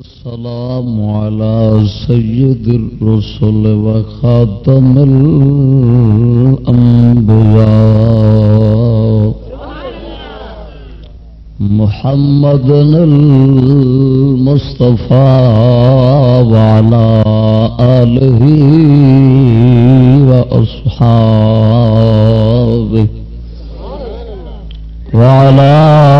والسلام على سيد الرسل وخاتم الأنبياء. محمد المصطفى وعلى آله وأصحابه. وعلى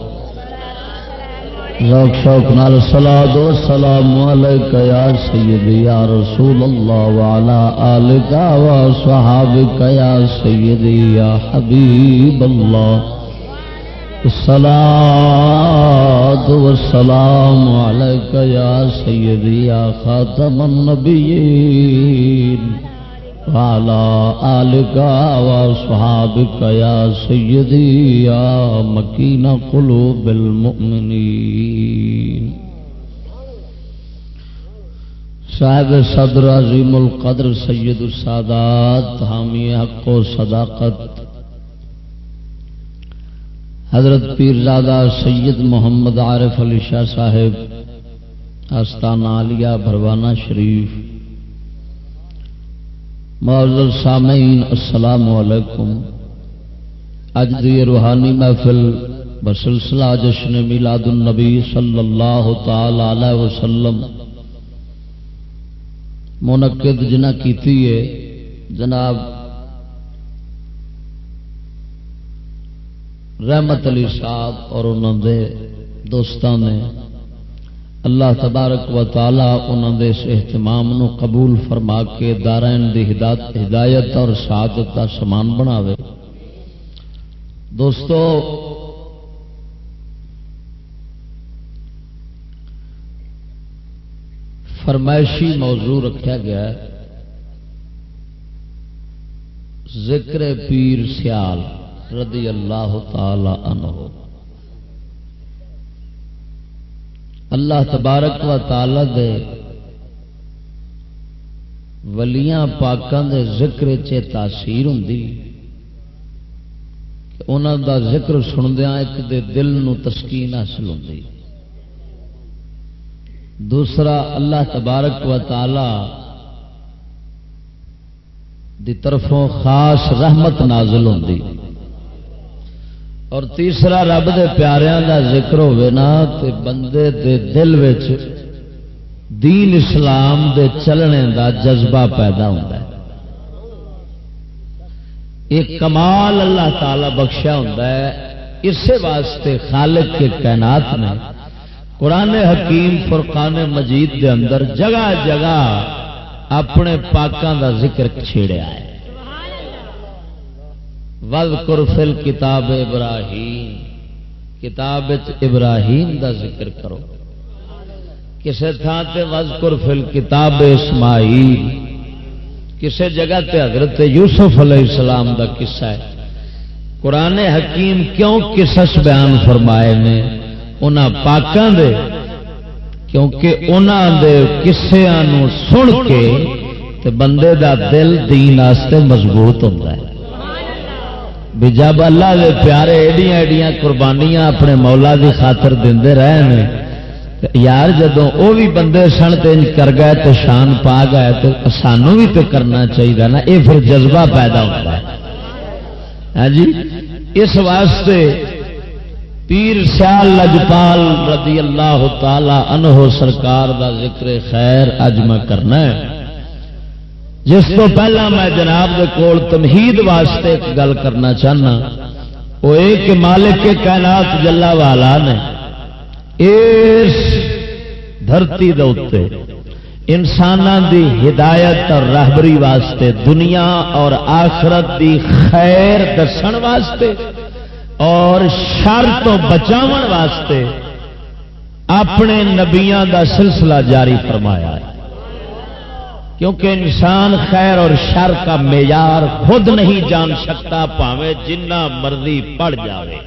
ذوق شوق نال صلاة والسلام عليك يا سيدي يا رسول الله وعلى آلك وصحابك يا سيدي يا حبيب الله الصلاة والسلام عليك يا سيدي يا خاتم النبيين وعلى آلك وصحابك يا سيدي يا مكين قلوب المؤمنين صاحب صدر عظیم القدر سید السادات، حامی حق و صداقت۔ حضرت پیرزادہ سید محمد عارف علی شاہ صاحب، آستانہ عالیہ بھروانہ شریف۔ معذر سامعین، السلام علیکم۔ اج دی روحانی محفل بسلسلہ جشن میلاد النبی صلی اللہ تعالی علیہ وسلم۔ منعقد جنہ کیتی ہے، جناب رحمت علی صاحب اور انہوں دے دوستان نے۔ اللہ تبارک و تعالی انہوں دے اس اہتمام نو قبول فرما کے دارائن دی ہدایت ہدایت اور سعادت کا سامان بناوے۔ دوستو، فرمائشی موضوع رکھا گیا ہے۔ ذکر پیر سیال رضی اللہ تعالی عنہ۔ اللہ تبارک و تعالی دے ولیاں پاکاں دے ذکر چ تاثیر ہوں انہوں دا ذکر سندیا ایک دے دل نو تسکین حاصل ہوں دوسرا اللہ تبارک و تعالی دی طرفوں خاص رحمت نازل ہوتی اور تیسرا رب دے پیاریاں دا ذکر ہوے نا تے بندے دے دل وچ دین اسلام دے چلنے دا جذبہ پیدا ہوتا ہے۔ ایک کمال اللہ تعالی بخشا ہوتا ہے۔ اسی واسطے خالق کے کائنات میں قرآن حکیم فرقان مجید دے اندر جگہ جگہ اپنے پاکوں دا ذکر چھیڑیا ہے۔ ود قرفل کتاب ابراہیم کتاب ابراہیم دا ذکر کرو۔ کسی تھان سے وز قرفل کتاب اسماعیل کسی جگہ تے حضرت یوسف علیہ السلام دا قصہ ہے۔ قرآن حکیم کیوں قصص بیان فرمائے نے؟ انہاں پاکاں دے، کیونکہ انہاں دے قصیاں نو سن کے تے بندے دا دل دین واسطے مضبوط ہوتا ہے۔ بھی جب اللہ دے پیارے ایڈیاں ایڈیاں قربانیاں اپنے مولا دی خاطر دے رہے ہیں یار جدو وہ بھی بندے سن تین کر گئے تو شان پا گئے تو سانوں بھی تو کرنا چاہیے نا یہ پھر جذبہ پیدا ہوتا ہے۔ ہاں جی؟ اس واسطے پیر سیال لجپال رضی اللہ تعالی انہو سرکار دا ذکر خیر اج میں کرنا ہے۔ جس تو پہلا میں جناب دے کول تمہید واسطے ایک گل کرنا چاہنا، وہ ایک مالک کے کائنات جلا والا نے اس دھرتی دے انسان دی ہدایت اور راہبری واسطے، دنیا اور آخرت دی خیر دسن واسطے اور شر تو بچاو واسطے اپنے نبیاں دا سلسلہ جاری فرمایا ہے۔ کیونکہ انسان خیر اور شر کا معیار خود نہیں جان سکتا پاوے جنہ مرضی پڑ جاوے۔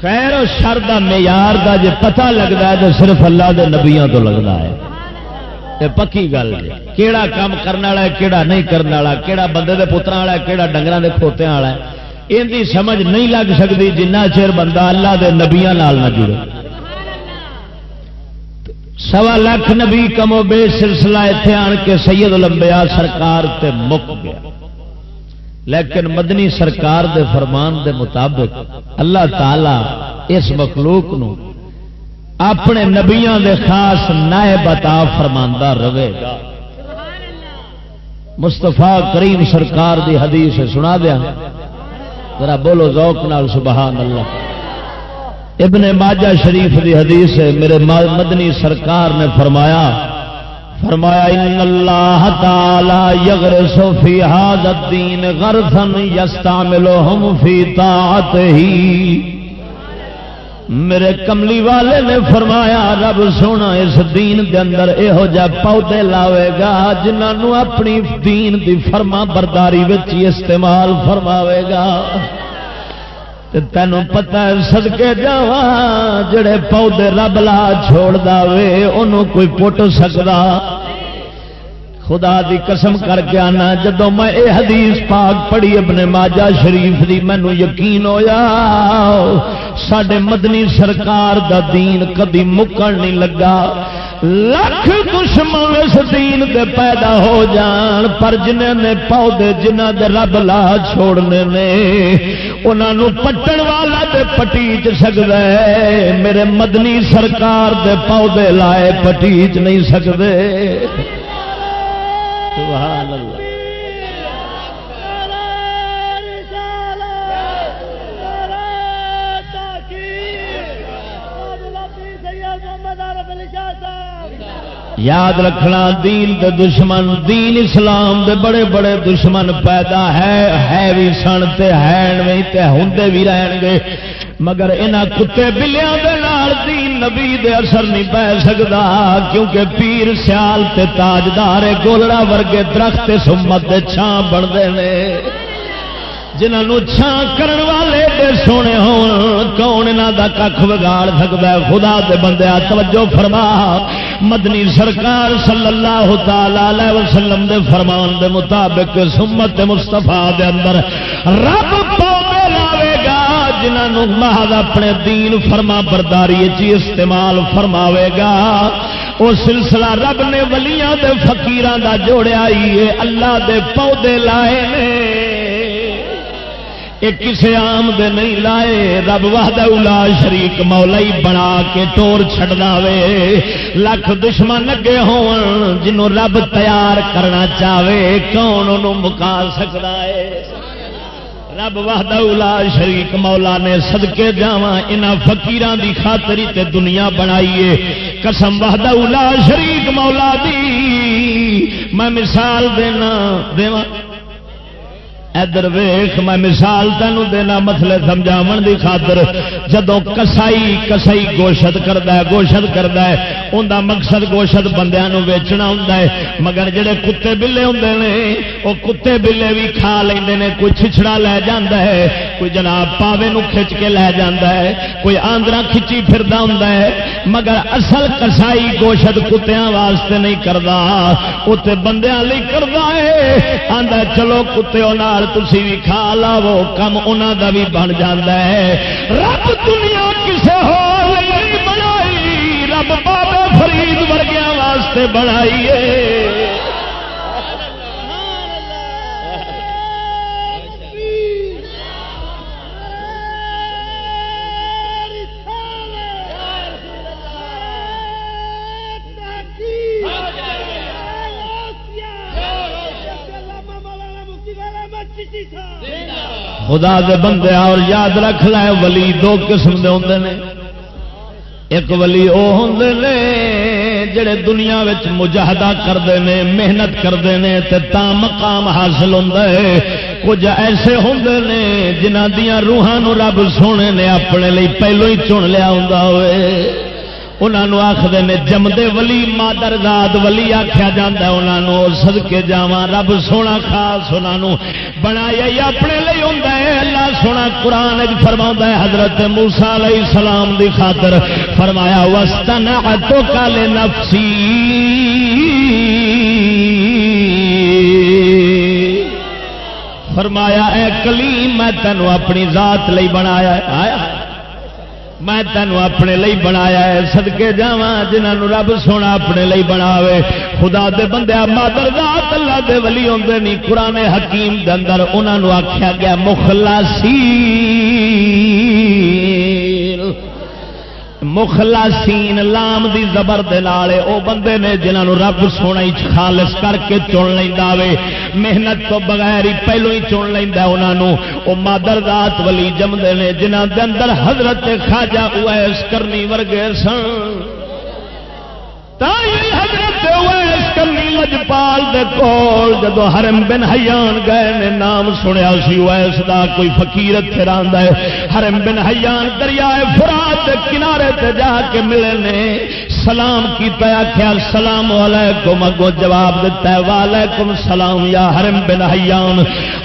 خیر اور شر کا معیار کا جی پتا لگتا ہے تو صرف اللہ دے نبیوں تو لگتا ہے۔ پکی گل ہے کہڑا کام کرنے والا ہے کہڑا نہیں کرنے والا کہڑا بندے دے پترا والا ہے کہڑا ڈنگر کے کھوتیا والا ہے۔ ان سمجھ نہیں لگ سکتی جنہ چر بندہ اللہ دے نبیاں نہ جڑے۔ سوا لاکھ نبی کمو بے سلسلہ اتنے آن کے سید لمبیا سرکار تے مک گیا۔ لیکن مدنی سرکار دے فرمان دے مطابق اللہ تعالی اس مخلوق نو اپنے نبیاں دے خاص نائے بتا فرماندہ رہے۔ گا مستفا کریم سرکار دی حدیث سنا دیا۔ ذرا بولو ذوق نال سبحان اللہ۔ ابن ماجہ شریف دی حدیث ہے، میرے مدنی سرکار نے فرمایا فرمایا، ان اللہ تعالی یغرس فی هذا الدین غرثا یستعملهم فی طاعته میرے کملی والے نے فرمایا، رب سونا، اس دین دے اندر یہو جہ پودے لاوے گا جنہوں اپنی دین دی فرما برداری وچ استعمال فرماوے گا. تینوں پتا سدکے جا جڑے پودے رب لا چھوڑ دے انہوں کوئی پٹ سکتا خدا دی قسم کر کے آنا جدو میں اے حدیث پاک پڑھی اپنے ماجا شریف دی مینو یقین ہویا۔ سڈے مدنی سرکار دا دین کدی مکن نہیں لگا۔ لکھ دشمن اس دین دے پیدا ہو جان، پر جنہیں نے پودے جنہ دے رب لا چھوڑنے نے انہوں پٹن والا دے پٹیچ سکتا ہے میرے مدنی سرکار دے پودے لائے پٹیچ نہیں سکتے سبحان اللہ۔ یاد رکھنا، دین دے دشمن، دین اسلام دے بڑے بڑے دشمن پیدا ہے ہے بھی سن تے، ہے تے بھی رہن گے۔ مگر انہاں کتے بلیاں دے نال دین نبی دے اثر نہیں پہ سکتا کیونکہ پیر سیال تے تاجدار گولڑا ورگے درخت سمت دے چھان بنتے ہیں جنہوں چھان کرن والے دے سونے ہون، کون انہوں دا کھ بگاڑ سکتا ہے؟ خدا دے بندے توجہ فرما۔ مدنی سرکار صلی اللہ تعالی وسلم دے فرمان دے مطابق سمت مستفا دے اندر رب پوے جنہوں محض اپنے دین فرما برداری جی استعمال فرماوے گا وہ سلسلہ رب نے ولیاں دے فقیران دا جوڑیا ہی اللہ دے پودے لائے نے۔ یہ کسے آم دے نہیں لائے، رب وحدہ الا شریک مولا ہی بنا کے ٹور چڈنا وے۔ لکھ دشمن اگے ہو رب تیار کرنا چاہے، کون انہوں مکا سکتا ہے؟ رب الا شریک مولا نے سدکے جا یہاں فقیراں دی خاطری تے دنیا بنائیے۔ قسم الا شریک مولا دی۔ میں مثال دینا دیواں ادھر ویخ، میں مثال تینوں دینا مسلے سمجھاو دی خاطر۔ جدو کسائی کسائی گوشت کرتا ہے، گوشت کرتا ہے انہ مقصد گوشت بندیا ویچنا ہوں مگر جڑے کتے بلے ہوں نے وہ کتے بلے بھی کھا لیں کوئی چھچڑا لے جاندہ ہے، کوئی جناب پاوے نو کھچ کے لے جاندہ ہے، کوئی آندرا کھچی پھر ہوں مگر اصل کسائی گوشت کتیاں واسطے نہیں کرتا اتنے بندیاں کرتا ہے۔ آدھا چلو کتے تھی بھی کھا لاو کم انہوں بھی بن جاتا ہے۔ رب دنیا کسے ہو نہیں بنائی، رب بابے فرید ورگیا واسطے بنائی ہے۔ خدا دے بندے اور یاد رکھ لے، ولی دو قسم دے ہوندے نے۔ ایک ولی وہ ہوں نے جڑے دنیا مجاہدہ کرتے ہیں محنت کرتے ہیں تا مقام حاصل ہوتا ہے۔ کچھ ایسے ہوں نے جنہ دیا روحان رب سونے نے اپنے لی پہلو ہی چن لیا ہوں ہوئے۔ انہوں آخر نے جمدے ولی مادر داد ولی آخیا جا سدکے جا رب سونا خاص انہوں بنایا اپنے لیے ہوں اللہ سونا قرآن فرما ہے، حضرت موسا علیہ السلام دی خاطر فرمایا وسطن تو کالے نفسی فرمایا، اے کلیم، میں تینوں اپنی ذات لئی بنایا آیا؟ میں تینوں اپنے لی بنایا ہے سدکے جا جنہوں رب سونا اپنے لی بناوے۔ خدا دے بندے مادر ذات اللہ دے ولی ہوندے نہیں۔ قرآن حکیم دے اندر انہوں آخیا گیا مخلاسی مخلصین، لام دی زبر دے لالے او بندے نے جنہوں رب سونا ہی خالص کر کے چن لینا وے۔ محنت تو بغیر ہی پہلو ہی چن لینا انہوں او مادر ذات ولی جمدے نے جنہ دے اندر حضرت خواجہ اویس کرنی ورگے سن۔ حضرت اویس کرنی لجپال دے کول جدو ہرم بن حیان گئے نے نام سنیا سی ویس دا کوئی فقیر اتنے رہا ہے۔ ہرم بن حیان دریائے فرات کنارے تے جا کے ملے نے۔ سلام کیتا آخیا سلام علیکم۔ اگو جواب دیتا ہے، وعلیکم سلام یا حرم بن حیان۔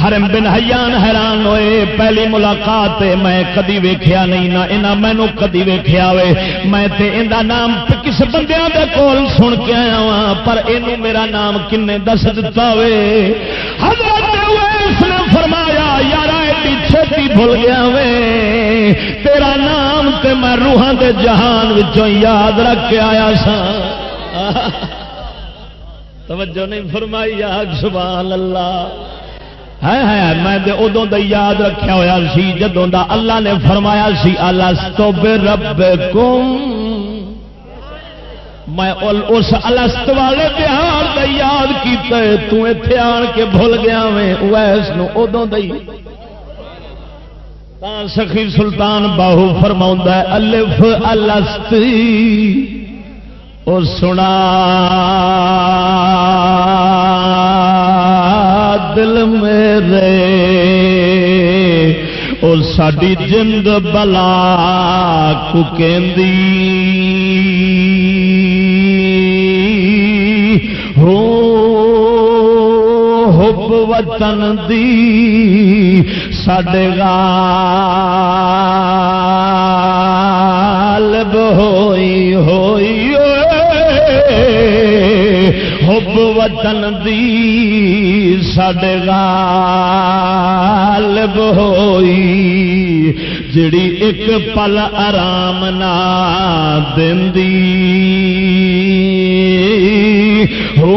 حرم بن حیان حیران ہوئے، پہلی ملاقات میں کدی ویکھیا نہیں، نہ انہاں مینوں کدی ویکھیا ہوئے۔ میں تے ایندا نام کس بندیاں دے کول سن کے آیا ہاں پر اینو میرا نام کنے دس دتا ہوئے؟ حضرت چھتی بھول گیا وے۔ تیرا نام تے میں روحان دے جہان وچوں یاد رکھ کے آیا سا توجہ نہیں فرمائی آگ سبحان اللہ۔ ہے ہے میں ادو دا یاد رکھیا ہوا سی، جدوں دا اللہ نے فرمایا سی اللہ تو بے رب میں اس الست والے تہار کا یاد کیا تے آن کے بھول گیا میں ویس ادو دئی سخی سلطان باہو فرما الف الست اور سنا دل میرے اور ساری جند بلا ککیندی ہو حب وطن دی سڈے غالب ہوئی ہوئی حب وطن دی سڈے غالب ہوئی جڑی ایک پل آرام نہ دندی ہو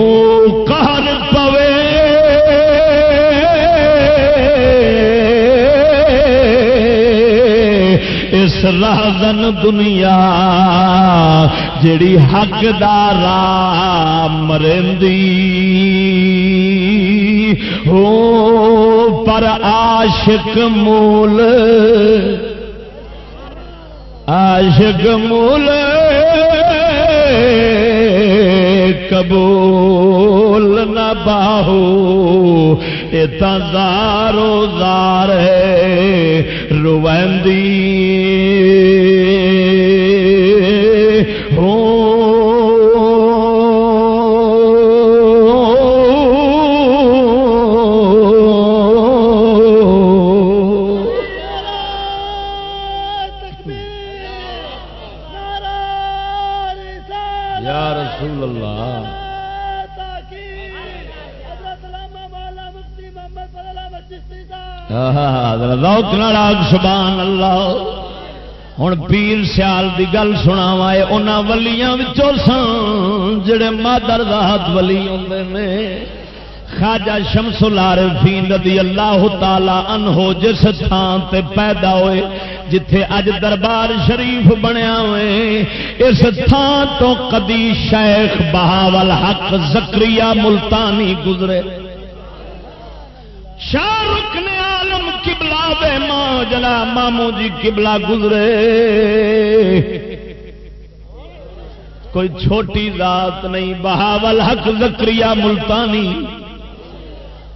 اس رازن دنیا جڑی حقدار مرندی۔ ہو پر عاشق مول۔ عاشق مول قبول نہ باہو۔ دارو زار رویندی۔ روندی سبحان اللہ۔ ہوں پیر سیال کی گل سنا وا ان ولیاں سن جڑے مادر دہت ولی ہوتے ہیں خاجا شمس العارفین رضی اللہ تعالی عنہ جس تھان تے پیدا ہوئے، جتھے اج دربار شریف بنیا ہوئے، اس تھان تو کدی شیخ بہاول حق زکری ملتانی گزرے۔ شاہ رکن عالم کبلا دے ماں جنا مامو جی کبلا گزرے۔ کوئی چھوٹی ذات نہیں، بہاول حق زکری ملتانی۔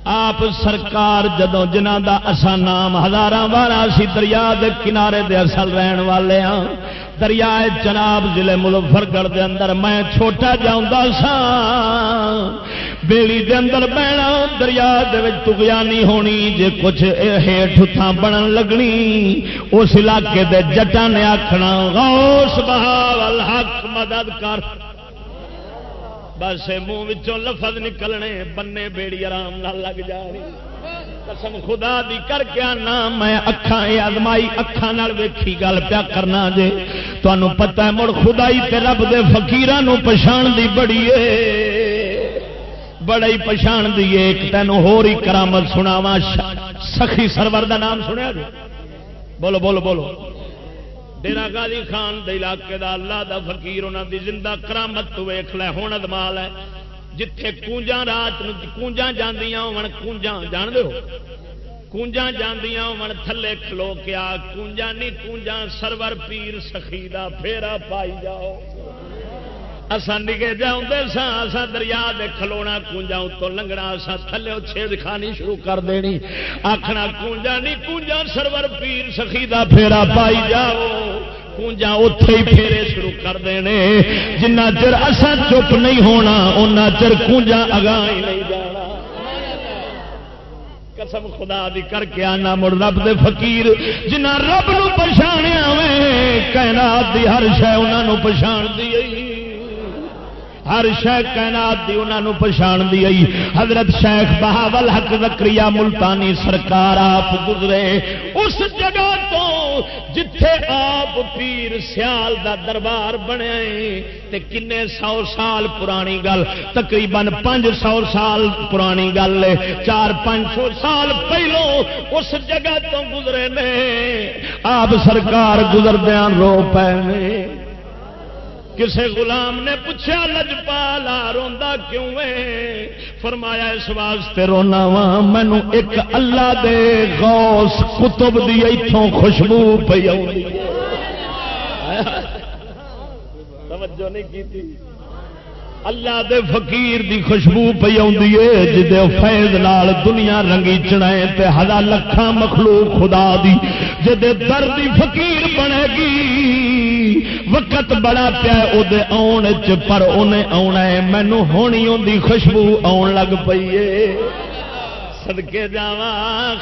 آپ سرکار جدو جنہ دا اسا نام ہزار بارہ اسی دریا دے کنارے دے اصل رہن والے ہاں دریا جناب ضلع مظفرگڑھ دے اندر میں چھوٹا جاؤں سا۔ بیڑی دے اندر بہنا، دریا دے وچ ہونی، جے کچھ ہیٹ تھان بنن لگنی، اس علاقے دے جٹا نے آخنا غوث بہاول حق مدد کر۔ بس منہ لفظ نکلنے بنے بیڑی آرام نہ لگ جا رہی۔ قسم خدا دی کر کے آنا، میں اکھان ازمائی اکھان ویکھی گل پیا کرنا جے۔ تمہوں پتا ہے، مڑ خدائی تے رب دے فقیران پچھان دی بڑی ہے بڑا ہی پچھان دی ایک تینوں ہو رہی کرامت سناوا سخی سرور دا نام سنیا جی بولو بولو بولو۔ ڈیرا گالی خان دے علاقے دا اللہ دا فقیر انہوں دی زندہ کرامت تو ویخ لے ہوں ادمال ہے۔ جتھے کونجا رات کونجا جاندیاں ہون کونجا جان دے ہو کونجا جاندیاں ہون تھلے کھلو کے آ کونجا نہیں کونجا سرور پیر سخی دا پھیرا پائی جاؤ اسا نگے سا اسا دریا دے کھلونا کونجا اتوں لنگنا اسا تھلے چھید کھانی شروع کر دینی۔ آخنا کونجا نہیں کونجا سرور پیر سخی دا پھیرا پائی جاؤ۔ کونجا اتے ہی پھیرے شروع کر دینے۔ جنہ چر اسا چپ نہیں ہونا ان چر کونجا اگاں ہی نہیں جانا۔ قسم خدا دی کر کے آنا مڑ رب دے فقیر۔ جنہ رب نو پچھاڑیا میں کہنا دی ہر شہ انہوں پچھاڑ دی۔ ہر شہ کائنات دی انہاں نو پہچان دی آئی۔ حضرت شیخ بہاول حق زکری ملتانی سرکار آپ گزرے۔ اس جگہ تو جتھے آپ پیر سیال دا دربار بنے تے کنے سو سال پرانی گل، تقریباً پانچ سو سال پرانی گل چار پانچ سو سال پہلو اس جگہ تو گزرے نے۔ آپ سرکار گزردیا رو پے کسے غلام نے پوچھا لجپالا روندا کیوں ہے؟ فرمایا، اس واسطے رونا وا مینو ایک اللہ دے غوث کتب دی ایتھوں خوشبو پئی پی توجہ نہیں کی تھی اللہ دے فقیر دی خوشبو پی آئی جی فیض نال دنیا رنگی چڑائے تے ہزار لکھان مخلوق خدا دی جی در دی فقیر بنے گی وقت بڑا پیا وہ آن چ پر انہیں آنا ہے۔ مینو ہونی دی خوشبو آن لگ پی ہے۔ سدکے جا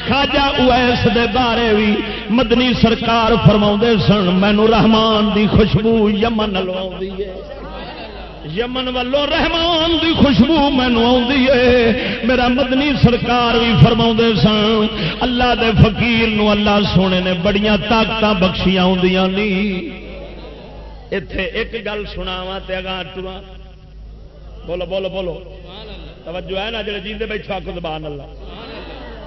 خاجا اویس دے بارے بھی مدنی سرکار فرما سن مینو رحمان دی خوشبو یمن لوا ہے۔ یمن والو رحمان دی خوشبو مینو آ میرا مدنی سرکار بھی فرما سن، اللہ دے فقیر نو اللہ سونے نے بڑیاں طاقت بخشیاں آدیاں اتے ایک گل سنا وا اگاں ٹرا بولو بولو بولو توجہ ہے نا جڑے جیندے بیٹھا کو زبان اللہ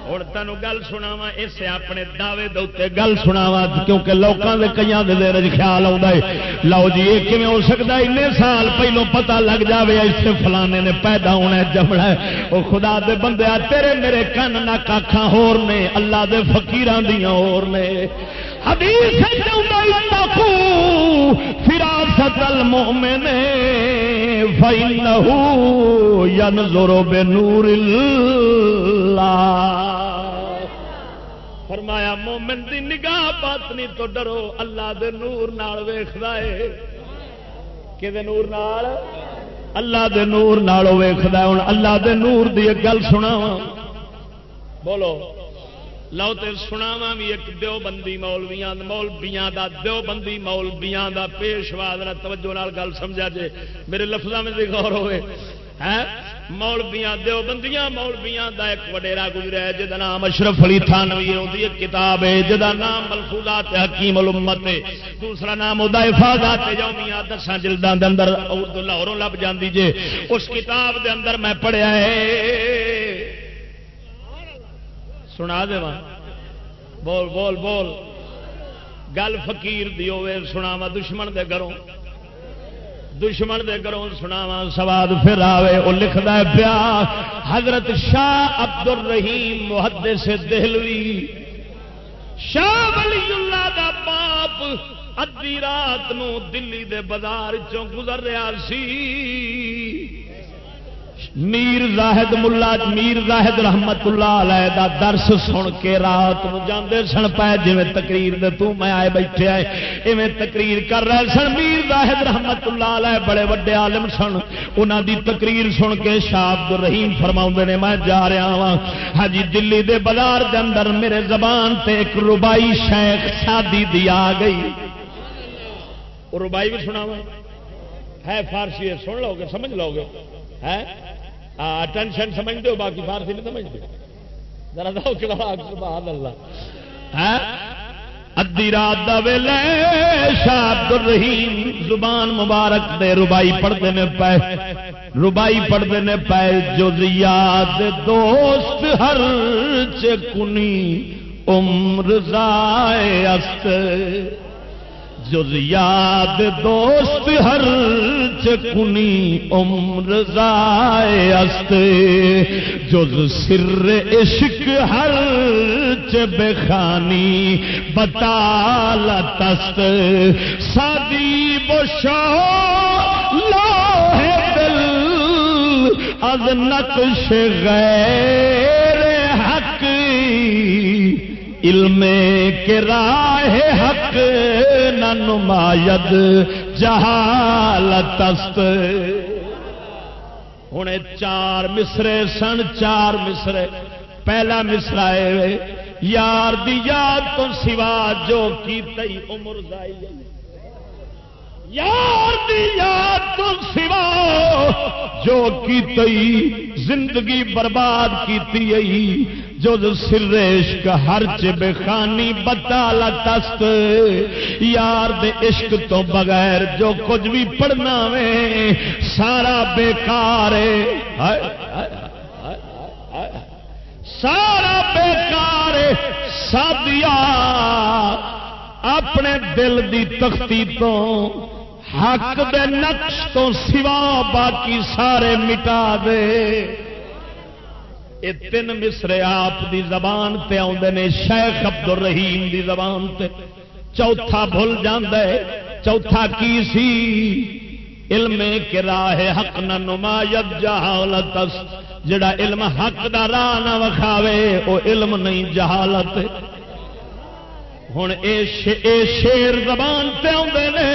ہوں تین گل سنا وا اس اپنے دعوے دے گل سنا وا کیونکہ لوگوں کے کئی دیر خیال آتا ہے لو جی یہ کیون ہو سکتا ہے سال پہلو پتا لگ جائے اس فلانے نے پیدا ہونا جمنا وہ خدا دے بندے تیرے میرے کن نہ کاکھا ہور نے اللہ دے فقیران دیا ہور نے حدیث فراست المؤمن، فإنه ينظر بنور الله۔ فرمایا، مومن دی نگاہ باطنی تو ڈرو، اللہ دے نور نال ویخدا ہے۔ کہ دے نور نال؟ اللہ دے نور نال ویخدا ہے۔ ہن اللہ دے نور دی گل سناواں۔ بولو۔ لو تے سناواں بھی ایک دیو بندی مولویاں مولویاں دا دیو بندی مولویاں دا پیشوا، ذرا توجہ نال گل سمجھا جے، میرے لفظاں میں غور ہوئے۔ ہاں؟ ہے مولبیاں دیو بندیاں مولبیاں دا ایک وڈیرا گزرا ہے جہاں نام اشرف علی تھانوی ہے کتاب ہے جہاں نام ملفوظات حکیم الامت ہے۔ دوسرا نام ادا افادات جومیاں دساں جلداں دے اندر اردو لاہوروں لب جاندی جے۔ اس کتاب دے اندر میں پڑھیا ہے سنا دے بول بول بول۔ گل فقیر دی ہوے سناوا دشمن دے گھروں۔ دشمن دے گھروں سناوا سواد پھر آوے۔ وہ لکھتا ہے پیا، حضرت شاہ عبد الرحیم محدث دہلوی۔ شاہ ولی اللہ دا باپ ادی رات نو دلی دے بازار چوں گزر رہا سی۔ میر زاہد ملا میر زاہد رحمت اللہ علیہ دا درس سن کے رات جاندے سن پائے جی تقریر دے تو میں آئے بیٹھے آئے، ایویں تقریر کر رہے سن۔ میر زاہد رحمت اللہ علیہ بڑے وڈے عالم سن۔ انہاں دی تقریر سن کے شاہ عبد الرحیم فرماؤں نے، میں جا رہا ہاں۔ ہاں جی دلی دے بازار دے اندر میرے زبان تے ایک ربائی شیخ شادی دی آ گئی۔ ربائی بھی سنا ہے فارسی ہے، سن لو گے، سمجھ لو گے۔ ہے؟ ٹینشن سمجھتے ہو، باقی فارسی نہیں سمجھتے ذرا دو سبحان اللہ۔ ادی رات دا ویلے شاہ عبد الرحیم زبان مبارک دے، ربائی پڑھتے نے پے۔ ربائی پڑھتے نے پے، جو یاد دوست ہر چکنی عمر زائے است۔ جز یاد دوست ہر چکنی عمر زائے است جز سر عشق ہر بخانی بتا تست سادی بشو لوہ دل از نقش غیر حق علم کے راہ حق نماید جہالت ہوں چار مصرے سن، چار مصرے۔ پہلا مصرا ہے یار دی یاد تو سوا جو کی تئی عمر دائی یار دی یاد تو سوا جو کی تئی زندگی برباد کی جو سرش کا ہر چبے خانی بتا تست یار دے عشق تو بغیر جو کچھ بھی پڑھنا وے، سارا بیکار سارا بیکار سادیا، اپنے دل دی تختی تو، حق دے نقش تو سوا باقی سارے مٹا دے۔ یہ تین مصرے آپ دی زبان تے آدھے نے، شیخ عبد الرحیم دی زبان تے۔ چوتھا بھول جاندے، چوتھا کی سی؟ علم کے راہ حق نہ نمایت جہالت جڑا علم حق دا راہ نہ وکھاوے وہ علم نہیں جہالت۔ ہوں اے شیر زبان تے آدھے نے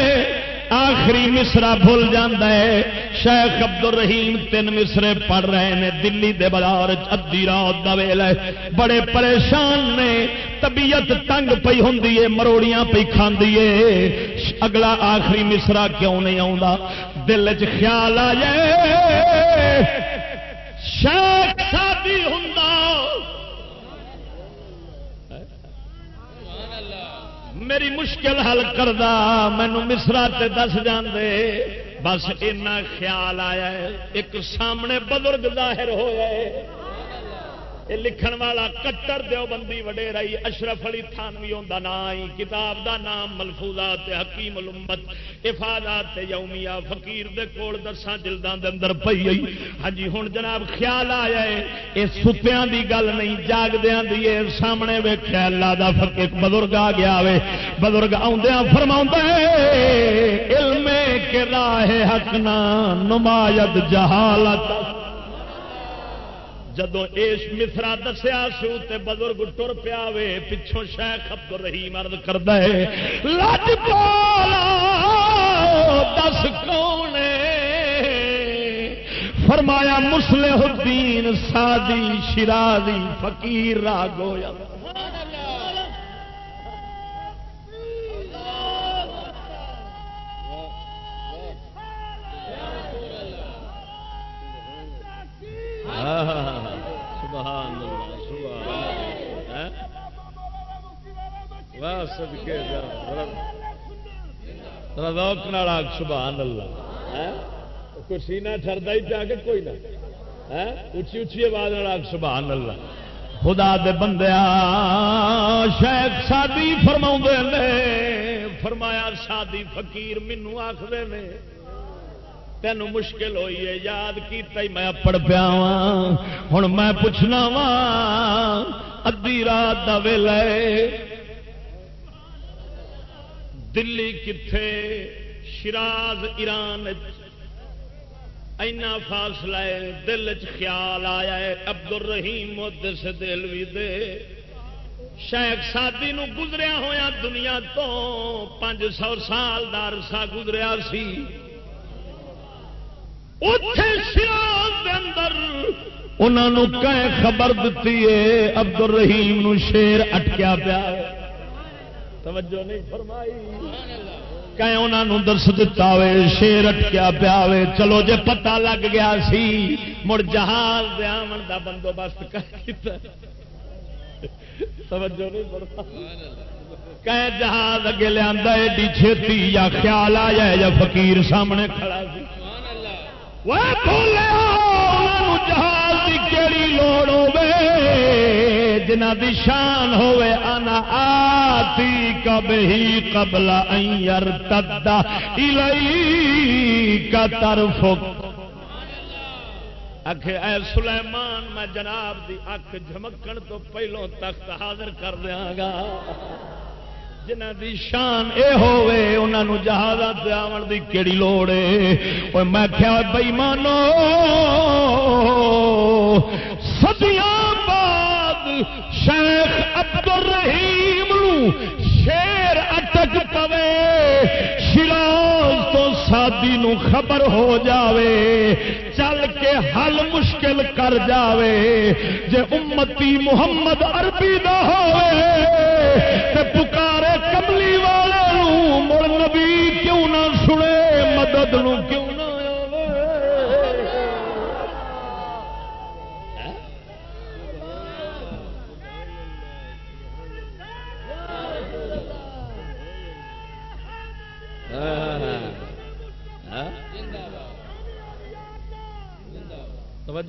آخری مصرا بھول جاندہ ہے۔ شیخ عبد الرحیم تین مصرے پڑھ رہے ہیں۔ دلی دے بازار ادی رات دا ویل ہے۔ بڑے پریشان نے۔ طبیعت تنگ پئی ہوں مروڑیاں پی کھاندی ہے۔ اگلا آخری مصرا کیوں نہیں آتا دل چ خیال آ جائے۔ شیخ شادی ہوں میری مشکل حل کردہ مینو مصرا تے دس جاندے۔ بس اینا خیال آیا ہے، ایک سامنے بزرگ ظاہر ہوئے گئے لکھن والا کٹر دیو بندی وڈے رہی، اشرف علی تھانوی دا نام کتاب دا نام ملفوظات حکیم الامت، افادات یومیہ، فقیر دے کول درساں جلداں دے اندر پئی گئی ہاں جی ہن جناب خیال آیا ہے، اے ستیاں دی گل نہیں، جاگدیاں دی، اے سامنے ویکھیا اللہ دا فرق ایک بزرگ آ گیا وے۔ بزرگ آوندیاں فرماوندا ہے، علم کے راہ حق نہ، نمایت جہالت۔ جدو ایش مصرا دسیا سو تے بزرگ ٹر پیا وے، پچھوں شیخ عبد الرحیم عرض کردا ہے، لج پالا، دس کون فرمایا، مسلح الدین سادی شرازی فقیر را گویا. راگویا سبحان اللہ، سبحان واہ، صدقے سبحان اللہ کوئی سینہ ٹھردا ہی پیا کہ کوئی نہ اچھی اچھی آواز والا آگ، سبحان اللہ۔ خدا دے بندیا شیخ سادی فرماؤں نے، فرمایا سادی فقیر مینو آخر نے۔ تینوں مشکل ہوئی ہے، یاد کیتا ہی میں پڑ پیا وا ہوں میں پوچھنا وا ادی رات کا ویلا دلی کتنے شراز ایران اینا فاصلہ ہے، دل چ خیال آیا ہے عبد الرحیم مدس دلوی دے۔ شیخ سادی نو گزریا ہویا دنیا تو، پانچ سو سال دا عرصہ گزریا سی۔ اتے شراز دے اندر انہوں کہ خبر دیتی ہے عبد الرحیم نو شیر اٹکیا پیا توجہ نہیں فرمائی۔ انہوں درس دتا ہوئے شیر اٹکیا پیا چلو جے پتا لگ گیا سی، مڑ جہاز دیا کا بندوبست کر کیتا توجہ نہیں فرمائی۔ کہ جہاز اگے لیا ایڈی چھتی یا خیال آ جائے یا فقیر سامنے کھڑا سی۔ جہاز کی کہڑی لوڑ ہوے جنہ دی شان ہوئے، انا آتی کب ہی قبل این تدا الی کا طرف اکھ اے سلیمان، میں جناب دی اکھ جھمکن تو پہلوں تخت حاضر کر دیا گا۔ جنہ دی شان اے ہوئے انہاں نو جہازاں تے آون دی کیڑی لوڑ اے؟ اوے میں کہیا بے ایمانو صدیاں بعد شیخ عبد الرحیم نو شیخ اٹک پوے شراز تو سادی نو خبر ہو جاوے، چل کے حل مشکل کر جاوے، جے امتی محمد عربی دا ہوئے تے پکارے کم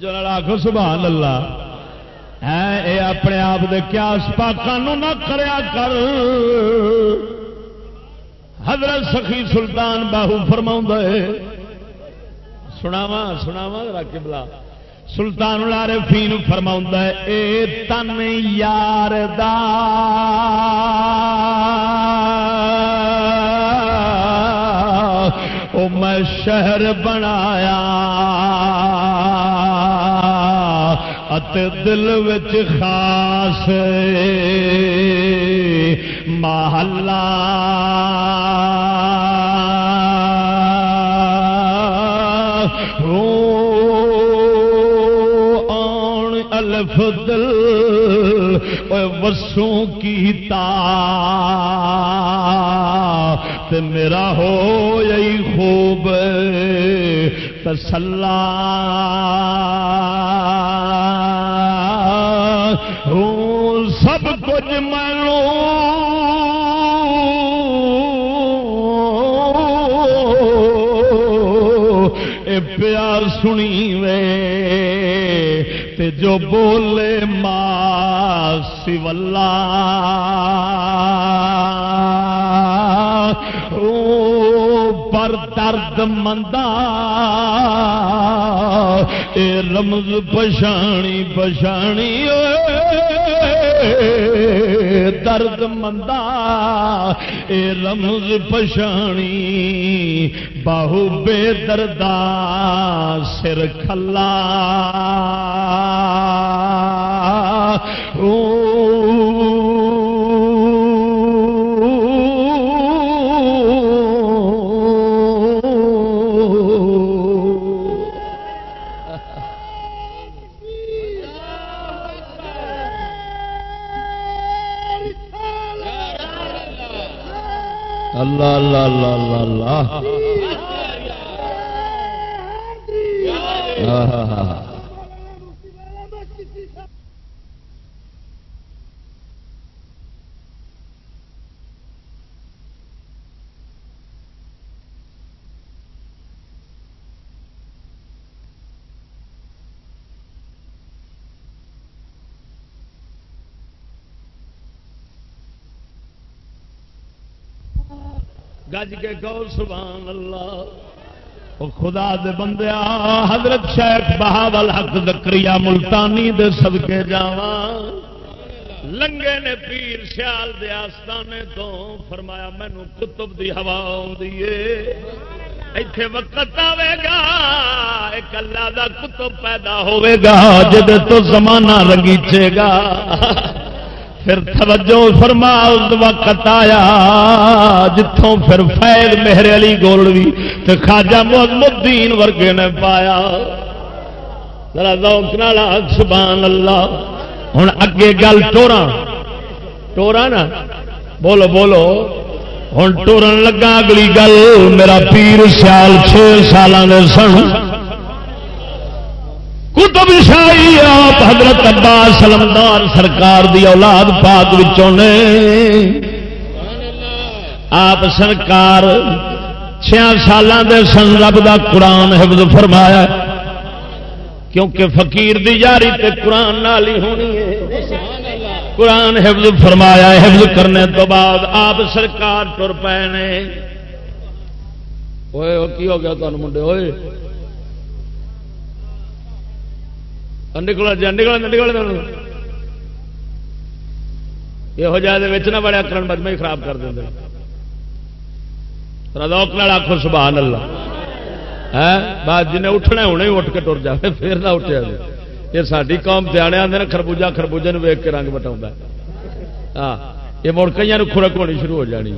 توجہ آخو سبحان اللہ۔ ہے اے اپنے آپ دے قیاس پاکانو نہ کریا کر۔ حضرت سخی سلطان باہو فرما سناوا سناوا رکھ بلا سلطان لارے فیم فرما اے تن یار دا۔ او میں شہر بنایا۔ دل وچ خاص محلہ۔ الف دل وسوں کی تا۔ میرا ہو یہی خوب۔ تسلا سب کچھ مینو پیار سنی وے۔ تے جو بولے ماں سولہ درد مندا، اے رمز پچھانی پچھانی درد مندا، اے رمز پچھانی باہو بے دردا، سر کھلا۔ او اللہ اللہ اللہ اللہ اللہ گج کے گو سبحان اللہ۔ خدا دے بندیا حضرت شیخ بہاول حق دکری ملتانی دے صدقے جاواں۔ لنگے نے پیر سیال دے آستانے تو فرمایا مینو کتب دی ہوا ایتھے وقت آئے گا، ایک اللہ دا کتب پیدا ہوئے گا جد تو زمانہ رنگیچے گا۔ پھر توجہ فرما وقت آیا جتوں پھر فیض میرے علی گولوی تو خاجا محمد الدین ورگے نے پایا۔ ذرا ذوق سبحان اللہ۔ ہوں اگے گل ٹورا ٹورا نا؟ بولو بولو۔ ہوں ٹورن لگا اگلی گل، میرا پیر سیال چھ سال سن۔ کتب شاہی آپ حضرت عباس سلمدار سرکار دی اولاد پاک وچوں نے۔ آپ سرکار چھیا سال دے سن رب دا قرآن حفظ فرمایا کیونکہ فقیر دی جاری تے قرآن نال ہی ہونی ہے۔ قرآن حفظ فرمایا حفظ کرنے تو بعد آپ سرکار تر پے نے۔ کی ہو گیا تمہیں منڈے؟ ہوئے نکل جا نکل نکل یہ جائے نہ بڑا کرن بد میں خراب کر دیں ردوک آخو سبحان اللہ۔ ہاں؟ بات جن اٹھنا ہونے اٹھ کے ٹر جائے پھر نہ اٹھا یہ ساری قوم دیا آتے خربوجا خربوجے ویگ کے رنگ بٹاؤ ہاں؟ یہ مڑ کئی خورک ہونی شروع ہو جانی۔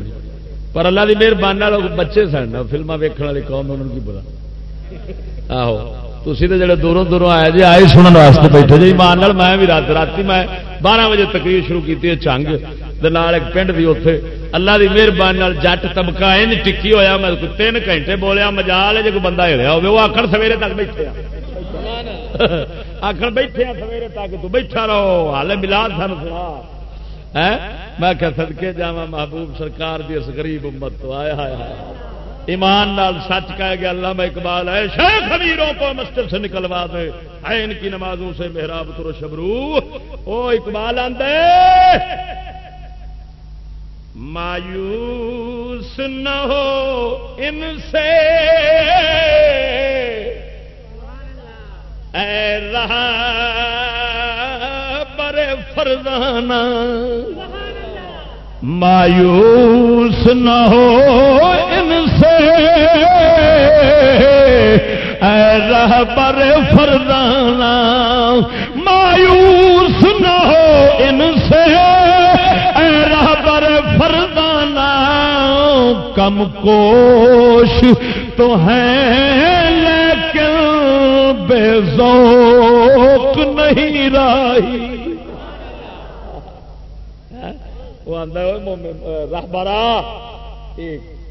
پر اللہ کی مہربانی بچے سن فلما ویکن والی قوم انہوں کی بلا آہو۔ تھی تو جڑے دوروں دوروں آئے جی آئے سننے واسطے بیٹھے جی مان میں بھی رات رات میں بارہ بجے تقریر شروع کی چنگ ایک پنڈ بھی اتنے اللہ کی مہربانی جٹ طبقہ ان ٹکی ہوا میں تین گھنٹے بولیا مجال جی کوئی بندہ ہلیا ہو آخر سویرے تک بیٹھے آخر بیٹھے سویرے تک تو بیٹھا رہو ہال ملا سن سنا میں کہ سدکے جا محبوب سرکار دی اس غریب امت تو آیا آیا ایمان نال سچ کہہ گیا اللہ میں اقبال ہے شیخ امیروں کو مسجد سے نکلوا دے۔ ہے ان کی نمازوں سے محراب تر شبرو۔ او اقبال آندے، مایوس نہ ہو ان سے۔ اے رہا برے فرزانہ۔ مایوس نہ ہو اے رہبر فردانہ مایوس نہ ہو ان سے۔ اے رہبر فردانہ کم کوش تو ہیں لیکن بے ذوق نہیں راہی۔ ہاں؟ وہ آتا راہبارا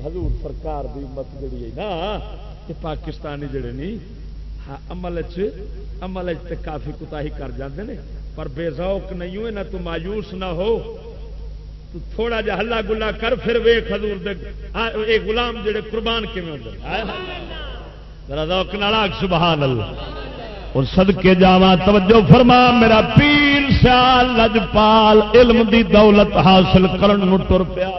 حضور سرکار دی مت جڑی ہے نا یہ پاکستانی جڑے نہیں ہاں عمل عمل کافی کتا ہی کر جاتے ہیں پر بے ذوق نہیں ہوئے نہ تو مایوس نہ ہو۔ تو تھوڑا جا ہلا گلا کر، پھر ویخ حضور دے ہاں، اے غلام جڑے قربان کیون ہوتے ذرا ذوق نال سبحان اللہ اور صدقے جاوا توجہ فرما، میرا پیر سیال لجپال علم دی دولت حاصل کرن تر پیا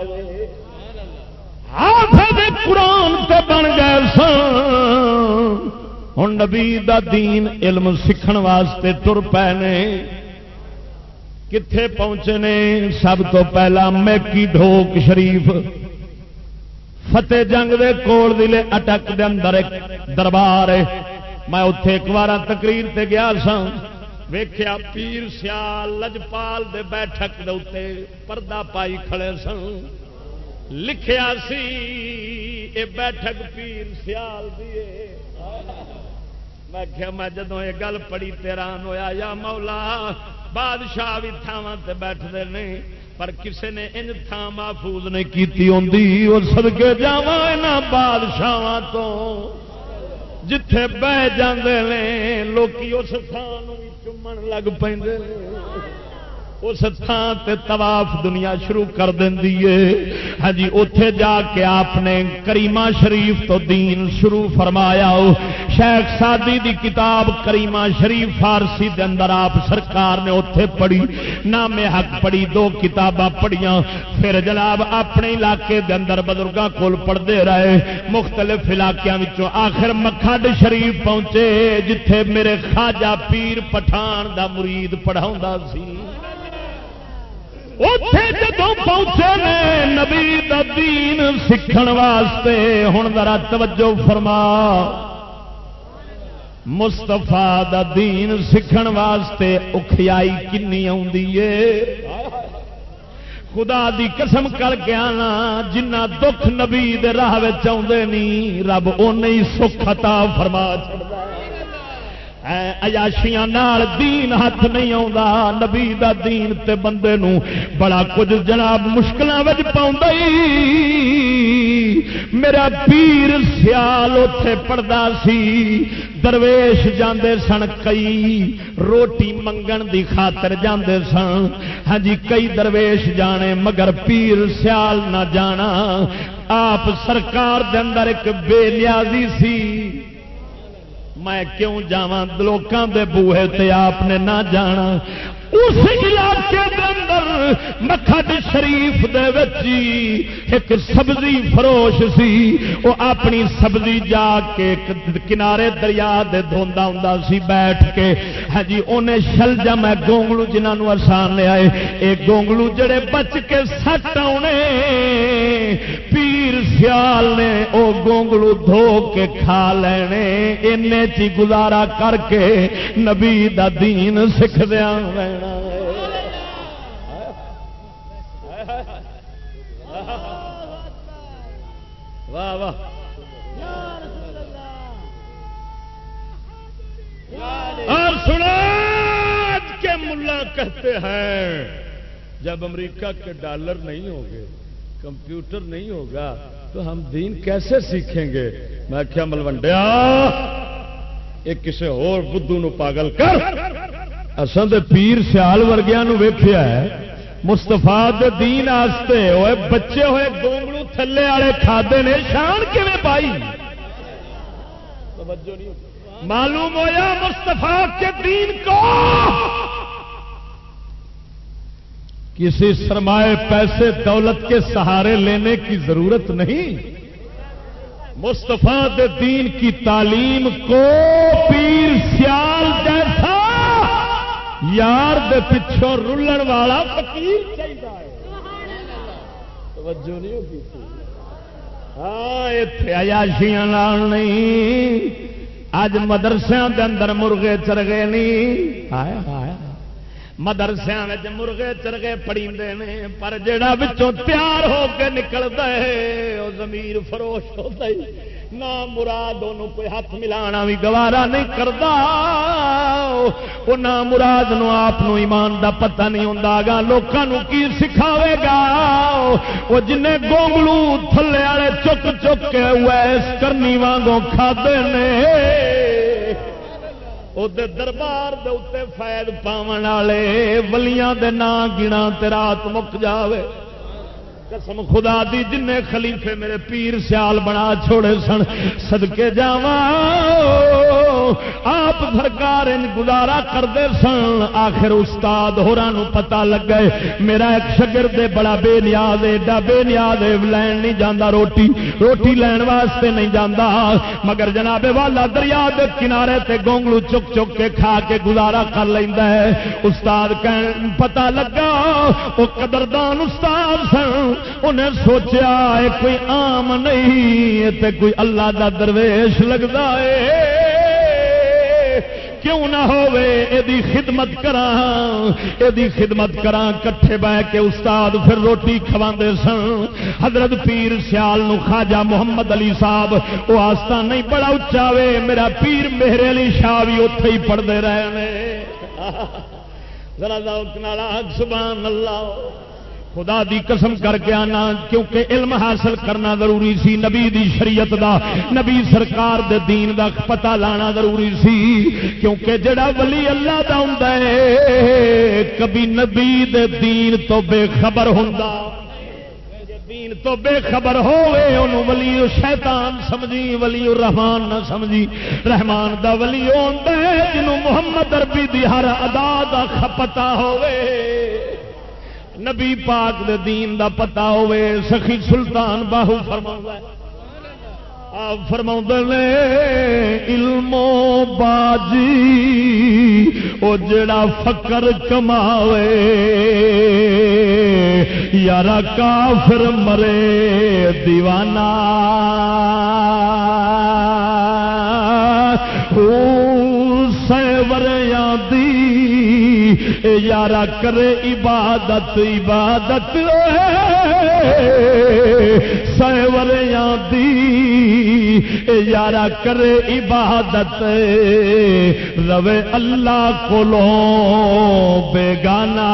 قرآن تے بن گئے سن۔ ہوں نبی دا دین علم سیکھن واسطے تر پے نے۔ کتھے پہنچے نے؟ سب تو پہلا میکی ڈھوک شریف۔ فتح جنگ دے کول دلے اٹک دے اندر ایک دربار ہے۔ میں اتے ایک بار تقریر تے گیا سا ویخیا پیر سیال لجپال دے بیٹھک دے پردہ پائی کھڑے سن لکھیا سی اے بیٹھک پیر سیال دیے میں کیا میں جدو یہ گل پڑی تیران ہویا یا مولا بادشاہ بھی تھاواں تے بیٹھتے نہیں پر کسے نے ان تھان محفوظ نہیں کیتی ہوندی اور صدقے جاواں بادشاہ تو جتھے بہ جاندے نے لوکی اس تھان چومن لگ پہ اس تھان تے طواف دنیا شروع کر دینی ہے۔ ہاں جی اتے جا کے آپ نے کریمہ شریف تو دین شروع فرمایا۔ شیخ سادی دی کتاب کریمہ شریف فارسی دے اندر آپ سرکار نے اتے پڑھی، نام حق پڑھی، دو کتاباں پڑھیاں۔ پھر جناب، اپنے علاقے دے اندر بزرگوں کول پڑھتے رہے۔ مختلف علاقوں آخر مکھڈ شریف پہنچے، جتھے میرے خواجہ پیر پٹھان دا مرید پڑھا سی۔ جدو پہنچے نے نبی دین سیکھ واسطے ہوں ذرا توجہ فرما۔ مستفا دین سیکھ واسطے اکھیائی کنی آ خدا دی قسم کر کے آنا، جنہ دکھ نبی راہ آدھے نہیں رب ان سکھ عطا فرما چڑھتا اجاشیاں دین ہاتھ نہیں آتا نبی دا دین تے بندے نو بڑا کچھ جناب مشکل پاؤں میرا پیر سیال اتے پڑتا سی درویش جاندے سن کئی روٹی منگن دی خاطر جاندے سن ہاں جی کئی درویش جانے مگر پیر سیال نہ جانا آپ سرکار دے اندر ایک بے نیازی سی میں کیوں جاواں؟ لوکاں دے بوہے تے آپ نے نہ جانا۔ اس علاقے دے اندر مکھڈ شریف دے وچی ایک سبزی فروش سی، وہ اپنی سبزی جا کے کنارے دریا دے دھوندا ہوندا سی بیٹھ کے۔ ہاں جی انہیں شلجا میں گونگلو جنہوں آسان لیا اے گونگلو جڑے بچ کے سٹ آنے پیر سیال نے او گونگلو دھو کے کھا لینے۔ ان چی گزارا کر کے نبی دا دین سکھ دیا رہنا واہ واہ۔ اور سنا کے ملا کہتے ہیں، جب امریکہ کے ڈالر نہیں ہوگے، کمپیوٹر نہیں ہوگا، تو ہم دین کیسے سیکھیں گے؟ میں کیا ملوڈیا ایک کسی اور بدھو نو پاگل کر۔ اصل تو پیر سیال ورگیا ویخیا ہے مستفا دین آستے ہوئے بچے ہوئے گونگلو تھلے والے کھادے نے، شان کیون پائی؟ معلوم ہوا مستفا کے دین کو؟ کسی سرمائے پیسے دولت کے سہارے لینے کی ضرورت نہیں۔ مستفا دین کی تعلیم کو پیر سیال جیسا یار دے پچھوں رلن والا فقیر توجہ نہیں ہوگی ہاں اتنے ایاشیاں نہیں۔ اج مدرسوں کے اندر مرغے چرگے نہیں آیا آیا۔ مدرسیا مرغے چرگے پڑی نے، پر جڑا بچوں تیار ہو کے نکلتا ہے وہ زمیر فروش ہوتا ہی۔ نہ مراد انہوں کوئی ہاتھ ملا بھی گوارا نہیں کرتا۔ وہ نہ مراد نو آپ ایمان دا پتہ نہیں ہوں گا لوگوں کی سکھاوے گا؟ وہ جن گونگلو تھلے والے چک چک کے ویس کرنی وانگوں کھادے نے دربار دے فائد پاون والے، ولیاں دے نا گنا رات مک جاوے۔ قسم خدا دی جن خلیفے میرے پیر سیال بنا چھوڑے سن سدکے جا آپ سرکار گزارا کرتے سن۔ آخر استاد پتا لگ گئے میرا ایک شگرد بڑا بے نیاد ایڈا بے نیاد لین نہیں جانا روٹی روٹی لین واسطے نہیں جانا مگر جناب والا دریا دے کنارے تے گونگلو چک چک کے کھا کے گزارا کر لینا ہے۔ استاد پتا لگا، وہ قدردان استاد سن۔ انہیں سوچیا کوئی آم نہیں تے کوئی اللہ دا درویش لگتا ہے۔ کیوں نہ ہوے ایدی خدمت کرا یہ خدمت کرا کٹھے بہ کے استاد پھر روٹی کھوا سن۔ حضرت پیر سیال نو خواجہ محمد علی صاحب وہ آستا نہیں بڑا اچا وے میرا پیر میرے علی شاہ بھی اتے ہی پڑھتے رہے نے۔ ذرا ذوق نال سبحان اللہ۔ خدا دی قسم کر کے آنا، کیونکہ علم حاصل کرنا ضروری سی، نبی دی شریعت دا، نبی سرکار دے دین دا پتہ لانا ضروری سی، کیونکہ جڑا ولی اللہ دا ہوں کبھی نبی دے دین تو بے خبر ہوں دین تو بے خبر ہوئے انہوں ولی شیطان سمجھی ولی رحمان نہ سمجھی۔ رحمان دا ولی ہوتا ہے جنہوں محمد عربی دی ہر ادا دا پتا ہوئے نبی پاک دے دین دا پتا ہوئے، سخی سلطان باہو فرما آپ فرما نے علم باجی وہ جڑا فکر کماوے یار کافر مرے، دیوانہ۔ سیور دی یارا کرے عبادت عبادت سیور دی۔ یارا کرے عبادت روے اللہ کو بیگانا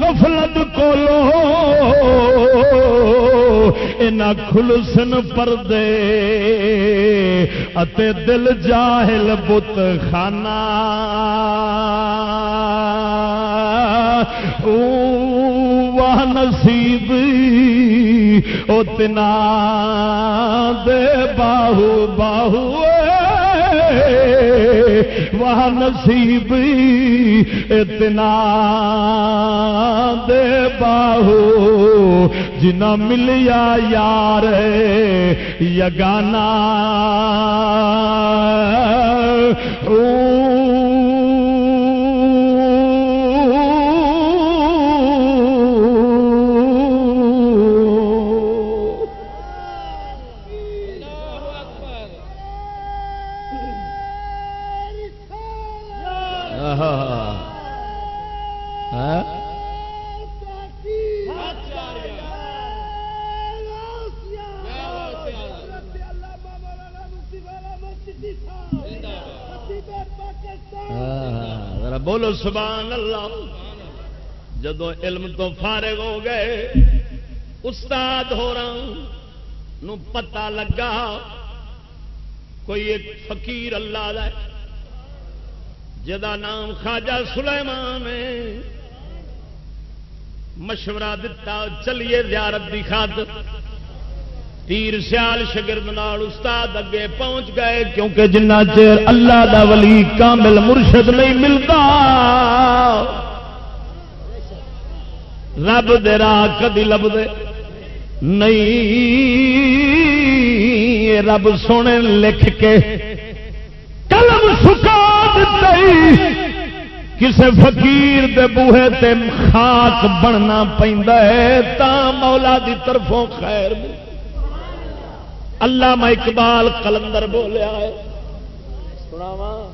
غفلت کو کھلسن پردے اتے دل جاہل بت خانہ۔ واہ نصیب او تنا دے باہو باہو وہ نصیب اتنا دے باہو جنا ملیا یار یگانا بولو سبحان اللہ۔ جدو علم تو فارغ ہو گئے، استاد ہو رہا پتا لگا کوئی ایک فقیر اللہ ہے، جدا نام خواجہ سلیمان ہے۔ مشورہ دتا، چلیے زیارت دی خاطر۔ تیر سیال شگرد نال استاد اگے پہنچ گئے، کیونکہ جنہ چیر اللہ دا ولی کامل مرشد نہیں ملتا۔ رب دے راہ کدی لب دے نہیں رب سونے لکھ کے قلم سکا دئی کسے فقیر دے بوہے تے خاک بننا پہندا ہے، تا مولا دی طرفوں خیر ملتی۔ اللہ میں اقبال کلندر بولیا ہے۔ سناوا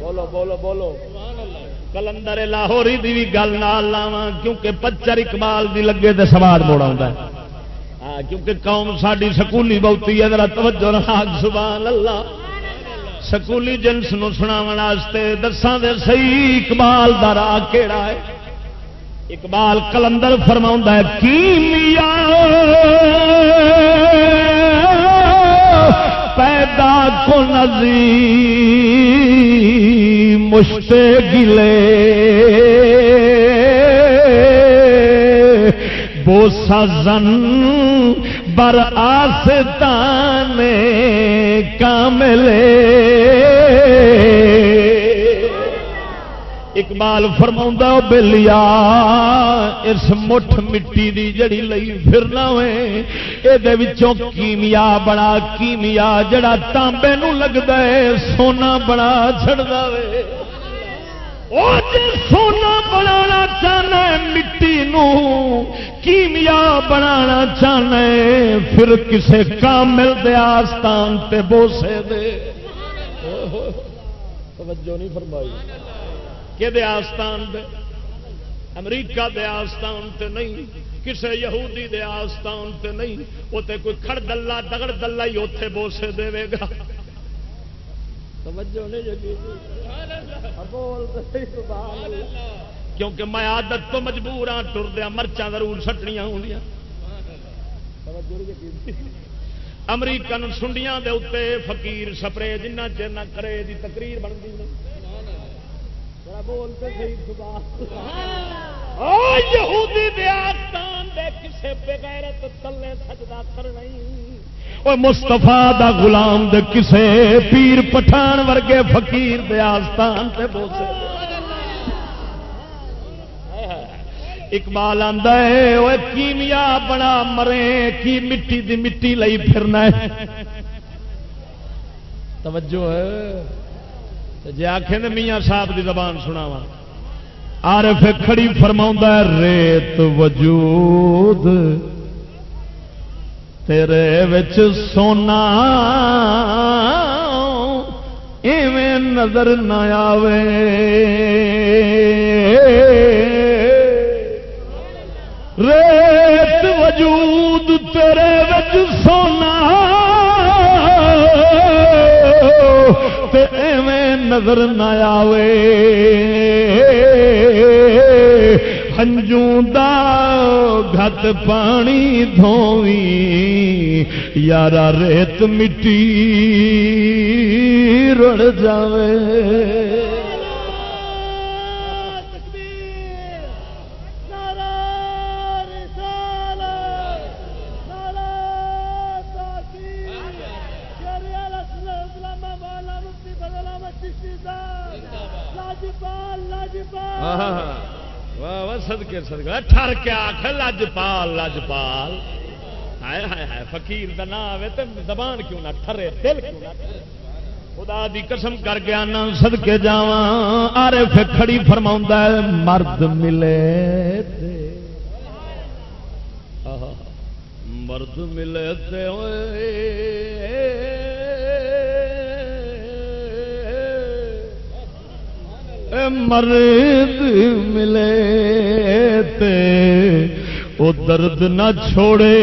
بولو بولو بولو۔ کلندر لاہوری دی بھی گل نہ لاوا کیونکہ پچر اقبال دی لگے تو سواد موڑا ہاں کیونکہ قوم ساری سکولی بہتی ہے ذرا توجہ رہا سبحان اللہ۔ سکولی جنس نو سنا دساں دے صحیح اقبال دا راہ کیڑا ہے۔ اقبال کلندر فرما ہے کیمیا پیدا کو نزی مشتے گلے۔ بوسا زن بر آستان کاملے۔ اقبال فرما بلیا اس مٹھ مٹی دی جڑی لئی پھرنا یہ کیمیا بڑا کیمیا جڑا تانبے نو لگتا ہے سونا بڑا چڑھتا وے۔ سونا بنا چاہنا مٹی نو کیمیا بنا چاہنا پھر کسے کامل دے آستان تے بوسے دے۔ توجہ نہیں فرمائی۔ کہ آستان دے، امریکہ دے آستان تے نہیں، کسے یہودی دے آستان تے نہیں وہ تے کوئی کھڑ دلہ، دگڑ دلہ ہی اوتے بوسے دے گا۔ توجہ نہیں جگی کیونکہ میں عادت تو مجبور ہاں ٹردیا مرچا ضرور سٹنیا ہوں جی۔ امریکن سنڈیاں دے اتنے فقیر سپرے جنہ چر نہ کرے، دی تقریر بنتی بولتے یہودی دیاستان دے کسے بغیرت تلے سجدہ کرنا وہ مستفا دا غلام دے کسے پیر پٹھان ورگے فقیر دے آستان تے بوسے اقبال آندا ہے وہ کیمیا بنا مرے کی مٹی دی مٹی لئی پھرنا ہے۔ توجہ ہے۔ جی آخ میاں صاحب دی زبان سناوا عارف کھڑی فرما ریت وجود، تیرے وچ سونا ایویں نظر نہ آوے۔ ریت وجود، تیرے وچ سونا تے ایویں نظر نہ آوے۔ ہنجوں دا گھت پانی دھوی یارا ریت مٹی رڑ جاوے۔ سدکے ٹر کے آخ لجپال لجپال ہائے ہائے ہائے فقیر دا نام آئے تو زبان کیوں نہ ٹھرے دل کیوں نہ خدا دی قسم کر کے آنا سدکے جا آرے کھڑی فرما مرد ملے تے مرد ملے تے ہوئے مرد ملے تے، او درد نہ چھوڑے۔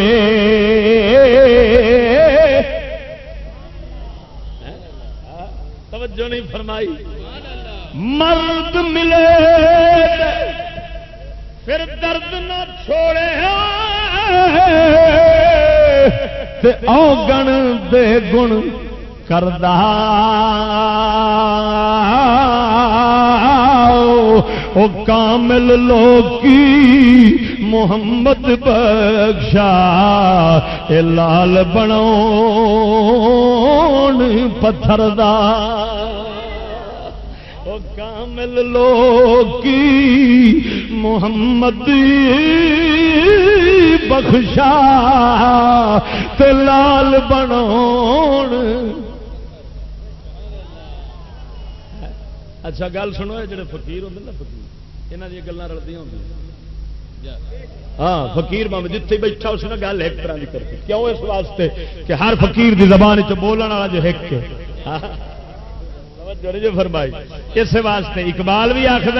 توجہ نہیں فرمائی۔ مرد ملے پھر درد نہ چھوڑے۔ تے او گن دے گن کردہ۔ او کامل لوکی محمد بخشا اے لال بنو پتھر دا او کامل لوکی محمد بخشا تے لال بنو اچھا گل سنو جڑے فقیر ہوتے نا، فقیر یہاں دیا گلیں رلدی ہوں ہاں فقیر بم جتھے بیٹھا، اس نے گل ایک طرح کی کرتی کیوں اس واسطے؟ کہ ہر فقیر دی زبان چ بولنے والا جو ایک جو فرمائی۔ اس واسطے اقبال بھی آخر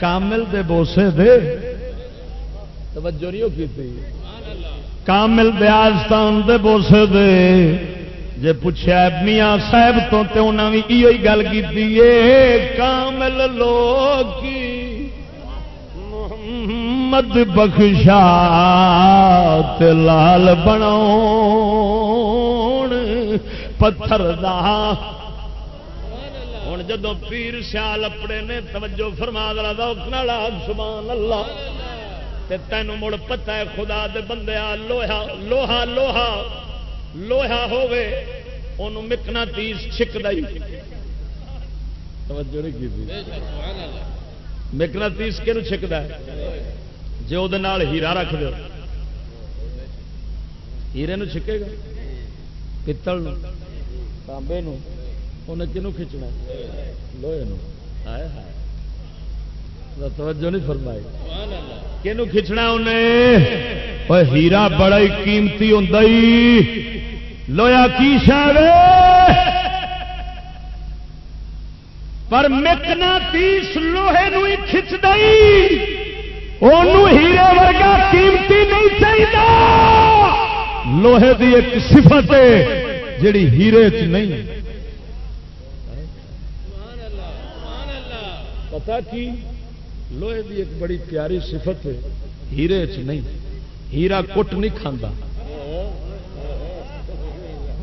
کامل دے بوسے دے۔ توجہ نہیں کی کامل دے آستان دے بوسے دے۔ جے پوچھا میاں صاحب تو تے انہاں بھی ایو ہی گل کیتی اے کامل لوگ محمد بخشا تے لال بناون پتھر دا۔ ہوں جدو پیر سیال اپنے نے توجہ فرما دا سبحان اللہ۔ تے تینوں مڑ پتہ ہے، خدا دے بندے لوہا لوہا لوہا۔ لوہا ہوے انہوں مکنا تیس چھک دئی مکنا تیس کہ چھکد جی وہ ہیرا رکھ دو ہیرے چھکے گا؟ پتل تانبے انہیں کنوں کھچنا لوہے ہائے ہائے۔ توجہ نہیں فرمائی۔ کنوں کھچنا انہیں ہیرا بڑا ہی قیمتی ہوں لویا کی شاید پر مکنا تیس لوہے نو کھچ دئی۔ ہیرے ورگا قیمتی نہیں چاہیے لوہے دی ایک صفت ہے جڑی ہیرے چ نہیں۔ پتا کی؟ لوہے دی ایک بڑی پیاری صفت ہے، ہیرے چ نہیں۔ ہیرا کٹ نہیں کھانا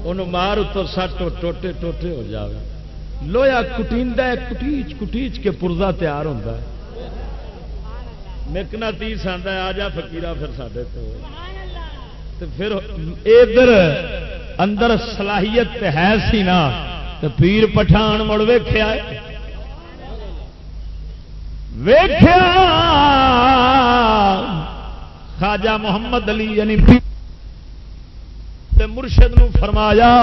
ان مار تو سٹ ٹوٹے ٹوٹے ہو جائے لویا کٹیندا ہے کٹیچ کٹیچ کے پرزا تیار ہوتا ہے مکنا تیس آتا ہے آ جا فکیرا پھر سڈے تو پھر ادھر اندر صلاحیت ہے سی نا تو پیر پٹھان مڑ ویخیا ویخیا خواجہ محمد علی یعنی پیر مرشد نو فرمایا،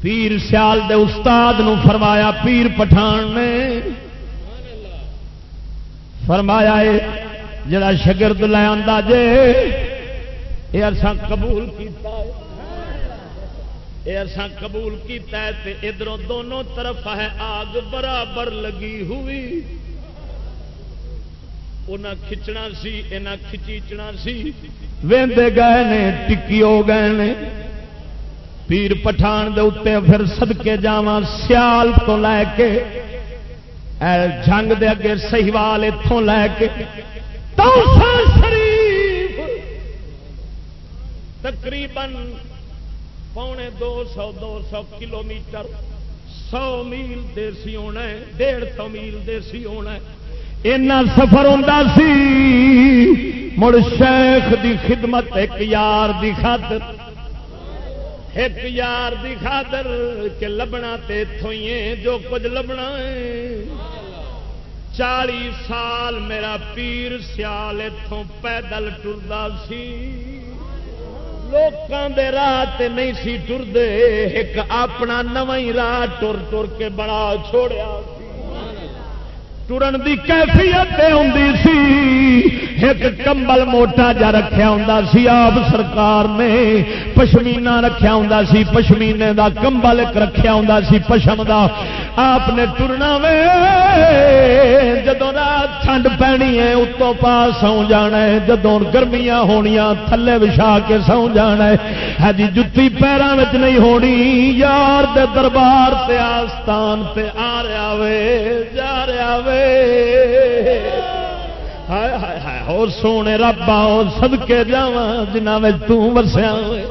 پیر سیال دے استاد نو فرمایا، پیر پٹھان نے فرمایا جڑا شگرد لے آتا جے یہ ارساں قبول کیتا ہے۔ یہ ارساں قبول کیتا ہے تے ادھروں دونوں طرف ہے، آگ برابر لگی ہوئی۔ انہیں کھچنا سی انہیں کھچیچنا سی۔ وے گئے نے، ٹکی ہو گئے نے۔ پیر پٹھان دے اتنے پھر سدکے جا سیال تو لے کے جنگ دے اگے سہیوال اتوں لے کے۔ شریف! تقریباً پونے دو سو دو سو کلو میٹر سو میل دیسی ہونا ہے، ڈیڑھ سو میل دیسی ہونا ہے۔ سفر ہوتا سی۔ مڑ شیخ دی خدمت، ایک یار دی خاطر۔ ایک یار دی خاطر کہ لبنا تے تھوئیں جو کچھ لبنا ہے۔ چالی سال میرا پیر سیال اتوں پیدل ٹرتا سی۔ لوکاں دے راہ نہیں سی ٹردے، ایک اپنا نو راہ ٹر ٹر کے بڑا چھوڑیا۔ ٹرن دی کیفیت ہوں سی۔ ایک کمبل موٹا جا رکھا ہوں سی، آپ سرکار نے پشمینا رکھا ہوں سی، پشمینے دا کمبل ایک رکھا ہوں سی، پشم دا۔ آپ نے ٹرنا وے جدو رات ٹھنڈ پینی ہے، اتوں پا سو جانا ہے۔ جدو گرمیاں ہونیاں، تھلے وچھا کے سو جانا ہے۔ ہاں جی جتی پیروں میں نہیں ہونی۔ یار دے دربار تے آستان تے آ رہا وے، جا رہا وے۔ اور سونے ربا سدکے جا جنہ میں تسیا ہوئے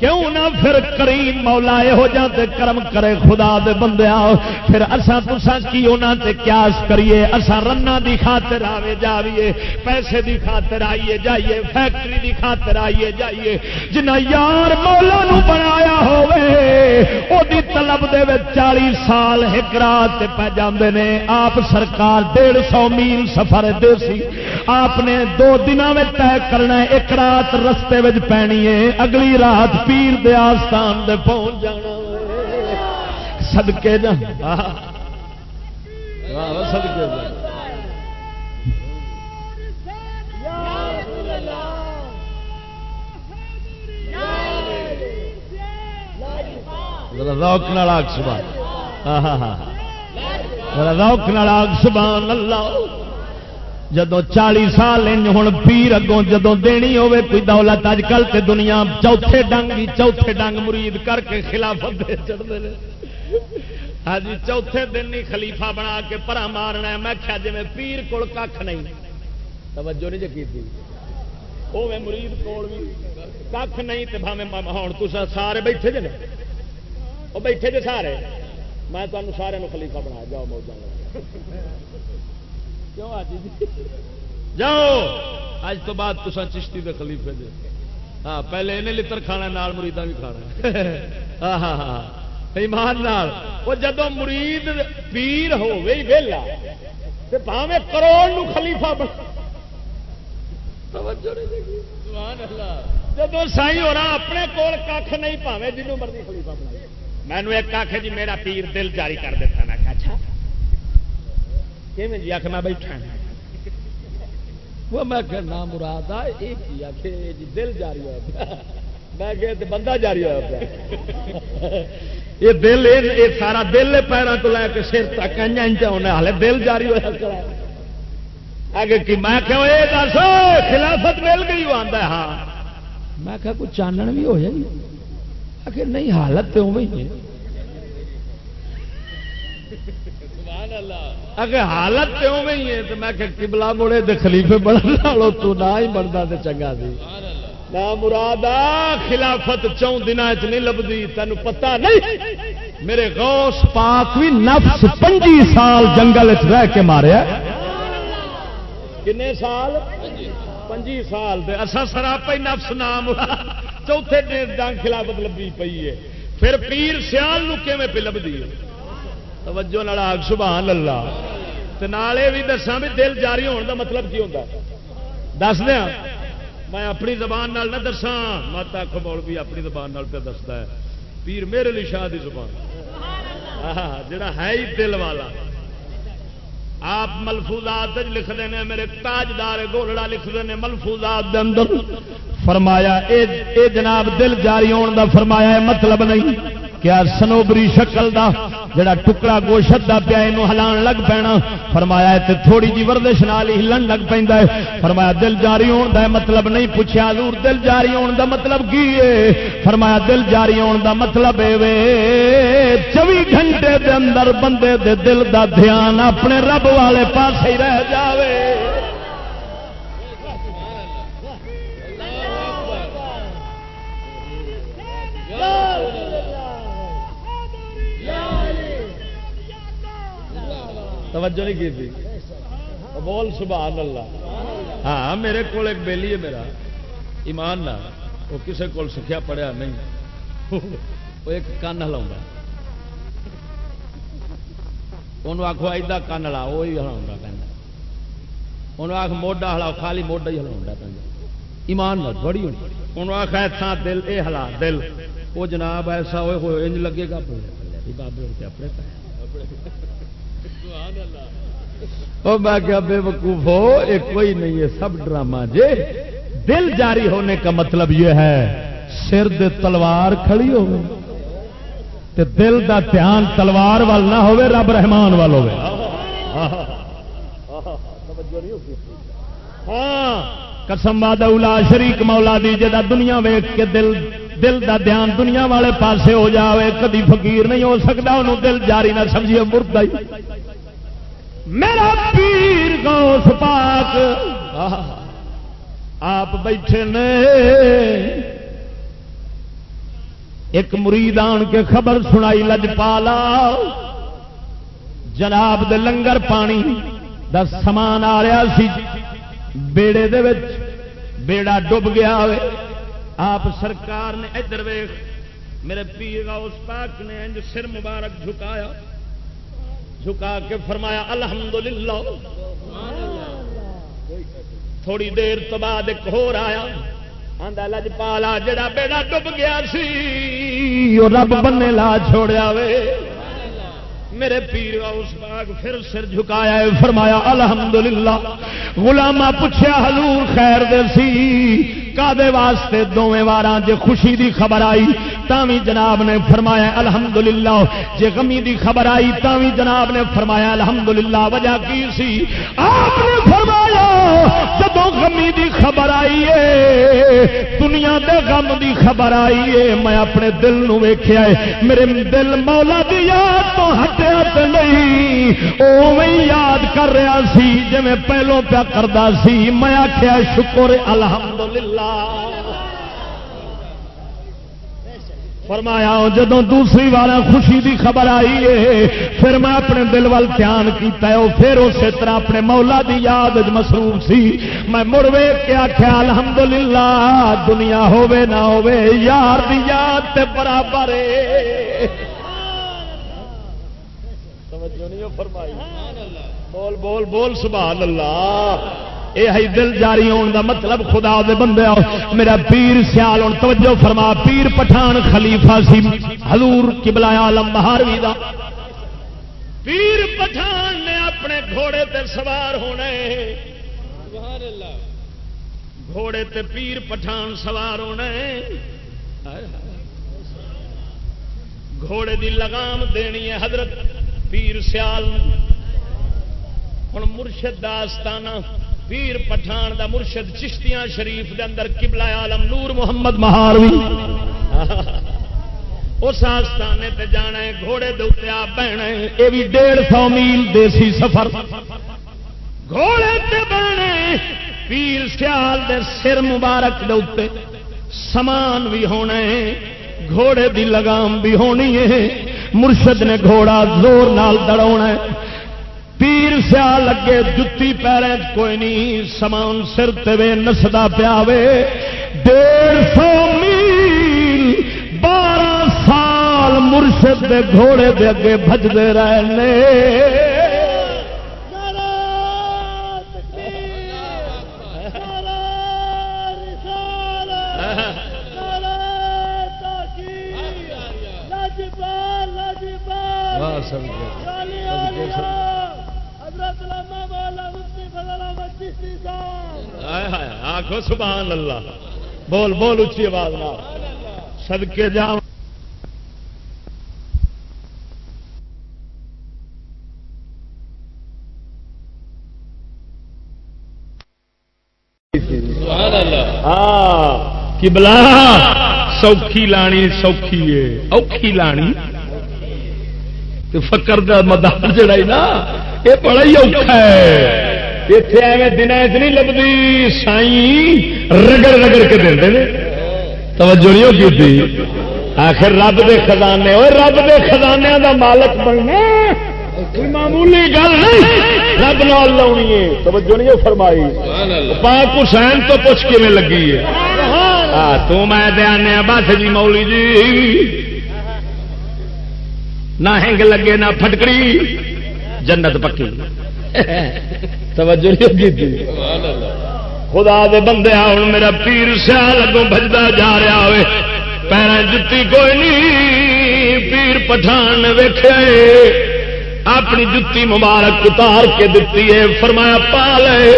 کیوں نہ پھر کریم مولا ہو جاتے کرم کرے خدا دے بندے آؤ؟ پھر اسا تسا کی انہاں تے قیاس کریے؟ اسا رنا دی خاطر آوے جاویے، پیسے دی خاطر آئیے جائیے، فیکٹری دی خاطر آئیے جائیے۔ جنہ یار مولا نو بنایا ہوئے او دی طلب دے وچ 40 سال ایک رات پہ جاندے نے۔ آپ سرکار ڈیڑھ سو میل سفر دے سی۔ آپ نے دو دنوں میں طے کرنا ایک رات رستے وچ پینی ہے، اگلی رات پیر دے آستان دے پہنچ جانا سدکے جا سدکے جا روک نالاگ سبحان روک نالاگ سبحان اللہ۔ جدو چالی سال ہوں پیر اگوں جدو دینی ہوے کوئی دولت اج کل تے دنیا چوتھے ڈنگ چوتھے ڈنگ مرید کر کے خلافت چڑھتے ہاں جی چوتھے دن ہی خلیفہ بنا کے پرا مارنا میں کیا جی پیر کول کھ نہیں۔ توجہ نہیں جی کی وہ مرید کول بھی کھ نہیں تو بھاوے ہوں تو سارے بیٹھے جی جے وہ بیٹھے جے سارے۔ میں تمہیں سارے خلیفہ بنا جاؤ موجود جاؤ۔ اج تو بعد تو چشتی دے خلیفے دے۔ ہاں پہلے انہیں لطر کھانا نال مریدا بھی کھانا ہاں ہاں ہاں ایمان نال۔ وہ جدو مرید پیر ہو گئی ویلا پاوے کروڑ نو خلیفہ جب سائی ہو رہا اپنے کول کھ نہیں پاوے جنوں مرضی خلیفہ بنا مینو ایک آخ جی میرا پیر دل جاری کر دیتا میں اچھا۔ جی؟ آخ میں بیٹھا ہاں۔ وہ میں نام مراد آ جی دل جاری ہوا میں کہ بندہ جاری ہوا پیا۔ یہ دل، یہ سارا دل پیروں تو لے کے سر تک ہونا ہالے دل جاری ہوا آگے کی، میں کہ یہ دس، خلافت مل گئی، وہ آتا ہاں۔ میں کہ کوئی چانن بھی ہو جائے آخر نہیں، حالت تو اوی ہے۔ اگر حالت تو اوی ہے تو میں کہ کبلا مڑے دے خلیفے بڑھنا لو تو نہ ہی بنتا تو چنگا سی۔ نہ مراد خلافت چون دن چ نہیں لبھی تین پتا نہیں۔ میرے غوث پاک بھی نفس پنجی سال جنگل رہ کے ماریا۔ کنے سال؟ پنجی سال دے۔ اصا سراپا ہی نفس نام۔ چوتھے ڈنگ خلافت لبی پی ہے۔ پھر پیر سیال میں پہ لبھی ہے؟ توجہ نال سبحان اللہ۔ نالے بھی دساں بھی دل جاری ہونے دا مطلب کی ہوتا دس دیا۔ میں اپنی زبان نال نہ دسا مت آخ بھی اپنی زبان نال پہ دستا ہے۔ پیر میرے لیے شاہ کی زبان۔ جڑا ہے ہی دل والا۔ آپ ملفوظات لکھتے ہیں، میرے تاجدار گولڑا لکھتے ہیں، ملفوظات دے اندر۔ فرمایا، اے اے جناب دل جاری ہونے دا فرمایا ہے مطلب نہیں۔ کیا سنوبری شکل دا جڑا ٹکڑا گوشت دا پیا یہ ہلان لگ پینا، فرمایا تے تھوڑی جی وردش نال ہی ہلن لگ پہ فرمایا، دل جاری ہون دا مطلب نہیں پوچھا دور دل جاری ہون دا مطلب کی ہے؟ فرمایا، دل جاری ہون دا مطلب اے چوی گھنٹے دے اندر بندے دے دل دا دھیان اپنے رب والے پاس ہی رہ جاوے۔ توجہ نہیں کی تھی؟ بول سبحان اللہ۔ ہاں میرے کو ایک بیلی ہے میرا۔ ایمان نہ۔ وہ کسی کو سکھیا پڑھیا نہیں۔ وہ ایک کن ہلا آخو ایدا کن ہلا وہی ہلا پہ انہوں آخ موڈا ہلا خالی موڈا ہی ہلا پہ ایمان نہ بڑی ہونی۔ انہوں آخ ایسا دل، اے ہلا دل۔ وہ جناب ایسا ہوئے انج لگے گا۔ بابے اپنے پہ میں کیا بے وقوف ہو، یہ کوئی نہیں ہے، سب ڈرامہ جے دل جاری ہونے کا مطلب یہ ہے، سر دے تلوار کھڑی ہو تے دل دا دھیان تلوار وال نہ ہوئے رب رحمان وال ہوئے ہاں قسم اولا شریک مولا دی جا دنیا ویخ کے دل دل دا دھیان دنیا والے پاسے ہو جاوے، کدی فقیر نہیں ہو سکتا انہوں دل جاری نہ سمجھیے مرد میرا پیر گوس پاک۔ آپ بیٹھے نے۔ ایک مرید آن کے خبر سنائی، لج پالا۔ جناب دے لنگر پانی دا سامان آ رہا سی۔ بیڑے دے وچ بیڑا ڈب گیا ہوئے۔ آپ سرکار نے ادھر ویخ میرے پیر اس پاک نے انج سر مبارک جھکایا۔ جھکا کے فرمایا، الحمدللہ۔ تھوڑی دیر تو بعد ایک ہو رہا لج پالا جڑا بیڑا ڈب گیا سی رب بننے لا چھوڑیا وے۔ میرے پیر اس باغ پھر سر جھکایا ہے فرمایا، الحمدللہ۔ غلامہ پوچھا حضور خیر دے سی کادے واسطے دونیں وار جے خوشی دی خبر آئی تاوی جناب نے فرمایا، الحمدللہ۔ جے غمی دی خبر آئی تاوی جناب نے فرمایا، الحمدللہ۔ وجہ کی سی؟ آپ نے فرمایا جب غمی دی خبر آئی ہے۔ دنیا دے غم دی خبر آئی ہے۔ میں اپنے دل نو ویخیا ہے۔ میرے دل مولا دی یاد تو ہٹیا تو نہیں۔ اویں یاد کر رہا سی جی میں پہلو پیا کرتا سی۔ میں آخیا شکر الحمدللہ۔ فرمایا جدو دوسری بار خوشی دی خبر آئی ہے پھر میں اپنے دل وال دھیان کیتا ہے پھر اسی طرح اپنے مولا دی یاد مصروف سی۔ میں مڑ ویگ کے آخیا الحمدللہ، دنیا ہوے نہ ہوے یار دی یاد تے برابر فرمائی۔ بول بول بول، سبحان اللہ۔ یہ دل جاری ہونے دا مطلب خدا دے بندے میرا پیر سیال ہوں توجہ فرما، پیر پٹھان خلیفہ سی۔ حضور کبلا عالم بہاروی دا۔ پیر پٹھان نے اپنے گھوڑے تے سوار ہونے گھوڑے تے پیر پٹھان سوار ہونے گھوڑے دی لگام دینی ہے حضرت پیر سیال۔ ہوں مرشد داستانہ پیر پٹھان دا مرشد چشتیاں شریف دے اندر قبلہ عالم نور محمد مہاروی اس آستانے تے جانا ہے، گھوڑے دے آپ بہنا ہے۔ یہ بھی ڈیڑھ سو میل دیسی سفر۔ گھوڑے تے بہنا پیر سیال دے سر مبارک دے سامان بھی ہونا ہے۔ گھوڑے دی لگام بھی ہونی ہے۔ مرشد نے گھوڑا زور نال دوڑا پیر سیا لگے، جتی پیرے کوئی نہیں، سمان سر تے نسدا پیا ڈیڑھ سو میل، بارہ سال مرشد دے گھوڑے دے اگے بجتے رہے آخو سبحان اللہ۔ بول بول اچھی آواز نہ سدکے جا ہاں بلا سوکھی لانی سوکھی ہے۔ اوکھی لانی۔ فکر دا مدار جڑا نا یہ بڑا ہی اوکھا ہے۔ اتنے ایویں دن چ نہیں لگتی سائی رگڑ رگڑ کے دے توجہ نہیں ہوتی آخر رب دے خزانے اور رب دے خزانے دا مالک بننا۔ معمولی گل نہیں، رب نال لونی ہے۔ توجہ نہیں فرمائی؟ پاک حسین تو پوچھ کے لگی ہے؟ تو میں دیا بس جی مولی جی۔ نہ ہنگ لگے، نہ پھٹکڑی۔ جنت پکی توجہ نہیں کی خدا دے بندے ہوں میرا پیر سیال اگوں بجتا جا رہا ہوئے۔ پیر جتی کوئی نہیں پیر پٹھان ویخیا اپنی جتی مبارک اتار کے دیتی ہے فرمایا پا لے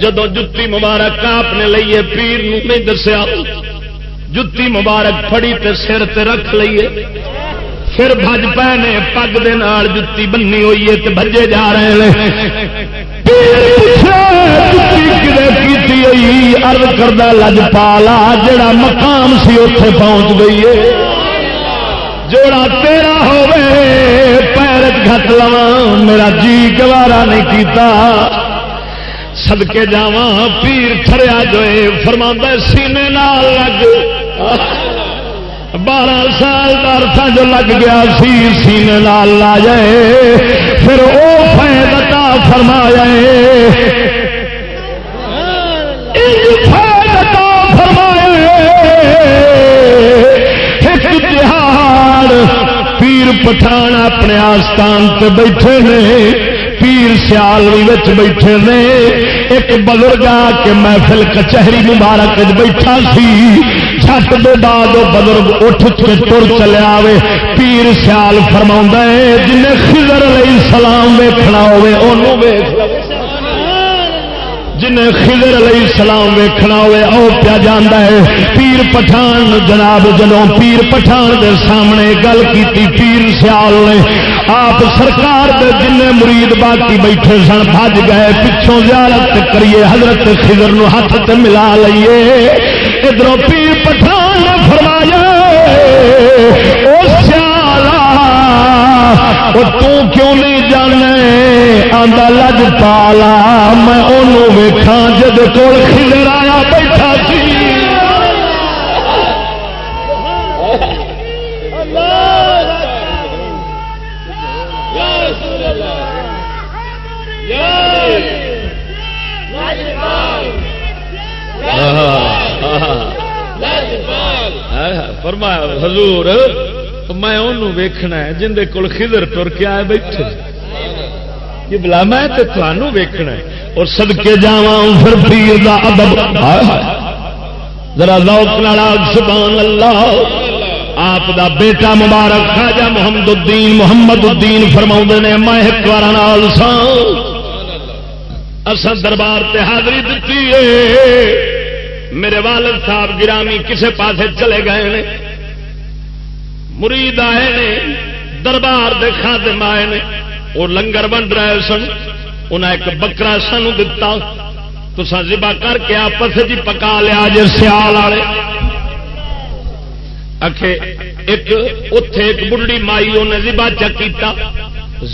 جدو جتی مبارک آپ نے لیے پیر نہیں دسیا۔ جتی مبارک پڑی تے سر تے رکھ لیے پھر بج پے نے پگ جتی بنی ہوئی ہے بجے جا رہے ہیں۔ ارد کردہ لج پالا جڑا مقام سی اتے پہنچ گئی ہے۔ جوڑا تیرا ہوے پیر گھٹ لوا میرا جی گوارا نہیں کیتا۔ سدکے جا پیر تھریا جو فرما سینے نال لگ بارہ سال کا جو لگ گیا سی، سینے لال لا جائے پھر وہ فائدتا فرمایا۔ فائدتا فرمایا۔ ایک تہار پیر پٹھان اپنے آستان تے بیٹھے نے۔ پیر سیال بیٹھے نے۔ ایک بزرگ آ کے محفل کچہری مبارک بیٹھا سی۔ چھٹ دے بعد وہ بزرگ اٹھ کے تر چلے آئے پیر سیال فرما جن خضر علیہ السلام ویکھنا ہوے ویخ جنہیں خضر علیہ السلام ویکھنا ہوئے او پیا جانا ہے۔ پیر پٹھان جناب جنوں پیر پٹھان دے سامنے گل کی پیر سیال نے آپ سرکار دے جن مرید باقی بیٹھے سن بج گئے، پچھوں زیارت کریے، حضرت خضر نو ہاتھ تے ملا لئیے۔ ادھر پیر پٹھان نے فرمایا او وہ کیوں نہیں جانے؟ آدھا لج پالا، میں انہوں ویخا جد کول خلر آیا بیٹھا سی۔ ہاں، ہاں، ہاں۔ فرمایا، حضور میں انہوں ویکھنا ہے جن دے کول خضر تر کے آئے بیٹھے۔ یہ بلا، میں تے تھانوں ویکھنا ہے۔ اور صدقے جاواں پھر پیر دا ادب۔ ذرا ذوق نال سبحان اللہ۔ آپ دا بیٹا مبارک خواجہ محمد الدین محمد الدین فرماؤں نے، میں ایک بار نال سا اصل دربار تے حاضری دیتی ہے۔ میرے والد صاحب گرامی کسے پاسے چلے گئے نے۔ مرید آئے نے، دربار دے خادم آئے نے، وہ لنگر بن رہے سن انہیں ایک بکرا سانو دتا تو ذبح کر کے آپس جی پکا لیا جی سیال والے اکھے، ایک اتے ایک بڑھڑی مائی انہیں ذبح چکیتا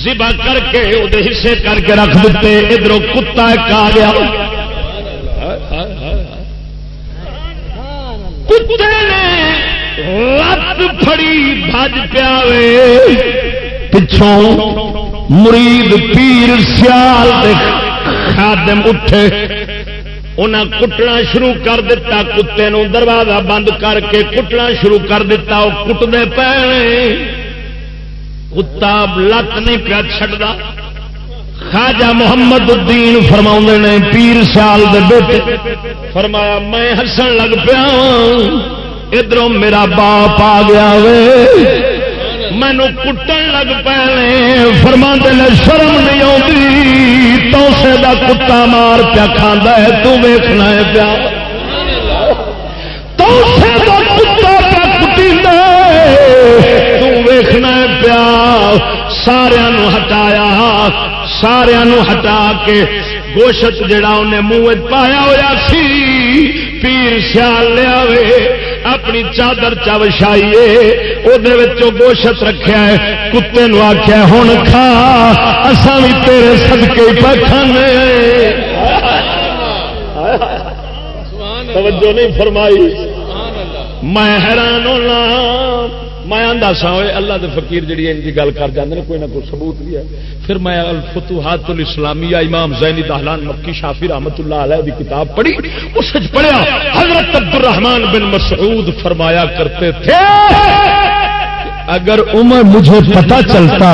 ذبح کر کے وہ حصے کر کے رکھ دیتے ادھر کتا ایک آ گیا۔ کتے نے لت فڑی بج پیا پچھوں مرید پیر سیال خادم اٹھے۔ انہیں کٹنا شروع کر دیتا کتے نو دروازہ بند کر کے کٹنا شروع کر دیتا وہ کٹنے پے کتا لت نہیں پیا چڑھتا خاجا محمد الدین فرما نے، پیر سال دے بیٹے، فرمایا، میں ہسن لگ پیا ہاں۔ ادھر میرا باپ آ گیا وے۔ مینو کٹن لگ پے فرما دل شرم نہیں آتی توسے کتا مار پیا کھانا ہے۔ تو ویخنا ہے پیا۔ توسے کتا پیا کٹی تو ویخنا ہے پیا۔ سارا ہٹایا۔ سارا ہٹا کے گوشت جڑا انہیں منہ پایا ہوا سی، پیر سیال لیا اپنی چادر چوشائیے وہ گوشت رکھا ہے، کتے نو آخیا ہوں کھا اصا بھی تیرے سدکے پکھانے توجہ نہیں فرمائی۔ میں حیران ہونا۔ میں آدھا سا اللہ دے فقیر جڑی ان کی گل کر جاتے ہیں کوئی نہ کوئی ثبوت بھی ہے۔ پھر میں الفتوحات الاسلامیہ امام زینی دہلان مکی شافی رحمت اللہ علیہ کی کتاب پڑھی، اس پڑھیا، حضرت عبد الرحمان بن مسعود فرمایا کرتے تھے اگر عمر مجھے پتا چلتا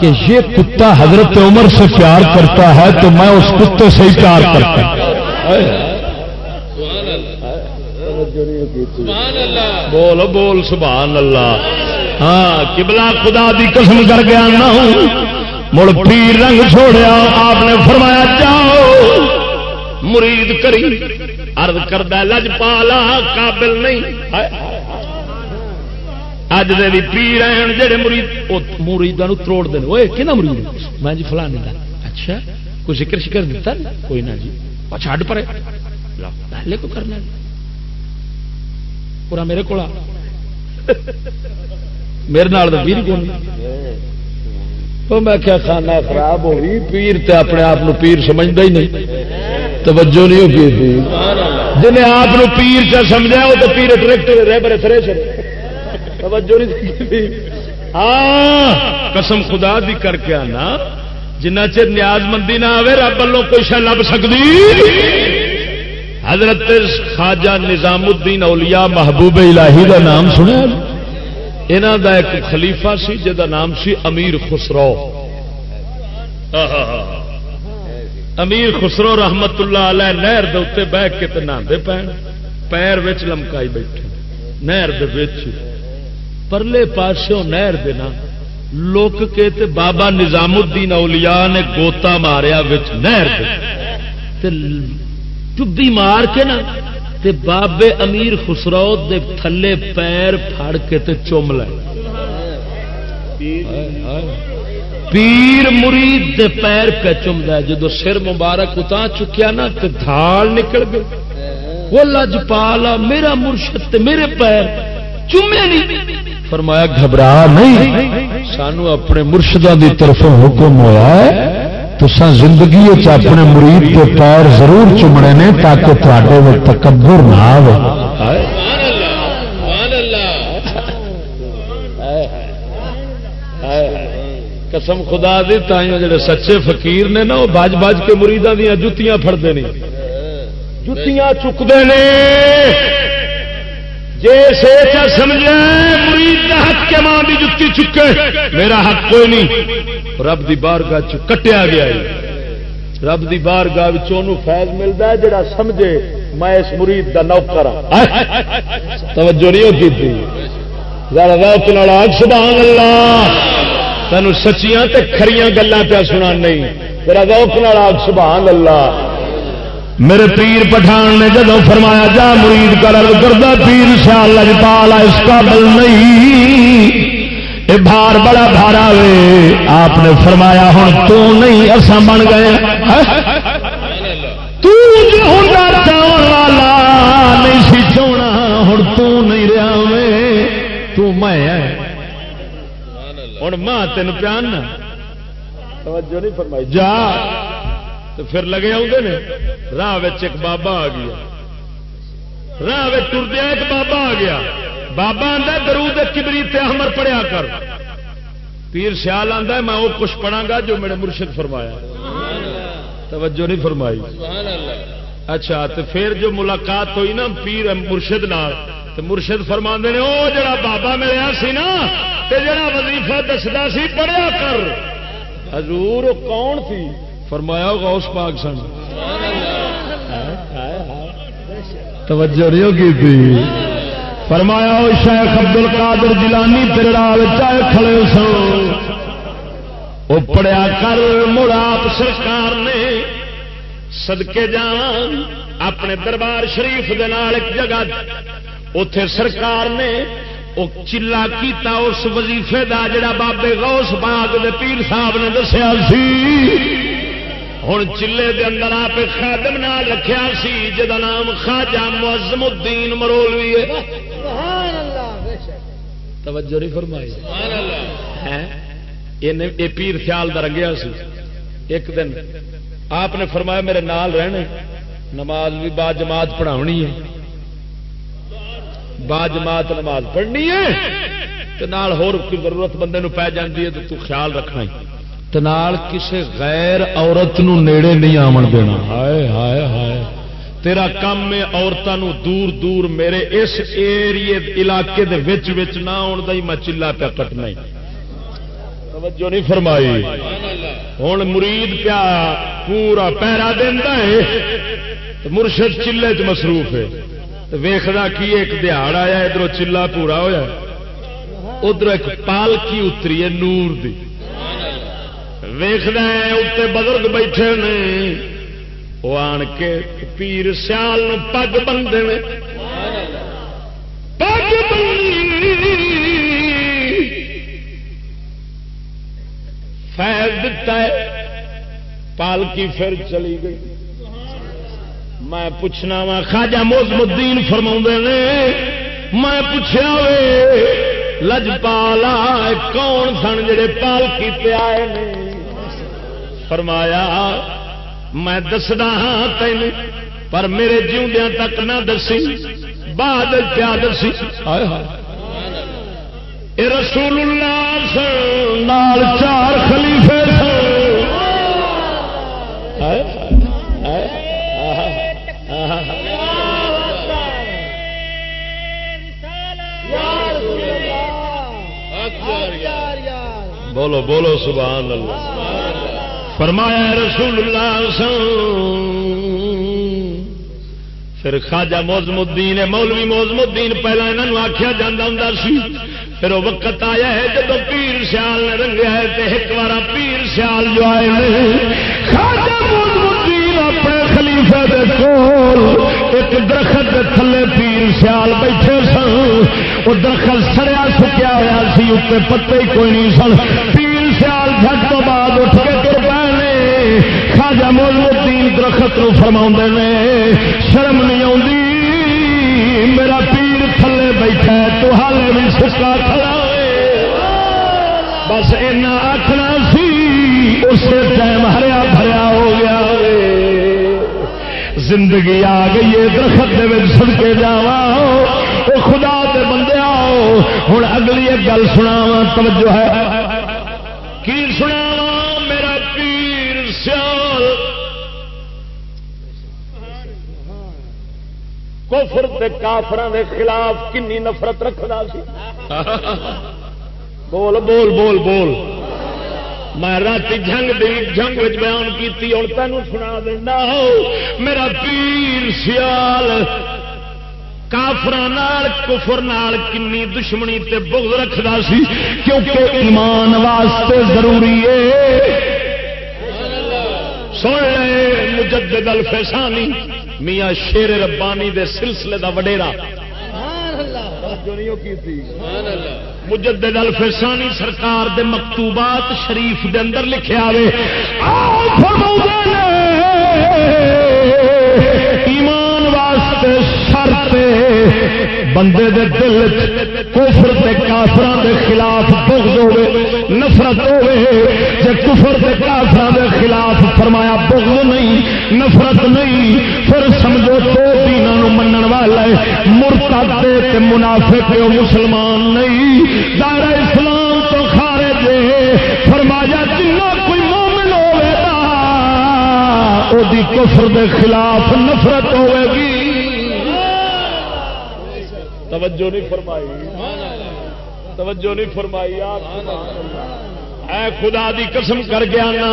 کہ یہ کتا حضرت عمر سے پیار کرتا ہے، تو میں اس کتے سے ہی پیار کرتا بول بول، سبحان اللہ۔ ہاں کبلا خدا دی قسم کر گیا نہ مڑ پیر رنگ چھوڑیا، آپ نے فرمایا، جاؤ۔ مرید کری ارد کردہ لج پالا قابل نہیں۔ اج دے بھی پیر ہیں، جڑے مرید مریدوں تروڑ دیں وہ کہ مرید؟ میں جی فلانے کا اچھا کوئی ذکر شکر دیتا کوئی نہ جی۔ چھڈ پڑے پہلے کو کرنا پورا میرے کو میرے نال پیر کون؟ تو میں کیا کھانا خراب ہوگی پیر تے اپنے آپ پیر سمجھتا ہی نہیں۔ توجہ نہیں ہوگی تھی۔ جنہیں آپ پیر چا سمجھا وہ تو پیر ٹریکٹر رہ برے تھریشر توجہ نہیں ہاں قسم خدا دی کر کے آنا، جنہ چر نیاز مندی نہ آئے رب والوں کوئی شا لب سکتی حضرت خواجہ نظام الدین اولیاء محبوب الہی دا نام سنیا جی؟ انہوں دا ایک خلیفہ سی جا نام سی امیر خسرو. امیر خسرو رحمت اللہ علیہ نہر دے بہ کے تو نہے پین پیر لمکائی بیٹھے، نہر پرلے پاسوں نہر دینا لوک کے تے بابا نظام الدین اولیاء نے گوتا ماریا نہر دے۔ چبی مار کے نا، تے بابے امیر خسرو دے تھلے پیر پھڑ کے تے چوم لے۔ پیر مرید دے پیر پہ چوم لے، جدو سر مبارک اتنا چکیا نا، تے دھال نکل گئے وہ لج پالا میرا مرشد تے میرے پیر چومے نہیں۔ فرمایا، گھبرا نہیں، سانو اپنے مرشدوں دی طرف حکم ہوا ہے۔ تسا زندگی اپنے مرید کے پیر ضرور چومنے نے تاکہ تے تکبر نہ آئے قسم خدا دی، تائیوں جڑے سچے فقیر نے نا، وہ باج باج کے مریداں دیا جتیاں پھڑتے نہیں جتیاں چکتے ہیں جی سمجھے مرید کا حق کے ماں بھی جتی چکے میرا حق کوئی نہیں۔ رب دی بار گاہ کٹیا گیا ہے۔ رب دی بار گاہ فیض ملتا ہے جڑا سمجھے میں اس مرید کا نوکر ہاں۔ توجہ نہیں ہوتی تھی۔ سبحان اللہ تینوں سچیاں تے کھریاں گلیں پہ سنا نہیں۔ میرا روک نال سبحان اللہ میرے پیر پٹھان نے جدو فرمایا جا مرید کرل کردہ پیر سیال لجپالا اس کا بل نہیں۔ اے بھار بڑا بھارا وے۔ آپ نے فرمایا ہوں تو نہیں اصا بن گئے والا نہیں سی چونا ہوں تو نہیں رہا وے۔ تو میں ہوں ماں تین پیان توجہ نہیں فرمائی۔ جا۔ تو پھر لگے آتے نے، راہ ایک بابا آ گیا۔ راہ ٹردیا ایک بابا آ گیا۔ بابا آدھا درود کبری تے احمر کر۔ پیر سیال آتا میں وہ کچھ پڑھا گا جو میرے مرشد فرمایا۔ توجہ نہیں فرمائی۔ اچھا تو پھر جو ملاقات ہوئی نا پیر مرشد نال تو مرشد فرما نے وہ جڑا بابا ملیا سی نا، تے جڑا وظیفہ دستا سی، پڑھیا کر۔ حضور کون تھی فرمایا غوث پاک سن۔ توجہ نہیں ہوگی تھی۔ فرمایا شیخ ابدل کادر جلانی تیرے چائے کھڑے سن۔ وہ پڑیا کر مڑا سرکار نے سدکے جان، اپنے دربار شریف دے نال ایک جگہ اتے سرکار نے وہ چلا کیتا اس وظیفے دا جڑا بابے غوث باغ دے پیر صاحب نے دسیا سی۔ ہوں چلے دے اندر آپ خادم نہ رکھا سی جا نام خاجا معزم الدین مرولوی ہے توجہ نہیں فرمائی۔ یہ پیر خیال کا رنگیا سی۔ ایک دن آپ نے فرمایا میرے نال رہنے نماز بھی با جماعت پڑھاونی ہے۔ با جماعت نماز پڑھنی ہے۔ نال ہور کوئی ضرورت بندے نو پی جاتی ہے تو تو خیال رکھنا ہی۔ تنال کسے غیر عورت نو نیڑے نہیں آمن دینا۔ ہائے ہائے ہائے۔ تیرا کام میں عورتوں دور دور میرے اس ایریے علاقے دے وچ وچ نہ آن دا میں چلا پیا کٹنا توجہ نہیں فرمائی۔ ہوں مرید پیا پورا پیرا دینا ہے۔ مرشد چلے چ مصروف ہے۔ ویخنا کی ایک دہاڑ آیا ادھر چلا پورا ہوا ادھر ایک پالکی اتری ہے نور دی۔ ویخنا اتنے بزرگ بیٹھے نے۔ وہ آن کے پیر سیال پگ بنتے پگ فیض دتا ہے، پالکی پھر چلی گئی۔ میں پوچھنا وا خاجا موزم الدین فرما نے، میں پوچھا وے لجپالا کون سن جڑے پالکی پہ آئے نے؟ فرمایا، میں دسدا ہاں تین پر میرے جیوندیا تک نہ دسی، بعد کیا دسی؟ اے رسول اللہ نال چار خلیفے بولو بولو، سبحان اللہ۔ فرمایا رسول اللہ پھر خاجا موزم الدین، مولوی موزم الدین پہلا یہاں آخیا جا ہوں سی۔ پھر وہ وقت آیا ہے جب پیر سیال نے رنگیا ہے تو ایک بار پیر سیال جو آئے موزم الدین اپنے خلیفے دے کول ایک درخت دے تھلے پیر سیال بیٹھے سن۔ وہ درخت سڑیا سکیا ہوا سی، اتنے پتے ہی کوئی نہیں سن۔ پیر سیال جھٹ تو بعد اٹھ کے خاجا مول الدین درخت نو فرما نے، شرم نہیں آتی میرا پیر تھلے بیٹھا تو حالے بھی سکا کھڑا بس اینا آخنا سی، اس ٹائم ہریا بھریا ہو گیا زندگی آ گئی ہے درخت سڑ کے جا خدا دے بندے آؤ ہوں اگلی ایک گل سنا توجہ ہے۔ کفر تے کافر دے خلاف کنی نفرت رکھنا سی؟ بول بول بول بول۔ میں رات جنگ دی جنگ بیان کی اور تینوں سنا دینا ہو، میرا پیر سیال کافر کفر نال کنی دشمنی تے بغض رکھدا سی، کیونکہ ایمان واسطے ضروری ہے۔ سن لے، مجدد الفسانی۔ میاں شیر ربانی دے سلسلے دا وڈیرا۔ مجدد الفسانی سرکار دے مکتوبات شریف دے اندر لکھے آوے۔ ایمان واسطے شرط بندے دے دل کفر تے کافران دے خلاف بغض ہوے نفرت ہوے جے کفر تے کافران دے خلاف فرمایا بغض نہیں، نفرت نہیں، پھر سمجھو تو دیناں نو منن گل ہے۔ مرتد تے منافق او مسلمان نہیں۔ دائرہ اسلام تو خارج ہے۔ فرمایا جنا کوئی مومن ہوئے گا وہ کفر دے خلاف نفرت ہوئے توجہ نہیں فرمائی۔ توجہ نہیں فرمائی اے خدا دی قسم کر گیا نا۔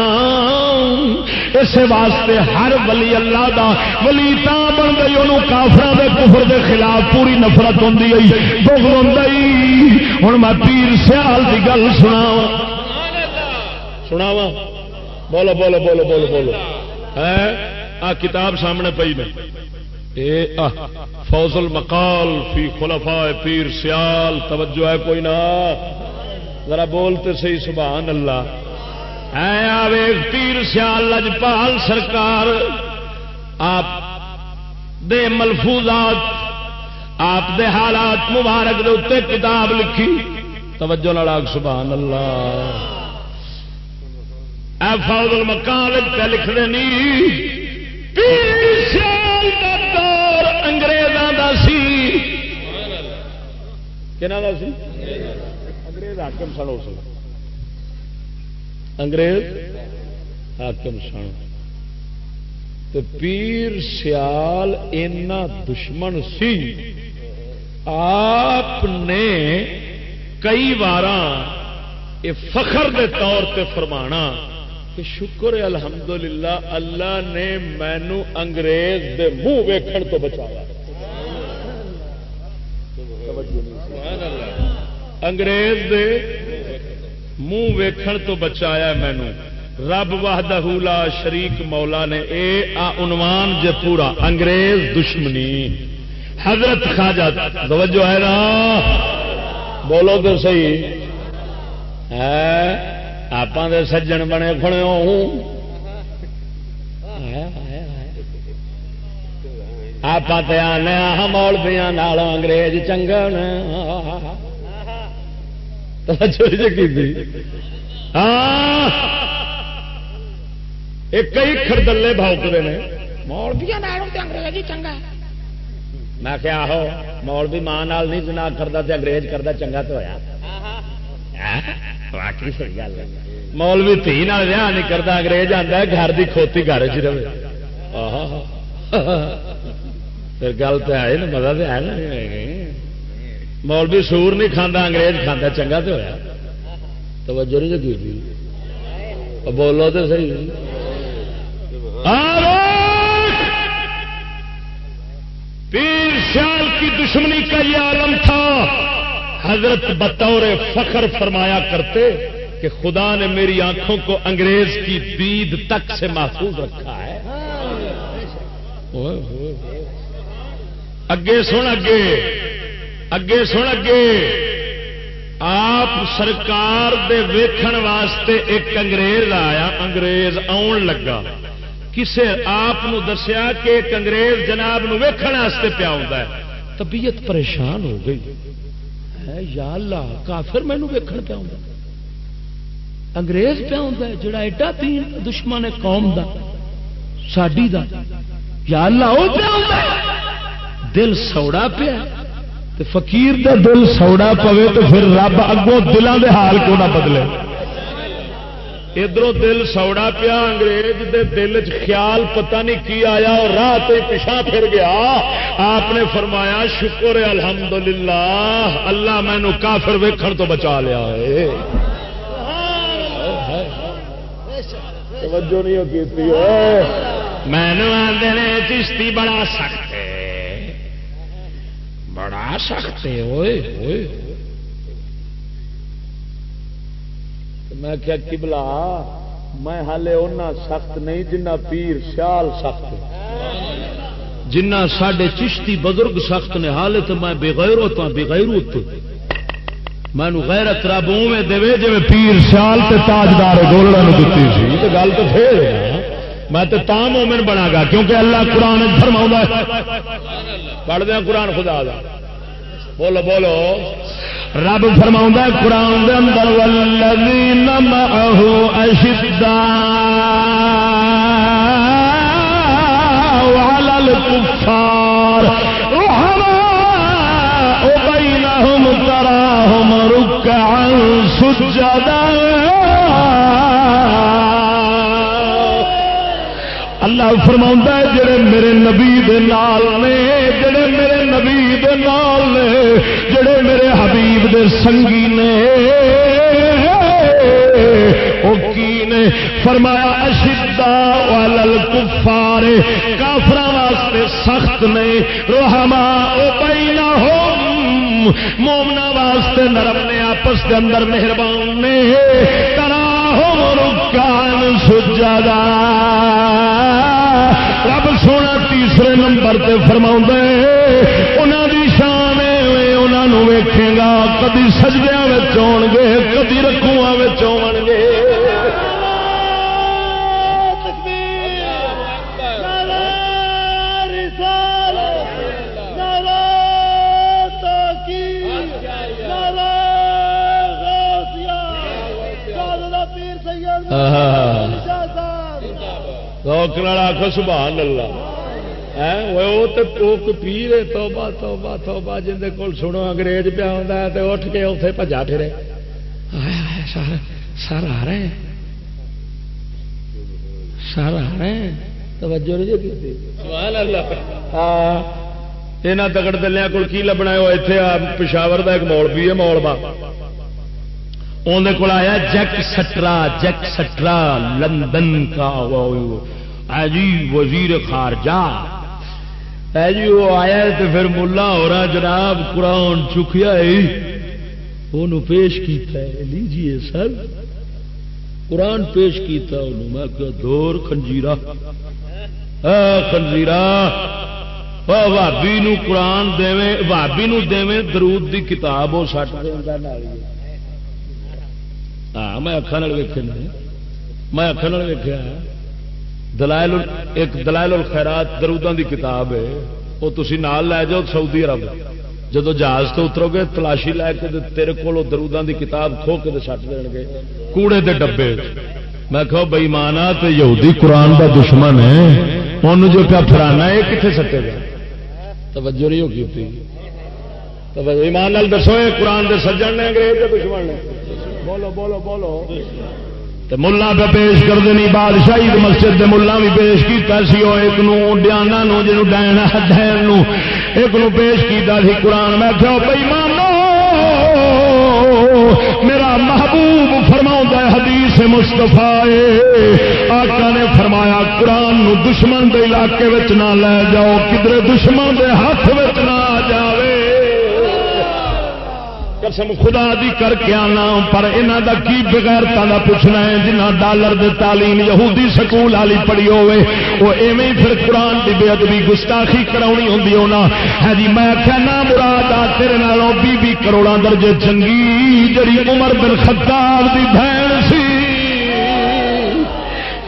اس واسطے ہر ولی اللہ دا ولی تا بن گئی، انہوں کافر دے کفر دے خلاف پوری نفرت ہوں بغض ہوں ہوں میں پیر سیال دی گل سنا سناوا بولو بولو بولو بولو بولو۔ آ کتاب سامنے پی میں۔ اے فوز المقال فی خلفاء پیر سیال، توجہ ہے کوئی نہ ذرا بولتے صحیح، سبحان اللہ۔ ہے آوے پیر سیال، لجپال سرکار، آپ دے ملفوظات، آپ دے حالات مبارک دے اتنے کتاب لکھی۔ توجہ لڑاک سبحان اللہ۔ اے فوج المکان پہ لکھ دینی پیر سیال! کہنا دا سی انگریز حاکم سن اس انگریز حاکم سن تو پیر سیال اینا دشمن سی آپ نے کئی بار فخر دے طور تے فرمانا کہ شکر الحمدللہ اللہ نے مینو انگریز دے منہ ویکھن تو بچایا انگریز دے منہ ویکھن تو بچایا مینو رب واہدہ لا شریک مولا نے، اے عنوان جے پورا، انگریز دشمنی۔ حضرت خواجہ، توجہ ہے نا؟ بولو تو صحیح۔ ہے؟ آپ سجن بنے کھڑے آپ آنے ہاں، مول پیا انگریز چنگا ہاں۔ کئی خردلے بھاؤکتے ہیں۔ مول بھی انگریز چنگا میں کیا ہو مول بھی ماں نہیں جنا کرتا انگریز کرتا چنگا تو ہوا ہاں، واقعی صحیح گل ہے۔ مولوی تھی ویاہ نہیں کرتا انگریز آتا گھر کی کھوتی گھر چ رہے۔ پھر گل تو ہے نا، مزہ تو ہے نا۔ مولوی سور نہیں کھانا انگریز کھانا چنگا تو ہوا توجہ نہیں کی بولو تو صحیح۔ پیر سیال کی دشمنی کا یہ عالم تھا۔ حضرت بطور فخر فرمایا کرتے کہ خدا نے میری آنکھوں کو انگریز کی دید تک سے محفوظ رکھا ہے۔ اگے سن، اگے۔ اگے سن اگے۔ آپ سرکار دے ویکھن واسطے ایک انگریز آیا، انگریز آن لگا۔ کسے آپ دسیا کہ ایک انگریز جناب نو ویکھن واسطے پیا ہوتا ہے۔ طبیعت پریشان ہو گئی۔ یا اللہ، کافر مینو ویکھن پیا ہوتا انگریز پہ ہوتا ہے، جڑا ایڈا تین دشمن ہے، قوم دا، ساڈی دا۔ یا اللہ وہ پہ ہوتا ہے۔ دل سوڑا پیا فقیر دا دل سوڑا پوے تو پھر رب اگوں دلان دے حال کو نہ بدلے؟ ادھر دل سوڑا پیا انگریز دے دل چ خیال پتہ نہیں کی آیا اور راہ تے پیچھا پھر گیا۔ آپ نے فرمایا، شکر الحمدللہ، اللہ مینو کافر ویکھن تو بچا لیا ہے۔ توجہ نہیں کی مینو آدھے چشتی بڑا سخت۔ بڑا سخت ہے ہوئے ہوئے میں کیا کبلا میں ہالے اُنہ سخت نہیں جنہ پیر سیال سخت جنہ سڈے چشتی بزرگ سخت نے حال تو میں بغیر ہوتا بغیر ہوتا مینو غیرت رب اوے دے جی پیر سیال تے تاجدار گولڑا دیتی سی۔ گل تو پھر میں تو مومن بنا گا کیونکہ اللہ قرآن فرما پڑھ دیا قرآن خدا دا۔ بولو بولو۔ رب فرما قرآن اندر والذین معه اشداء وعلى الكفار رحماء سجدا۔ اللہ فرما ہے جڑے میرے نبی دے نال نے، جڑے میرے نبی دے نال نے، جڑے میرے حبیب دے سنگی نے۔ وہ کی نے فرمایا، اشدا والل کفار کافر واسطے سخت نے۔ روحما او بینا ہو مومنا واسطے نرم نے، آپس کے اندر مہربان نے۔ ترا ہو رکان سجا رب سونا تیسرے نمبر تے فرما انہوں دی شان انہوں ویکھے گا، کدی سجدیا آن گے کدی رکھوا آن گے آخو سبحان اللہ پیر توبہ توبہ توبہ جن کول سنو انگریز ہے تو اٹھ کے اتنے بجا پھرے۔ سر آ رہے ہیں سر آ رہے ہیں توجہ نہیں ہاں یہاں تگڑ دلیا کول کی لبنا وہ اتنے پشاور کا ایک مول بھی ہے مول با اندر کول آیا Jack Straw Jack Straw, London کا جی وزیر خارجہ۔ جی وہ آیا تو پھر ملا ہو رہا جناب قرآن چکیا وہ پیش کیتا ہے لیجیے سر۔ قرآن پیش کیتا انہوں میں کہ دور خنجیرا خنجیرا بھابی قرآن دے بھابی دے درود دی کتاب وہ سٹ ہاں میں اکھان ویکے میں اکھان ویکیا دلائل ایک دلائل الخیرات درودوں دی کتاب ہے۔ وہ تھی نال لے جاؤ سعودی عرب۔ جب جہاز تو اترو گے، تلاشی لے کے تیرے کو درودوں دی کتاب کھو کے سٹ دین گے۔ کوڑے دے ڈبے میں کہو بئی مانا تو یہودی قرآن دا دشمن ہے۔ انہوں جو پیا فرانا ہے کتنے سٹے گا؟ توجہ نہیں ہوگی تھی ایمان دسو قرآن دے سجن نے انگریز کے دشمن نے۔ بولو بولو بولو۔ ملا پہ پیش کر دینی بادشاہی مسجد دے ملا بھی پیش کیتا سی وہ ایک نو ڈیانا نو جنو ڈین دین نو۔ ایک نو پیش کیتا سی قرآن۔ میں کہو، بھائی مانو، میرا محبوب فرما حدیث مستفا آقا نے فرمایا، قرآن نو دشمن دے علاقے نہ لے جاؤ کدھر دشمن دے ہاتھ نہ قسم خدا دی کر کے آنا، پر انہوں دا کی بغیر تا پوچھنا ہے؟ جنہ ڈالر دے تعلیم یہودی سکول والی پڑھی ہوے وہ ایویں پھر قرآن کی بے ادبی گستاخی کرانی ہوں ہونا۔ ہے جی میں کہنا مراد آ، تیرے نالوں بی بی کروڑا درجے چنگی جڑی عمر بن خطاب دی بہن سی۔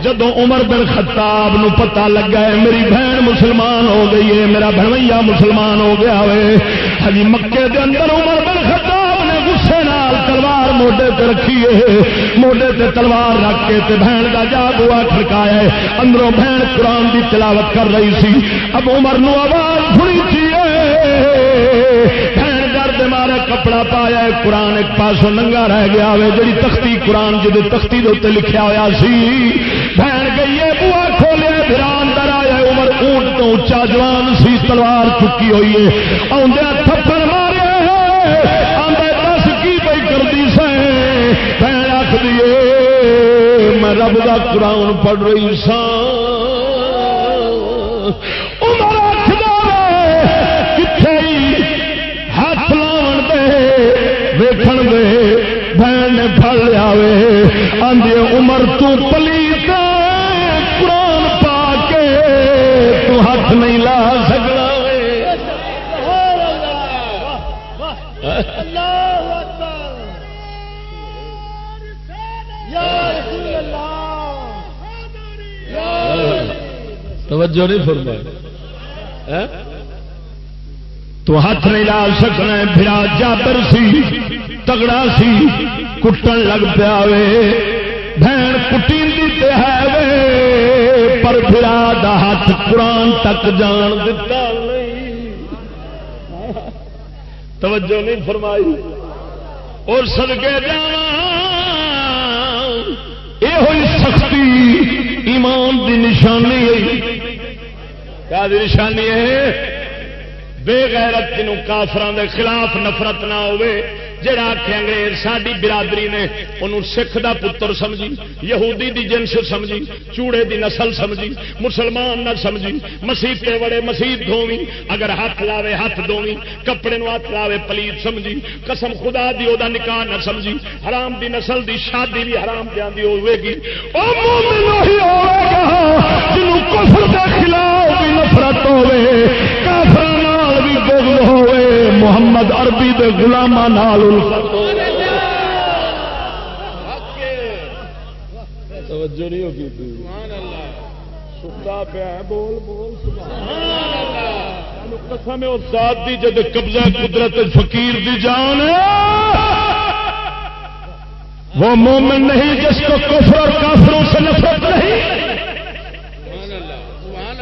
جدو عمر بن خطاب نو پتا لگا ہے، میری بہن مسلمان ہو گئی ہے، میرا بہنیا مسلمان ہو گیا ہے ہجی ہاں مکے دے اندر عمر بن خطاب موڈے تے رکھیے، موڈے تے تلوار رکھ کے تے بہن کا جا بوا کھڑکایا اندروں بہن قرآن دی تلاوت کر رہی سی۔ اب عمر نو آواز سنی چیے بہن درد مارے کپڑا پایا ہے، قرآن ایک پاسوں ننگا رہ گیا ہوئے جی تختی قرآن جی تختی دے لکھیا ہوا سی۔ بہن گئی ہے بوا کھولے بران در آیا عمر اونٹ تو اچا جوان سی، تلوار چکی ہوئی ہے۔ آدھا دیے میں رب کا قرآن پڑھ رہی سا ہاتھ لاؤ دے دے، بہن نے پڑ لیا آدھے عمر، تو پلی قرآن پا کے تو ہاتھ نہیں لا سکتا توجہ نہیں فرمایا تو ہاتھ نہیں لا سکنا پھرا جابر سی، تگڑا سی، کٹن لگ پیا بہن کٹی ہے پر پھرا دا ہاتھ قرآن تک جان دتا نہیں۔ توجہ نہیں فرمائی۔ اور سدگے جا یہ ہوئی سختی ایمان دی نشانی کا نشانی ہے۔ بے غیرت جنوں کافران دے خلاف نفرت نہ ہوئے جڑا آخ انگریز ساری برادری نے انہوں سکھ دا پتر سمجھی، یہودی دی جنس سمجھی، چوڑے دی نسل سمجھی، مسلمان نہ سمجھی، مسیح بڑے مسیح دھوی اگر ہاتھ لاوے ہاتھ دھوی کپڑے نو ہاتھ لاوے پلیت سمجھی، قسم خدا دی او دا نکاح نہ سمجھی، حرام دی نسل دی شادی بھی حرام جاندی ہوئے گی۔ او مومن وہی ہوئے گا جنوں کفر دے خلاف نفرت ہوئے کافر نال بھی بغض ہوئے محمد عربی دے غلاماں نال توجہ نہیں ہوگی ستا پیا بول بول قسم ذات دی جد قبضہ قدرت فقیر دی جان وہ مومن نہیں جس کو کفر اور کافروں سے نفرت نہیں۔ ہاں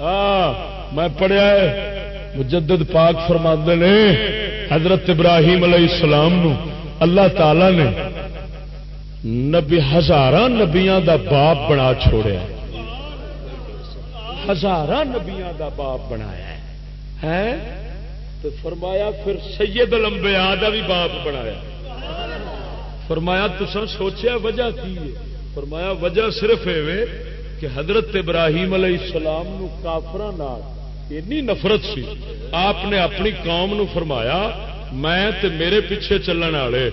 ہاں، میں پڑھیا ہے، مجدد پاک فرما نے، حضرت ابراہیم علیہ السلام نو، اللہ تعالی نے نبی ہزار نبیا دا باپ بنا چھوڑیا ہزار نبیا دا باپ بنایا ہے۔ تو فرمایا، پھر سید الانبیاء دا بھی باپ بنایا فرمایا تسا سوچیا وجہ کی ہے؟ فرمایا، وجہ صرف ہے کہ حضرت ابراہیم علیہ السلام نو کافران اینی نفرت سی، آپ نے اپنی قوم نو فرمایا، میں تے میرے پیچھے چلن والے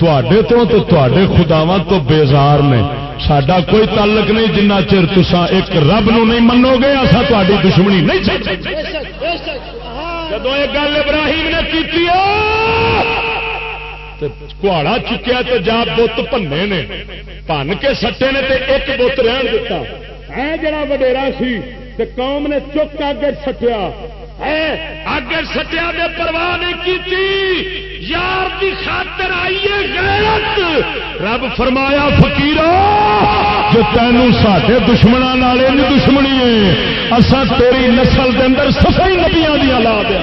تے تو تے خداوا تو بیزار نے۔ سڈا کوئی تعلق نہیں جنہ چر تسا ایک رب نو نہیں منو گے اصا تاری دشمنی نہیں جب یہ گل ابراہیم نے کی کہاڑا چکیا تو جا بت پنے نے۔ پن کے سٹے نے تے ایک بت رہن دیتا۔ ہے جڑا وڈیرا سی تے قوم نے چک اگے سٹیا۔ اگے سٹیا نے پرواہ نہیں کی یار کی خاطر آئیے غیرت۔ رب فرمایا فکیر جو تینوں ساڈے دشمنوں والے نہیں دشمنی ہے اصا تیری نسل کے اندر سفائی نبیاں دیا لا دیا۔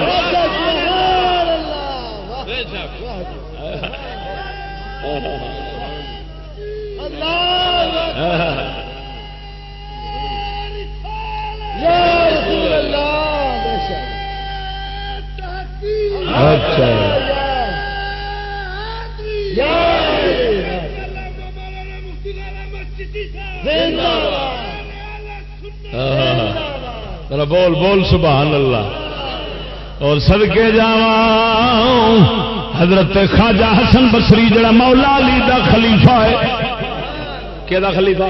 اچھا بول بول، سبحان اللہ۔ اور سدکے جا حضرت خواجہ حسن بسری جڑا مولا علی دا خلیفہ ہے۔ کہ خلیفہ؟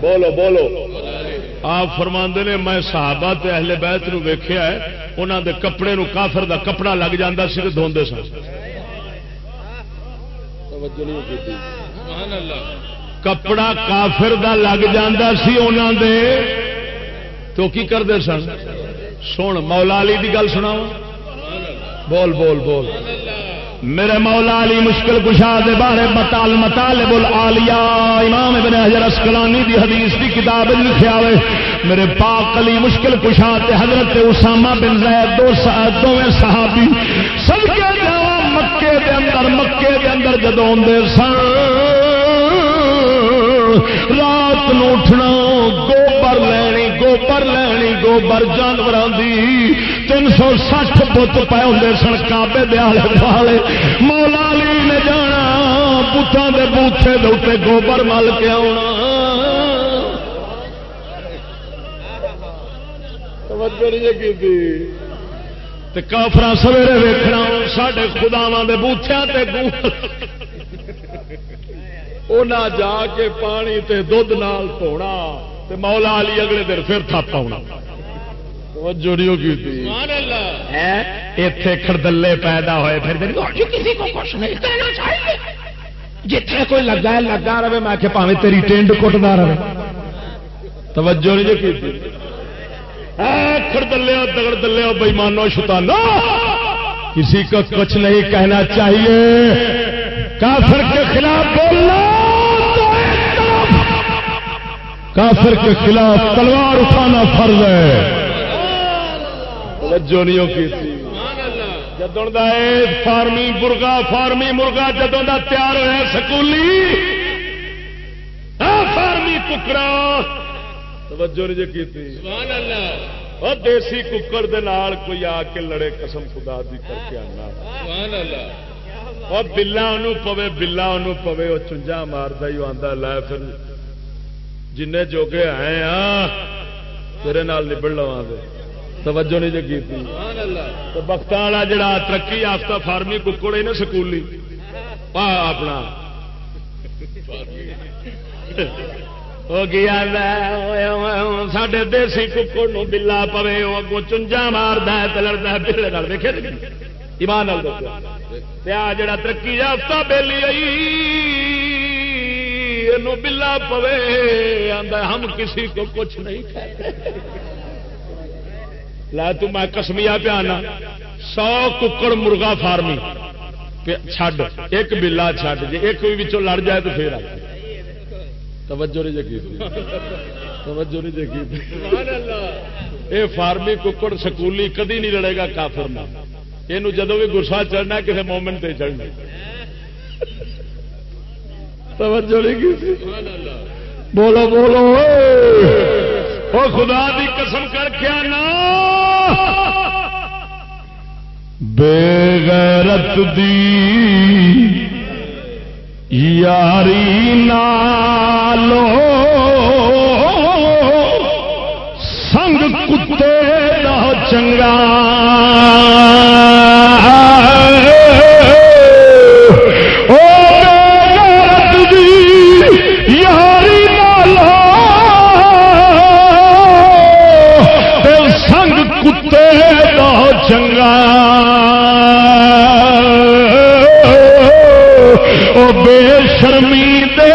بولو بولو۔ آپ فرما نے میں صحابہ تے اہل بیت نو ویخیا ہے انہوں دے کپڑے نو کافر دا کپڑا لگ جاتا سی دھوندے سن۔ کپڑا کافر دا لگ جاتا سی انہوں دے۔ تو کی کرتے سن؟ سن مولا علی دی گل سنا بول بول بول۔ میرے مولا علی مشکل کشا دے بارے بطال مطالب العالیہ، امام ابن حجر اسکلانی دی حدیث دی کتاب لکھیا ہوئے میرے پاک علی مشکل کشا تے حضرت اسامہ بن زید، دو دوویں صحابی سب کے مکے دے اندر، مکے دے اندر جدوں دے سن، رات نو اٹھنا، گوبر لینی گوبر لینی، گوبر جانوروں دی۔ تین سو سٹھ بت پے ہوں سن کابے والے مولا علی نے جانا بتان کے بوٹے دے گوبر مل کے آنا جی کافر سویرے ویکنا سڈے خداوا کے بوٹیا نہ جا کے پانی تے دھد نال دھونا۔ تے مولا علی اگلے دن پھر جوڑیوں کی اتے کھڑدلے پیدا ہوئے پھر کسی کو کچھ نہیں کرنا چاہیے۔ جتنے کوئی لگا ہے لگا رہے میں کہ پاوے تیری ٹینڈ کٹتا رہے۔ توجہ نہیں جو کی کھڑدلیا دگڑ دلیا بےمانو شتانو کسی کو کچھ نہیں کہنا چاہیے۔ کافر کے خلاف بولنا! کافر کے خلاف تلوار اٹھانا فرض ہے۔ کی جدوں دا فارمی مرغا فارمی مرغا جدوں دا تیار ہوا سکولی۔ فارمی ککڑا۔ توجہ نہیں جی کی اور دیسی ککڑ دے نال کوئی آ کے لڑے قسم خدا دی کر کے آنا۔ اور بلا انہوں پوے بلا انہوں پوے وہ چنجا مارتا ہی آتا پھر جن جوگے آئے ہاں تیرے نال نبڑ لوا دے۔ توجہ نہیں جی کی بخت والا جڑا ترقی یافتہ فارمی ککڑ نا سکولی۔ پا اپنا۔ وہ گیا سڈے دیسی ککڑ بلا پوے وہ اگوں چنجا مارد لڑتا بلے دیکھے ایمان جڑا ترقی یافتہ بیلی آئی۔ بلا پوے آدھا ہم کسی کو کچھ نہیں کہتے لا تو میں کسمیا پیانا سو ککڑ مرغا فارمی چھڈ ایک بلا چھڈ جی ایک بھی لڑ جائے تو پھر آ توجہ نہیں جگی توجہ نہیں جگی یہ فارمی ککڑ سکولی کدی نہیں لڑے گا کافر نہ یہ جدو بھی گسا چڑھنا کسی مومنٹ سے چڑھنا توجہ نہیں کی بولو بولو۔ او خدا دی قسم کر کے نا بے غیرت دی یاری نالو۔ سنگ کتے دا چنگا۔ چنگا۔ او بے شرمی دے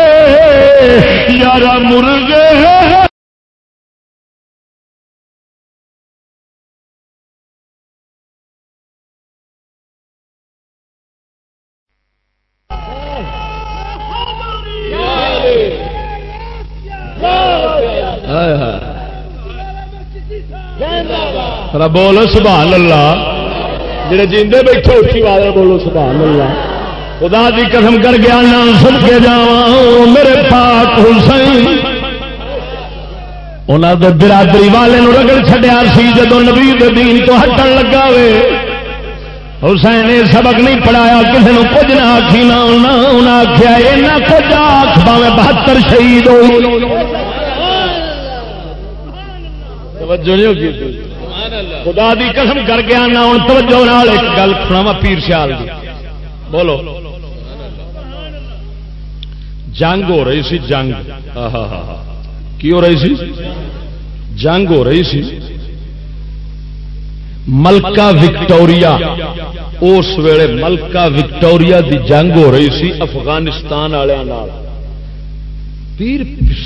یار مرغے بولو، سبحان اللہ۔ جڑے جیندے بیٹھے اٹھی والے بولو، سبحان اللہ۔ خدا دی قسم کر گیا نام سن کے جا میرے پاک حسین۔ انہوں نے برادری والے نو رگڑ چڈیا سی جدو نبی دین تو ہٹن لگا وے۔ حسین نے سبق نہیں پڑھایا کسی نے کچھ نہ آخی نہ انہیں آخیا یہ کچھ آخ پاوے بہتر شہید ہوئی توجہ نہیں ہوگی۔ خدا دی قسم کر کے آنا ہوں توجہ نال ایک گل سنا پیر سیال دی۔ بولو۔ جنگ ہو رہی سی، جنگ۔ کی ہو رہی سی؟ جنگ ہو رہی سی۔ ملکہ وکٹوریا اس ویلے ملکہ وکٹوریا دی جنگ ہو رہی سی افغانستان والوں پیر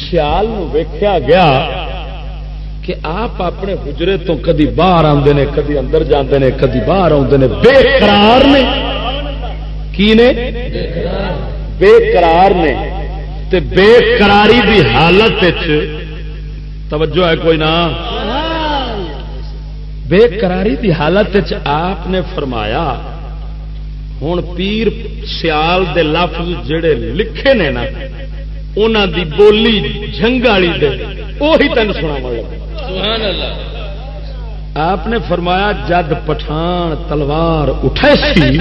سیال ویخیا گیا۔ کہ آپ اپنے حجرے تو کدی باہر آتے ہیں کدی اندر جاتے ہیں کدی باہر آتے ہیں بے قرار نے۔ کی نے؟ بے قرار نے۔ تے بے قراری دی حالت توجہ ہے کوئی نہ بے قراری دی حالت آپ نے فرمایا ہوں پیر سیال دے لفظ جڑے لکھے نے نا انہوں دی بولی جنگ والی دے وہی تین سنا لگا۔ آپ نے فرمایا جد پٹھان تلوار اٹھے سی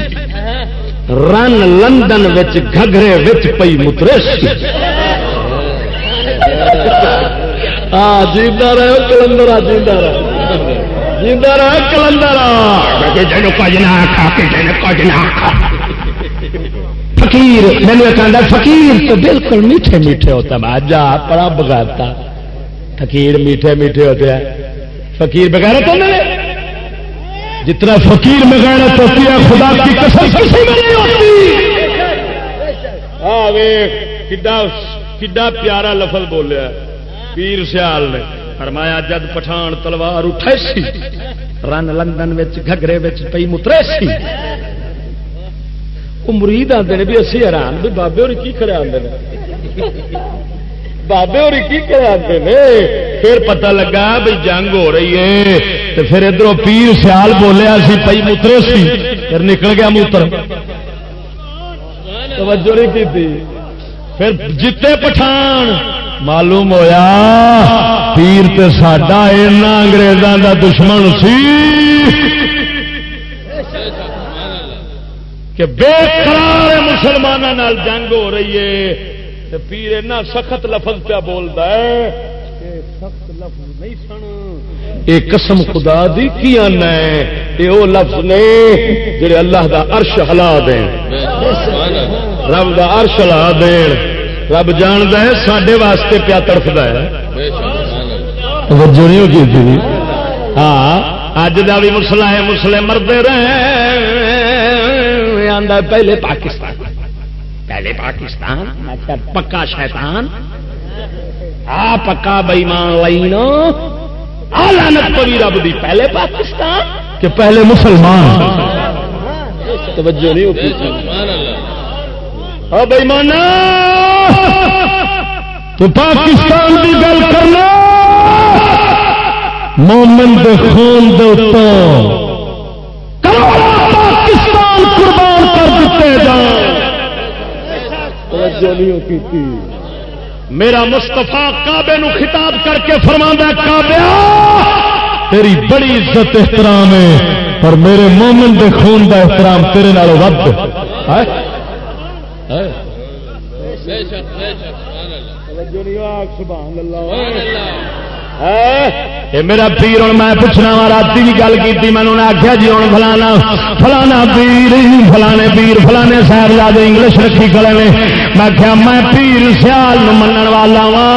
رن لندن وچ گھگرے وچ پئی مترے سی جیتا رہے کلندر جیتا رہے جیتا رہے کلندر فقیر، میں نے کہا فقیر تو بالکل میٹھے میٹھے ہوتا ہے جا پڑا بگاتا فقیر میٹھے میٹھے ہوتے ہیں۔ فقیر بغیرت تو نہیں جتنا فقیر میں ہوتی ہے، خدا کی قسم کسی میں نہیں ہوتی۔ کڈا پیارا لفظ بولیا۔ پیر سیال نے فرمایا، جد پٹھان تلوار اٹھے سی، رن لندن گھگرے پی مترے سی۔ وہ مرید آتے بھی، اسی حیران بھی، بابے اور کی کرے آتے ہیں بابے اور کی کرتے ہیں پھر پتہ لگا بھائی جنگ ہو رہی ہے تو پھر ادھر پیر سیال بولیا سی پی مترے سی پھر نکل گیا موتر۔ توجہ نہیں کی تھی؟ پھر جیتے پٹھان۔ معلوم ہویا پیر تے ساڈا اینا انگریزاں دا دشمن سی۔ کہ بے قرار مسلمانوں جنگ ہو رہی ہے۔ تے پیر اینا سخت لفظ پہ بولتا ہے۔ کہ سخت لفظ نہیں سن یہ قسم خدا دی کی آنا ہے؟ یہ وہ لفظ نے جڑے اللہ دا عرش ہلا دین۔ رب دا عرش ہلا دین۔ رب جاند ہے سڈے واسطے پیا تڑفد ہے۔ توجہ نہیں ہوگی جی جی۔ ہاں اج کا بھی مسلا ہے مسلے مردے رہے۔ آندا پہلے پاکستان۔ پہلے پاکستان پکا شیطان۔ آ پکا بئیمان لائن لانت پوی رب دی پہلے پاکستان۔ کہ پہلے مسلمان۔ توجہ نہیں ہوتی۔ بےمان تو پاکستان کی گل کرنا۔ مومن دے خون دے پاکستان قربان کر دیتے جان میرا مستفا کابے نو خطاب کر کے فرما کابیا تیری بڑی عزت احترام ہے پر میرے مومن دے خون دا احترام تیرے نال ود میرا پیر، ہوں میں پوچھنا وا، رات بھی گل کی میں نے آخیا جی ہوں فلانا فلانا پیر، فلانے پیر، فلانے صاحب زیادہ انگلش رکھی کھڑے میں آخیا میں پیر سیال من والا وا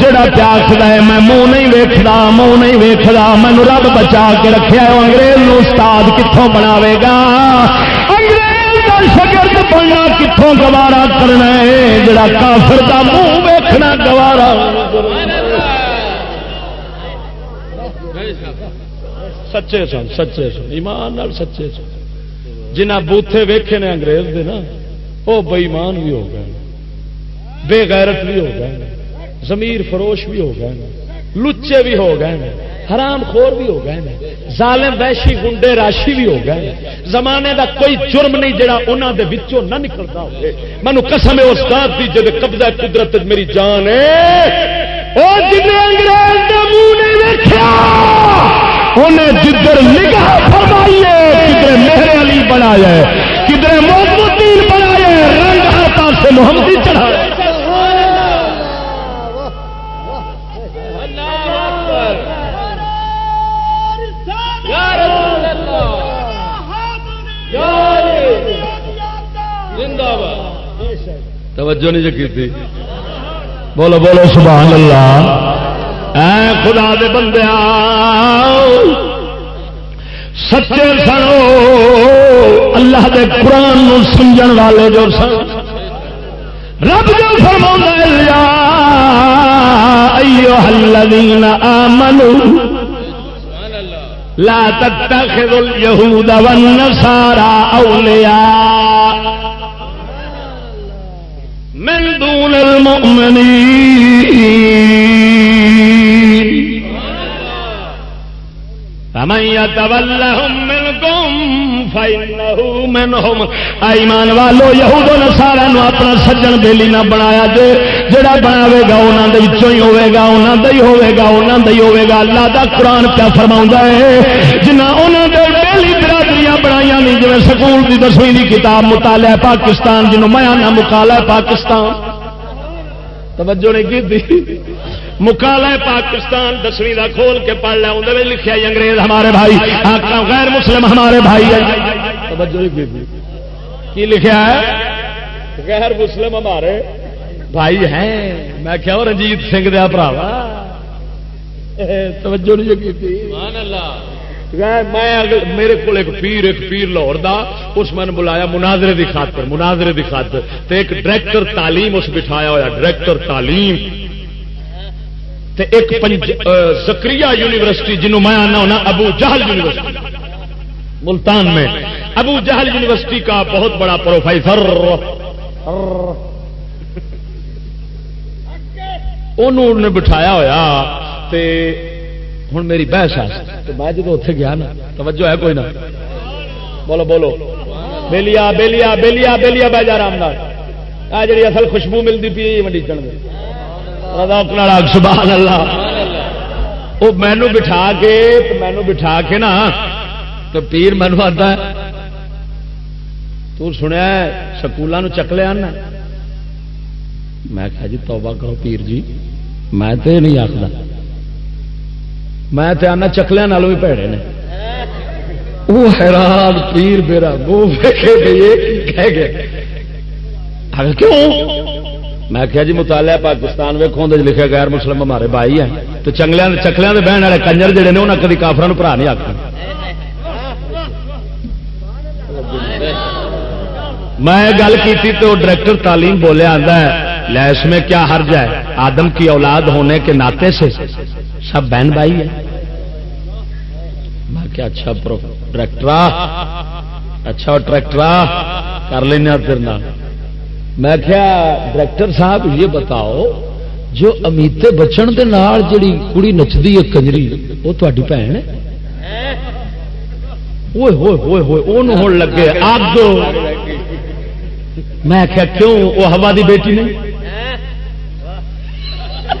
جڑا پیاس ہے، میں منہ نہیں ویکھدا منہ نہیں ویکھدا مینو رب بچا کے رکھا انگریز استاد کتوں بناوے گا۔ شگرد بننا کتوں گوارا کرنا ہے جڑا کافر دا منہ ویکھنا گوارا۔ سچے سن سچے سن، ایمان سچے سن۔ جنہ بوتھے ویکھے نے انگریز دے نا وہ بئیمان بھی ہو گئے بے غیرت بھی ہو گئے زمیر فروش بھی ہو گئے لچے بھی ہو گئے حرام خور بھی ہو گئے ہیں ظالم ویشی گنڈے راشی بھی ہو گئے ہیں زمانے دا کوئی جرم نہیں جڑا انہوں دے وچوں نہ نکلتا ہوئے۔ مینو قسم ہے استاد دی جے قبضہ قدرت میری جان ہے۔ او جن انگریز دے منہ نہیں ویکھیا، انہیں جدھر نگاہ فرمائی ہے کدھر میرے علی بنایا ہے کدھر محمد الدین بنایا ہے، رنگ ہر پاس محمدی چڑھایا توجہ نہیں جی تھی بولو بولو، سبحان اللہ۔ اے خدا دے بندے سچے سنو اللہ دے قرآن نو سمجھن والے جو سن۔ رب جو فرما ایو الذین آمنوا۔ لا تتخذوا اليهود والنصارى اولیاء من دون المؤمنين. فمن يتولهم منكم فإنه منهم. ایمان والو، یہود و نصارا نو اپنا سجن بیلی نہ بنایا جے، جڑا بناوے گا انہاں دے وچوں ہی ہوے گا، انہاں دے ہی ہوے گا، انہاں دے ہی ہوے گا۔ اللہ دا قرآن کیا فرماوندا ہے؟ جنہ انہاں دے بیلی برادریاں بنایا نہیں جی سکول کی دسویں کی کتاب مطالعہ پاکستان جنوب میں آنا مکالا پاکستان۔ توجہ نہیں کی مکالا پاکستان دسویں کا کھول کے پڑھ لیا، اندر لکھا جی، انگریز ہمارے بھائی غیر مسلم ہمارے بھائی توجہ نہیں کی لکھا ہے؟ غیر مسلم ہمارے بھائی ہیں۔ میں کیا رنجیت سنگھ دیا بھراوا توجہ نہیں کی میں میرے کو ایک پیر ایک پیر لاہور دا، اس میں نے بلایا مناظرے دی خاطر، مناظرے دی خاطر۔ تے ایک ڈائریکٹر تعلیم اس بٹھایا ہوا ڈائریکٹر تعلیم۔ تے ایک زکری یونیورسٹی جنہوں میں آنا ہونا، ابو جہل یونیورسٹی۔ ملتان میں۔ ابو جہل یونیورسٹی کا بہت بڑا پروفیسر۔ انہوں نے بٹھایا ہوا تے ہوں میری بحث آ تو میں جب اتنے گیا نا، توجہ ہے کوئی نہ بولو بولو۔ بےلیا بےلیا بےلیا بےلیا بہ جا رام آ جی اصل خوشبو ملتی پی منڈی سبحان اللہ وہ مینو بٹھا کے مینو بٹھا کے نا، تو پیر مینو آتا ہے، تو سنیا سکولوں چکلیا نا۔ میں کہا جی توبہ کرو پیر جی۔ میں تو نہیں آخر میں تو آنا چکلیا بھی پیڑے نے۔ وہ حیران پیر میرا وہ کہہ گئے کیوں؟ میں کہا جی مطالعہ پاکستان ویکو لکھے غیر مسلم ہمارے بھائی ہیں۔ تو چنگلیا چکلیا کے بہن والے کنجر جڑے نے انہیں کدی کافر برا نہیں آخر میں گل کی تو ڈائریکٹر تعلیم بولیا آتا ہے لیس میں کیا حرج ہے؟ آدم کی اولاد ہونے کے ناطے سے۔ سب بہن بھائی ہے میں کیا اچھا ڈائریکٹرا اچھا ٹریکٹرا کر لینا تیرنا میں کیا ڈائریکٹر صاحب، یہ بتاؤ، جو امیتے بچن دے نال جڑی کڑی نچدی ہے کنجری، وہ تاری بھن ہے؟ ہوئے ہوئے ہوئے ہوئے لگے۔ آگ میں کیا کیوں؟ وہ ہوا دی بیٹی نہیں؟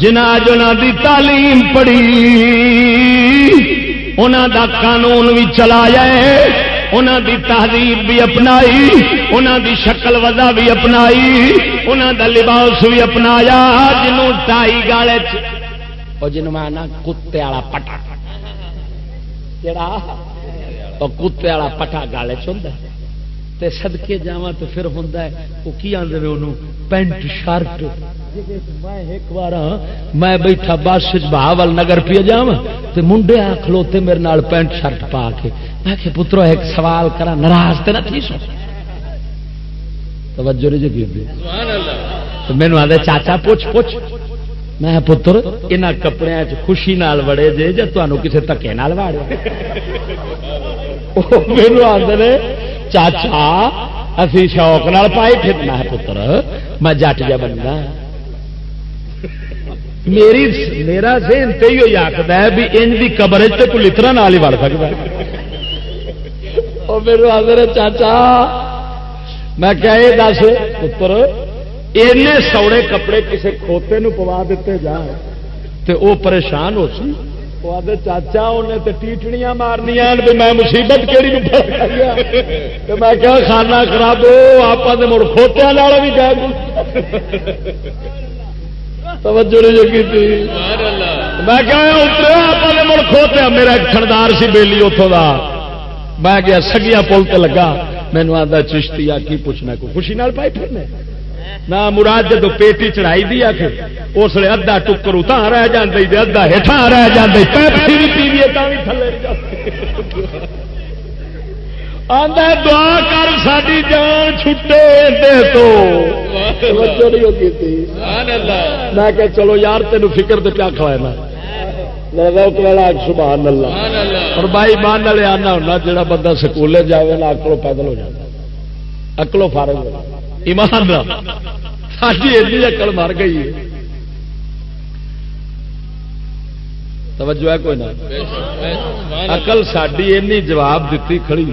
جنہ جنا دی تعلیم پڑھی انہوں دا قانون بھی چلا جائے انہوں دی تہذیب بھی اپنائی انہوں دی شکل وزا بھی اپنائی انہوں دا لباس بھی اپنایا جنوں تائی گالے جنوں میں آنا کتے والا پٹا۔ کہڑا کتے والا پٹا گالے چاہتا تے سدکے جا تو پھر ہوں وہ کی آدھے انہوں پینٹ، شرٹ۔ میں ایک بار میں بیٹھا بس بہاول نگر پی جا تو منڈے آ کھلوتے میرے نال پینٹ شرٹ پا کے۔ میں کہ پترو، ایک سوال کرا ناراض تو نہ تھی سو توجہ نہیں جی مینو آدھے چاچا، پوچھ پوچھ۔ میں پتر یہاں کپڑے خوشی نال وڑے جے جی تمہوں کسی تکے نال واڑے۔ میرے آدھے چاچا، اسی شوق نال پائی پھرنا ہے، پتر۔ میں جٹ جا بننا میری میرا ذہن تو یہ آخر ہے بھی ان کی قبر کو لطرا نال ہی وڑ سکتا اور میرے آدر چاچا، میں کیا یہ دس پتر، اینے سوڑے کپڑے کسی کھوتے نو پوا دیتے جان تے او پریشان ہو سی۔ وہ آدھے چاچا انہیں تو ٹیٹنیاں مارنیا میں مصیبت کہڑی ہاں۔ میں کیا کھانا خراب ہو آپ مڑ کھوتیا بھی گئے توجہ نہیں کی تھی۔ میں کیا مڑ کھوتیا میرا ایک تھردار سی بیلی اتوں کا میں گیا سگیا پل تے لگا۔ مینو آتا چشتی آ کی پوچھنا کو خوشی نال پائی پھرنے؟ نہ مراد جدو پیٹی چڑھائی دی آ اس لیے ادھا ٹکر اتنا رہ جاندے ادھا ہیٹھا رہ جاندے۔ پیپسی بھی پیویے تھلے آدھا دعا کر ساری جان چھٹے دے تو۔ میں کہ چلو یار تین فکر تو کیا کھوانا سبحان اللہ۔ اور بائی مان والے آنا ہونا جڑا بندہ سکولے جائے نا اکلو پیدل ہو جاتا اکلو فارغ ہو ایمان ساری ایڈی اکل مر گئی ہے۔ توجہ ہے کوئی نہ؟ اقل ساری جواب دیتی کھڑی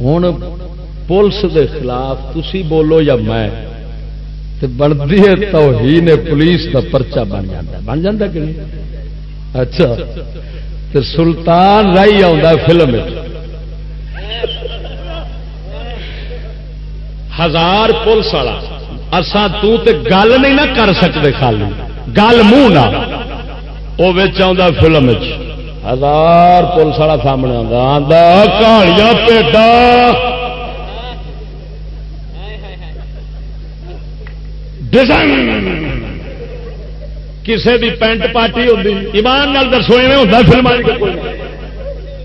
ہوں پولیس دے خلاف تسی بولو یا میں بنتی ہے تو ہی نے پولیس کا پرچا بن جاتا بن جاتا کہ نہیں؟ اچھا۔ تو سلطان رائی آ فلم ہزار پولیس والا اصا گل نہیں نہ کر سکتے خالی۔ گل منہ نہ۔ وہ فلم ہزار پولیس والا سامنے آتا کہاڑیاں پیٹا کسی بھی پینٹ پارٹی ہوتی ایمان نال دسو، ایویں ہوتا فلم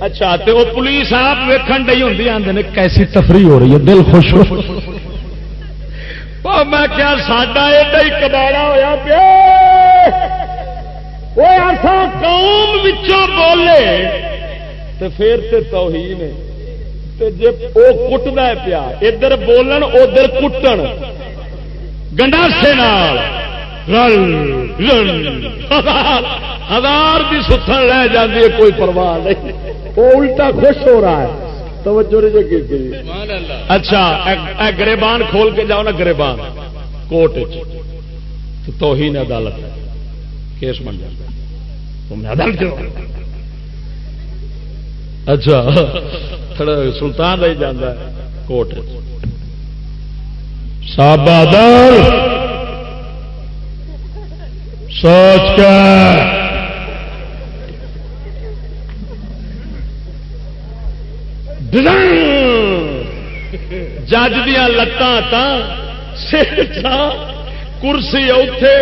اچھا تو وہ پولیس آپ ویکن ڈی ہوں آدھے کیسی تفریح ہو رہی ہے، دل خوش ہو۔ میں کیا ساڈا ایڈا ہی کباڑا ہوا پیا۔ وہ ایسا قوم بولے تو پھر تے توہین جی وہ کٹتا پیا ادھر بولن ادھر کٹن گنڈاسے ہزار کی ستن لے جاتی ہے کوئی پرواہ نہیں وہ الٹا خوش ہو رہا ہے توجہ اچھا گریبان کھول کے جاؤ نا گریبان کوٹ تو نے عدالت کیس بن جاتا تم عدالت اچھا سلطان رہی جانا کوٹ سابادر سوچ کر جج دیا لتان کرسی اتے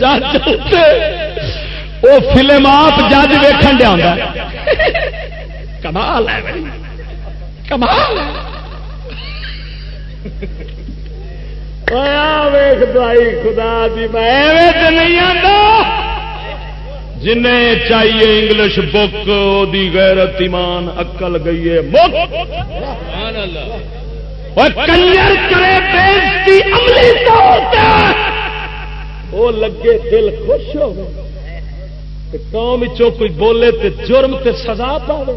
جج اتے وہ فلم آپ جج ویکن دیا کمال ہے کمال ویخ دائی خدا دی، میں نہیں آتا جن چاہیے انگلش بک دی غیرت ایمان اکل گئی ہے وہ لگے دل خوش ہو گئے۔ قوم چو کوئی بولے تے جرم تے سزا پاو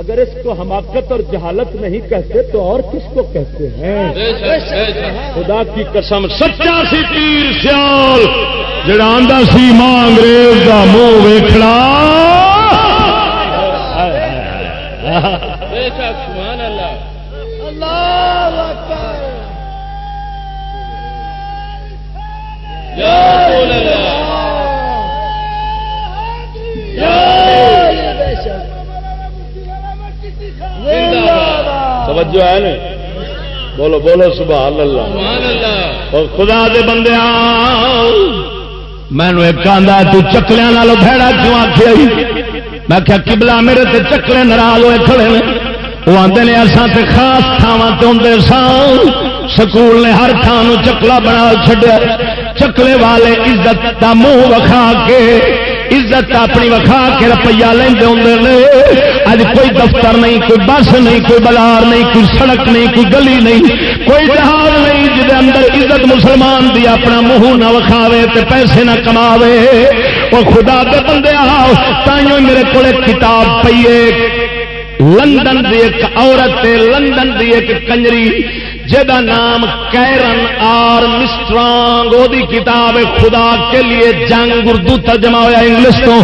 اگر اس کو حماقت اور جہالت نہیں کہتے تو اور کس کو کہتے ہیں؟ خدا کی قسم سچا سی تیر سیال جڑا آدھا سی ماں انگریز کا منہ ویکھنا۔ توجہ ہے نا بولو بولو سبحان اللہ۔ خدا دے بندے مینو ایک آدھا تکلیا بھڑا کیوں آخیا میں کیا کبلا میرے تے چکلے ناراض ہوئے کھڑے نے۔ وہ آتے نے اصا تے خاص تھاواں تے سان سکول نے ہر تھان چکلا بنا چڈیا چکلے والے عزت کا منہ وکھا کے عزت اپنی وکھا کے روپیہ لیندے ہوں اج کوئی دفتر نہیں، کوئی بس نہیں، کوئی بازار نہیں، کوئی سڑک نہیں، کوئی گلی نہیں، کوئی جہاز نہیں جہد اندر عزت مسلمان دی اپنا منہ نہ وکھاوے تے پیسے نہ کماوے۔ وہ خدا دے بندے آؤ تائیوں میرے کو کتاب پیے لندن دی ایک عورت لندن دی ایک کنجری۔ جہاں نام کیرن آر مسٹرانگ دی کتاب خدا کے لیے جنگ اردو ترجمہ ہوا انگلش تو۔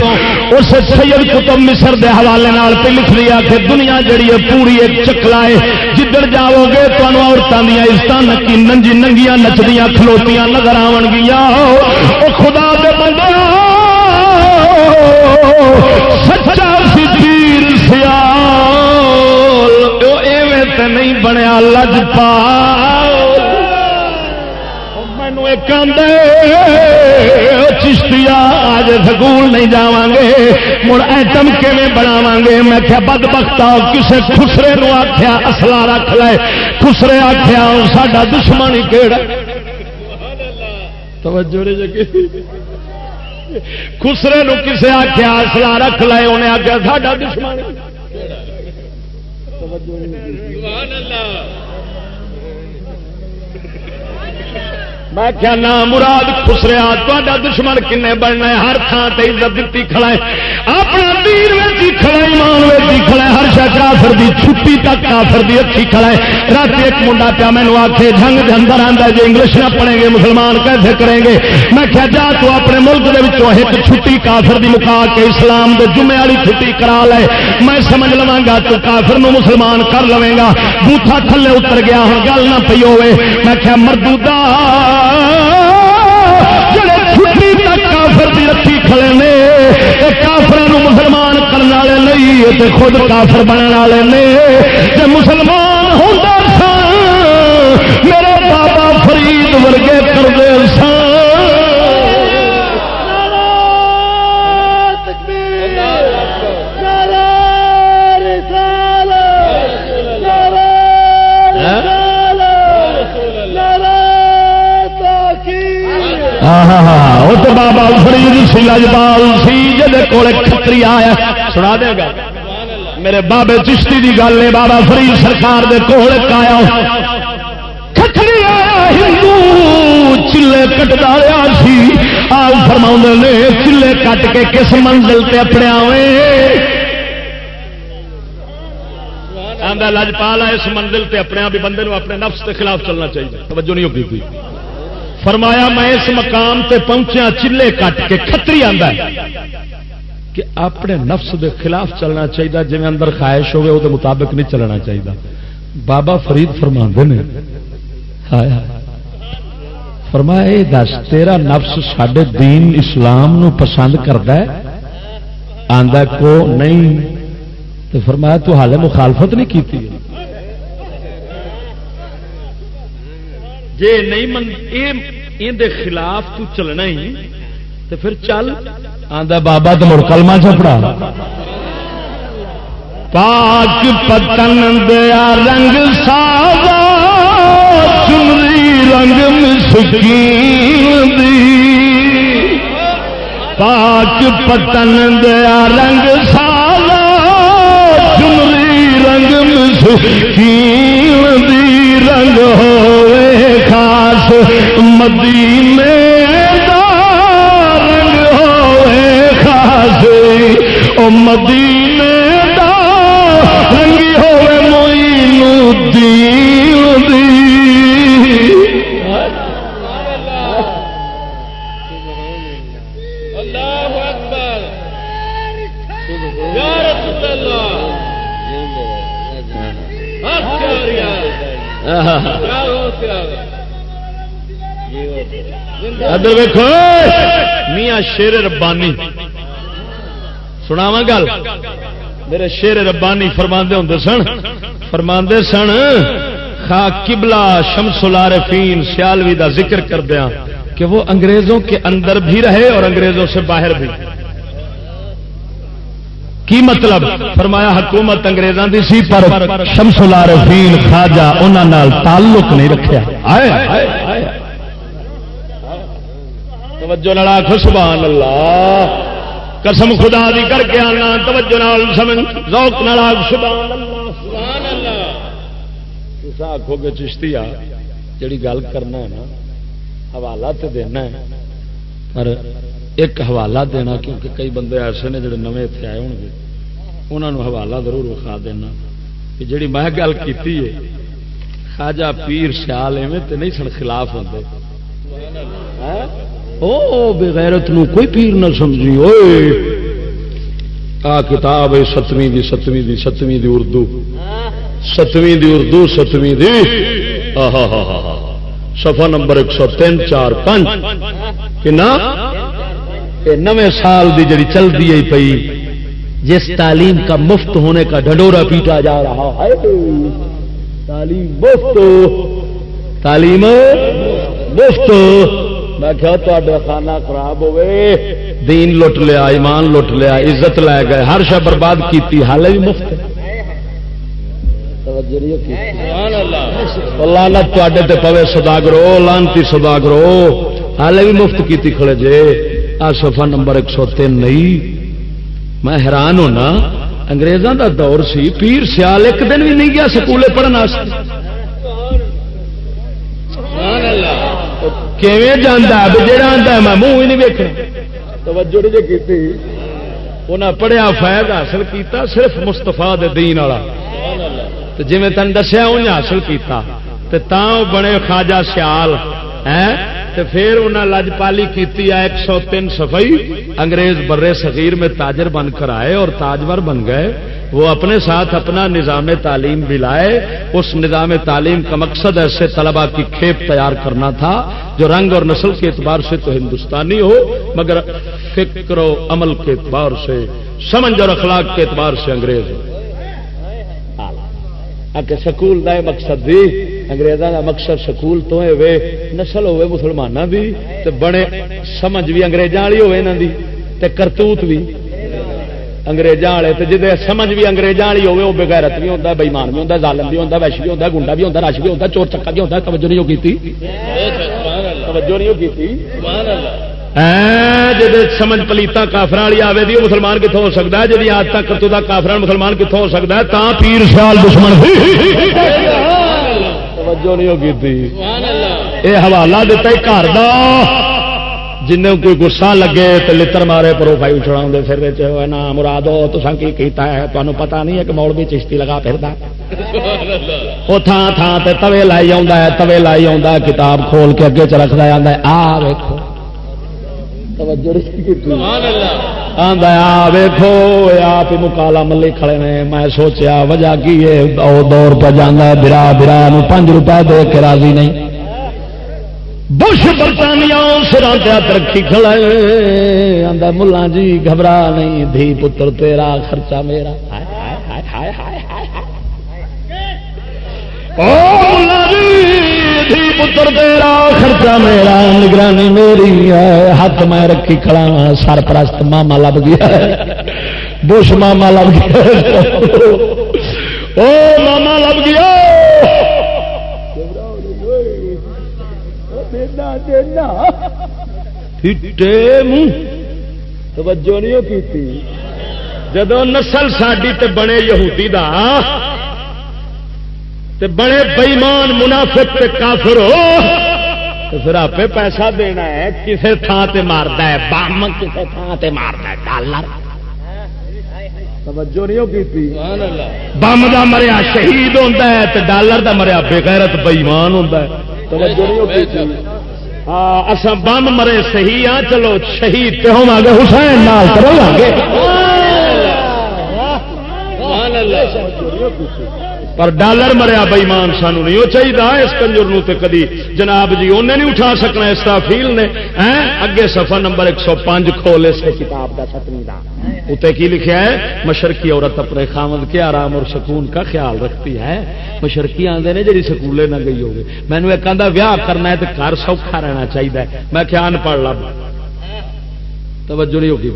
اس سید کتب مصر دے حوالے نال پہ لکھ لیا کہ دنیا جڑی ہے پوری ایک چکلا ہے۔ جدھر جاؤ گے تو عورتوں دیا عزت نکی ننجی ننگیاں نچدیاں کھلوتیاں نظر آن گیا وہ خدا دے بندے، سچا سی نہیں بنیا لج پا مینو ایک چشتی آج سکول نہیں جا گے مڑ ایٹم کیون بناو گے میں کیا بد بختا کسے خسرے نو آخیا اصلا رکھ لے۔ خسرے آخیا ساڈا دشمن ہی کہڑا خسرے نو کسے آخیا اصلا رکھ لے، انہیں آخیا ساڈا دشمن توجہ سبحان اللہ۔ میں کیا نام مراد خسریا تا دشمن کن بننا ہے؟ ہر تھان سے عزت دیتی کھڑا ہے۔ اپنا دین ویچی کھڑا ایمان ویچی کھڑا ہے، ہر شا کافر دی چھٹی تک کافر دی اچھی کھڑا ہے۔ رات ایک منڈا پیا مینو آخے جنگ کے اندر آتا ہے جی انگلش نہ پڑھیں گے، مسلمان کیسے کریں گے؟ میں کیا جا تو اپنے ملک کے ایک چھٹی کافر دی مکا کے اسلام دے جمعے والی چھٹی کرا لے۔ میں سمجھ لوا گا تو کافر نو مسلمان کر لوگ گا بوٹا تھلے اتر گیا ہوں گل نہ پی ہوے میں کیا مردودہ! جڑے چھٹی تک کافر دی رکھی کھڑے نے کافر مسلمان کرنے والے نہیں خود کافر بننے والے نے۔ مسلمان بابا فرید سی لجپال سی جہد کول کتری آیا سنا دے گا۔ میرے بابے چشتی دی گل ہے بابا فرید سرکار دے کول آیا کتری آیا، ہندو چلے کٹ ڈالیا سی۔ آ فرما نے، چلے کٹ کے کس منزل تے اپنے آئے آدھا لجپال ہے اس منزل تے اپنے آپ بندے اپنے نفس کے خلاف چلنا چاہیے۔ توجہ نہیں ہوگی فرمایا میں اس مقام تے پہنچیا چلے کٹ کے کتری آدھا کہ اپنے نفس دے خلاف چلنا چاہیے جی اندر خواہش ہوگی وہ مطابق نہیں چلنا چاہیے بابا فرید فرما نے فرمایا یہ دس، تیرا نفس سڈے دین اسلام نو پسند کرتا ہے؟ آدھا کو نہیں؟ تو فرمایا، تو حال مخالفت نہیں کی جی نہیں من دے خلاف تو چلنا ہی تو پھر چل۔ آدھا بابا تو مڑ کلما چپڑا پاک پتن دیا رنگ ساوا چنری رنگ مسکین دی۔ پاک پتن دیا رنگ ساوا رنگ مسکین دی۔ رنگ ہوئے خاص مدینے دا رنگ ہوئے خاص. او مدینے ادھر ویکو میاں شیر ربانی۔ سناوا گل۔ میرے شیر ربانی فرماندے ہوں سن۔ فرماندے سن، خا کبلا شمس العارفین سیالوی دا ذکر کر دیا ہاں کہ وہ انگریزوں کے اندر بھی رہے اور انگریزوں سے باہر بھی۔ کی مطلب؟ فرمایا حکومت انگریزوں کی سی، پر شمس العارفین خواجہ انہوں تعلق نہیں رکھا توجہ لڑا سبحان اللہ۔ قسم خدا دی کر کے آنا، توجہ نال سمجھ، ذوق نڑا سبحان اللہ سبحان اللہ۔ آخو گے چشتی آ جڑی گل کرنا ہے نا، حوالہ تو دینا ہے۔ پر ایک حوالہ دینا، کیونکہ کئی بندے ایسے نے جڑے نویں اتنے آئے ہو گے انہوں حوالہ ضرور وکھا دینا۔ کہ جڑی میں گل کی خاجا پیر سیال ایویں تو نہیں سن، خلاف بغیرت نو کوئی پیر نہ سمجھی اوے آ کتاب ہے ستویں دی ستویں دی ستویں دی اردو۔ ستویں دی اردو، ستویں دی۔ سفا نمبر ایک سو تین، چار، پانچ۔ نویں سال دی جڑی چل دی پئی، جس تعلیم کا مفت ہونے کا ڈڈورا پیٹا جا رہا ہے۔ تعلیم مفت۔ تعلیم مفت۔ میں کیا خانہ خراب ہوئے۔ دین لٹ لیا ایمان لٹ لیا عزت لے گئے ہر شا برباد کی حال بھی مفت۔ لانت تے پوے سداگرو لانتی سداگرو حال بھی مفت کی کھڑے جے۔ آ سفا نمبر ایک سو تین نہیں میں حیران ہونا انگریزوں دا دور سی پیر سیال ایک دن بھی نہیں گیا سکولے پڑھنے جانا جہاں آتا ہے میں منہ ہی نہیں ویکنا توجہ نہیں جی انہیں پڑھیا فائد حاصل کیتا صرف مستفا دین والا جی تین دسیا انہیں حاصل کیتا تا بنے خواجہ سیال ہے پھر انہیں لجپالی کی ایک سو تین سفائی انگریز برے صغیر میں تاجر بن کر آئے اور تاجور بن گئے وہ اپنے ساتھ اپنا نظام تعلیم بھی لائے۔ اس نظام تعلیم کا مقصد ایسے طلبا کی کھیپ تیار کرنا تھا، جو رنگ اور نسل کے اعتبار سے تو ہندوستانی ہو، مگر فکر و عمل کے اعتبار سے، سمجھ اور اخلاق کے اعتبار سے انگریز ہو۔ سکول کا مقصد بھی انگریزوں کا مقصد سکول تو ہوئے نسل ہوئے مسلمانوں کی بڑے سمجھ بھی اگریزوں والی ہوئے کرتوت بھی۔ اگریزوں والے جی سمجھ بھی اگریزوں والی ہوگی وہ بغیرت بھی ہوتا بےمان بھی ہوتا ظالم بھی ہوتا ویش بھی ہوتا گنڈا بھی ہوتا رش بھی ہوتا چور چکا بھی ہوتا توجہ نہیں توجہ نہیں جی سمجھ پلیتا کافر والی آئے دی مسلمان کتوں ہو سکتا ہے؟ جی آج تک کرتو کافر مسلمان کتوں ہو سکتا ہے تا پیر سیال دشمن۔ توجہ نہیں یہ حوالہ دیتا گھر کا جن کوئی گسا لگے تو لڑ مارے پروفائل چڑھا پھر نا مراد تو کیتا ہے؟ تمہیں پتا نہیں ہے کہ موڑ بھی چشتی لگا پھر وہ تھان تھان سے توے لائی آ توے لائی آ کتاب کھول کے اگے چ رکھتا ہے آ ویکو ویخو آپ مکالا ملی کھڑے نے۔ میں سوچیا، وجہ کی دور پہ جانا برا برا پانچ روپئے دے کے راضی نہیں۔ بش برطانیہ سرا ہاتھ رکھی کھڑا آدھا ملا جی گھبرا نہیں۔ دھی پتر، تیرا خرچہ میرا۔ جی، دھی پتر، تیرا خرچہ میرا۔ نگرانی میری ہے۔ ہاتھ میں رکھی کھڑا ہاں۔ سر پرست ماما لب گیا بش ماما لب گیا او ماما لب گیا توجہ نہیں کی جدو نسل ساری تے بنے یہودی دا تے بڑے بئیمان منافق تے کافر ہو تو پھر آپ پیسہ دینا ہے کسی تھان تے مارتا ہے بم کسی تھان تے مارتا ہے ڈالر۔ توجہ نہیں کی بم دا مریا شہید ہوتا ہے تے ڈالر دا مریا بےغیرت بئیمان ہوتا ہے۔ توجہ نہیں کی ہاں اصا بم مرے صحیح ہاں چلو شہید تے ہوا گے حسین نال کرو گے پر ڈالر مریا بئیمان سانو نہیں وہ چاہیے اس کنجر تے کدی۔ جناب جی انہیں نہیں اٹھا سکنا اس فیل نے۔ اگے سفر نمبر ایک سو پانچ کھول اس کتاب کا ستمی کا اتنے کی لکھا ہے؟ مشرقی عورت اپنے خامد کے آرام اور سکون کا خیال رکھتی ہے۔ مشرقی آتے ہیں جی سکولے نہ گئی ہوگی۔ مینو ایک آدھا ویاہ کرنا ہے تو گھر سوکھا رہنا چاہیے میں کیا ان پڑھ لب۔ توجہ نہیں ہوگی۔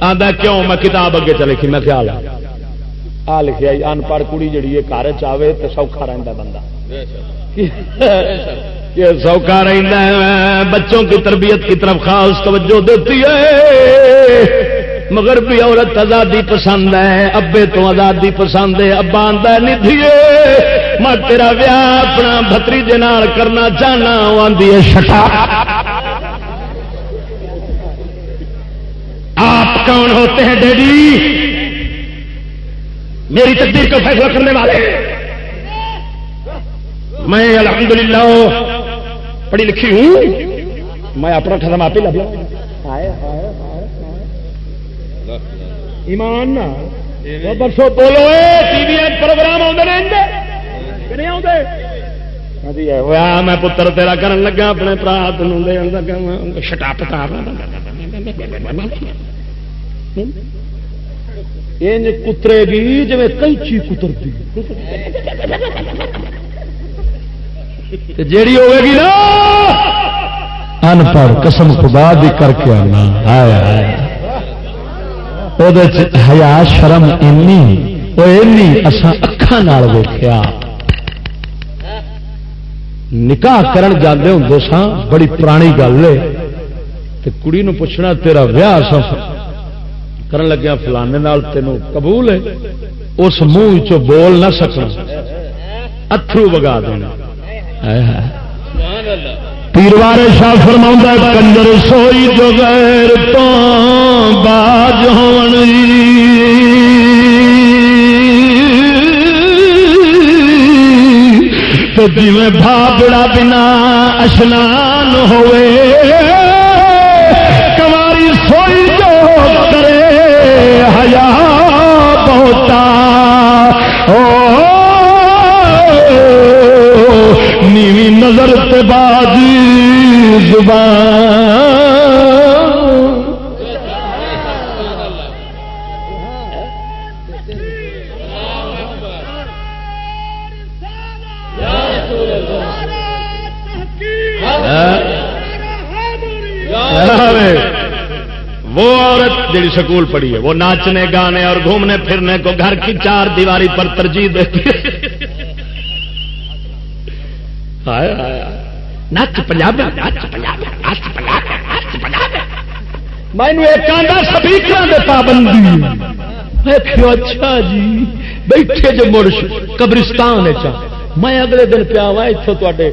آدھا کیوں؟ میں کتاب اگے چلے کی میں خیال آ لکھا ان پڑھ کڑی جڑی ہے، گھر چاہے تو سوکھا رہتا بندہ۔ سوکھا رہتا ہے، بچوں کی تربیت کی طرف خاص توجہ دیتی ہے۔ مگر بھی عورت آزادی پسند ہے، ابے تو آزادی پسند ہے، ابا آدھا ندھیے میں تیرا ویاہ اپنا بتریجے کرنا چاہنا آدھی ہے، شٹا۔ آپ کون ہوتے ہیں، ڈیڈی؟ میری تقدیر کا فیصلہ کرنے والے میں الحمدللہ پڑھی لکھی ہوں۔ میں اپنا ٹھرم آپ ہی لگا۔ ایمان برسو بولو ٹی وی پروگرام ہاں جی، میں پتر تیرا کرن لگا، اپنے برا شٹا پتا کترے گی جی کنچی کترتی۔ جیڑی ہوے گی نا ان پڑھ قسم خدا دی کر کے آنا۔ آیا ہیا شرم اکھان ویخیا نکاح کرن جاندے ہوں سا بڑی پرانی گل ہے۔ کڑی نو پوچھنا، تیرا ویاہ سف کرن لگیا، فلانے نال تینوں قبول ہے۔ اس منہ چ بول نہ سکنا۔ اترو وگا دینا۔ پیروار شاہ فرما کنجر سوئی جو غیر تو باج ہون تو جی بھابڑا بنا اشنان ہوئے۔ حیا بہتا او نیوی نظر تے بازی زبان۔ عورت سکول پڑھی ہے۔ وہ ناچنے، گانے اور گھومنے، پھرنے کو گھر کی چار دیواری پر ترجیح دیتی ہے۔ نچ پنجاب نچ پنجاب نچ پنجاب نچ پنجاب۔ مینو ایک آدھا سپیکر دے پابندی اچھا جی بیٹھے جو مڑ قبرستان چاہ میں اگلے دن پیا وا اتوں تے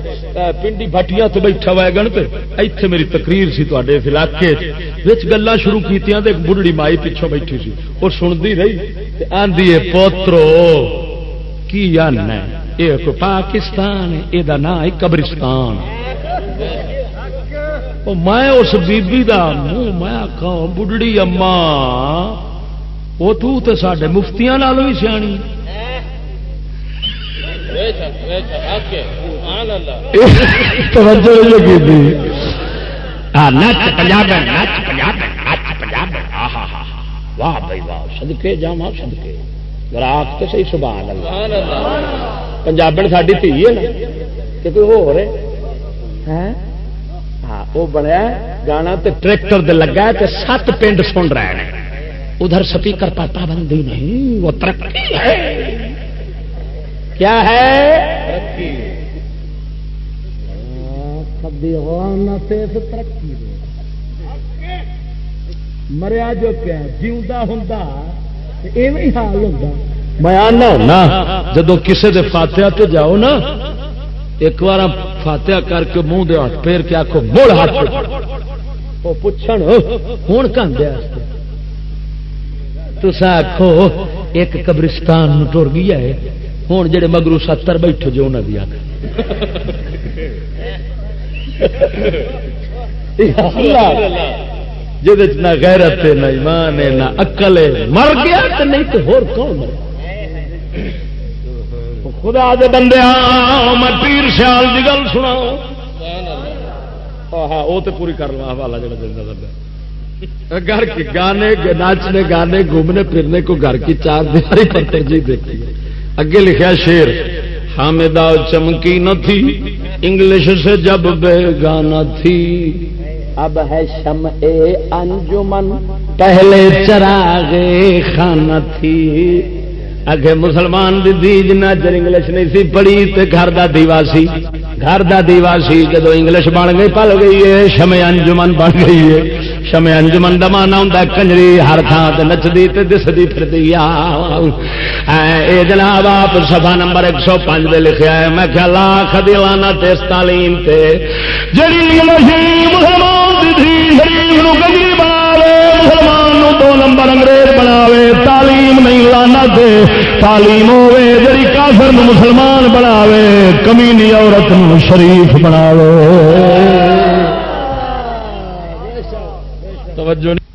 پنڈی بھٹیاں تو بیٹھا وا گن پہ اتنے میری تقریر سی تے علاقے گلا شروع کی بڑھڑی مائی پیچھوں بیٹھی سی۔ وہ سنتی رہی آدھی ہے، پوترو، کی یہ پاکستان یہ نام ہے قبرستان۔ میں اس بیبی دا منہ، میں آخا بڑھڑی اما وہ تو سڈے مفتیاں لالو بھی سیانی۔ واہ بھائی واہ سدکے جا سدکے گراہک تو صحیح سبحان اللہ۔ پنجابن ساری تھی ہے نا کہ کوئی ہو رہے ہاں؟ وہ بنیا گانا تے ٹریکٹر دے لگا تے سات پنڈ سن رہے ہیں۔ ادھر سپیکر پر پابندی نہیں وہ ترقی ہے۔ کیا ہے؟ مریا جو کیا جیوا ہوں حال ہوں میں آنا ہونا جدو کسی دے فاتحہ تے جاؤ نا ایک بار فاتحہ کر کے منہ دے ہاتھ پھیر کے آخو مڑ ہاتھ وہ پوچھن ہوں کھانے تو آخو ایک قبرستان ٹر گیا ہے۔ ہوں جڑے مگرو ستر بیٹھے جو انہوں کی نہ غیرت ہے، نہ ایمان ہے، نہ اکل مر گیا نہیں تو ہور کون مر خدا دے بندے میں پیر سیال کی گل سنا ہاں وہ تو پوری کر لوا حوالہ جڑا دن کا گھر کے گانے، ناچنے گانے، گھومنے پھرنے کو گھر کی چار دیواری پر ترجیح دیتی ہے۔ اگے لکھا شیر حامدہ چمکی نہ تھی انگلش سے جب بے گانا تھی۔ اب ہے شم اے انجمن پہلے چراغ خانہ تھی۔ اگے مسلمان دی دیج نہ چر انگلش نہیں سی پڑھی تے گھر دا دیوا سی گھر دا دیوا سی جدو انگلش بن گئی پل گئی ہے شم انجمن بن گئی ہے۔ شم انجمن دا مانا ہوں کنجری ہر تھان سے نچتی دستی پھر اے جناب، آپ سفا نمبر ایک سو پانچ دے لکھا ہے۔ میں کیا لاکھ دیوانا تیس تعلیم تے۔ جڑی مسلمان دی شریف نو کنجری بناوے مسلمان دو نمبر انگریز بناوے، تعلیم نہیں لانا دے۔ تعلیم ہوے جڑی کافر مسلمان بناوے، کمینی عورت شریف بناوے۔ توجہ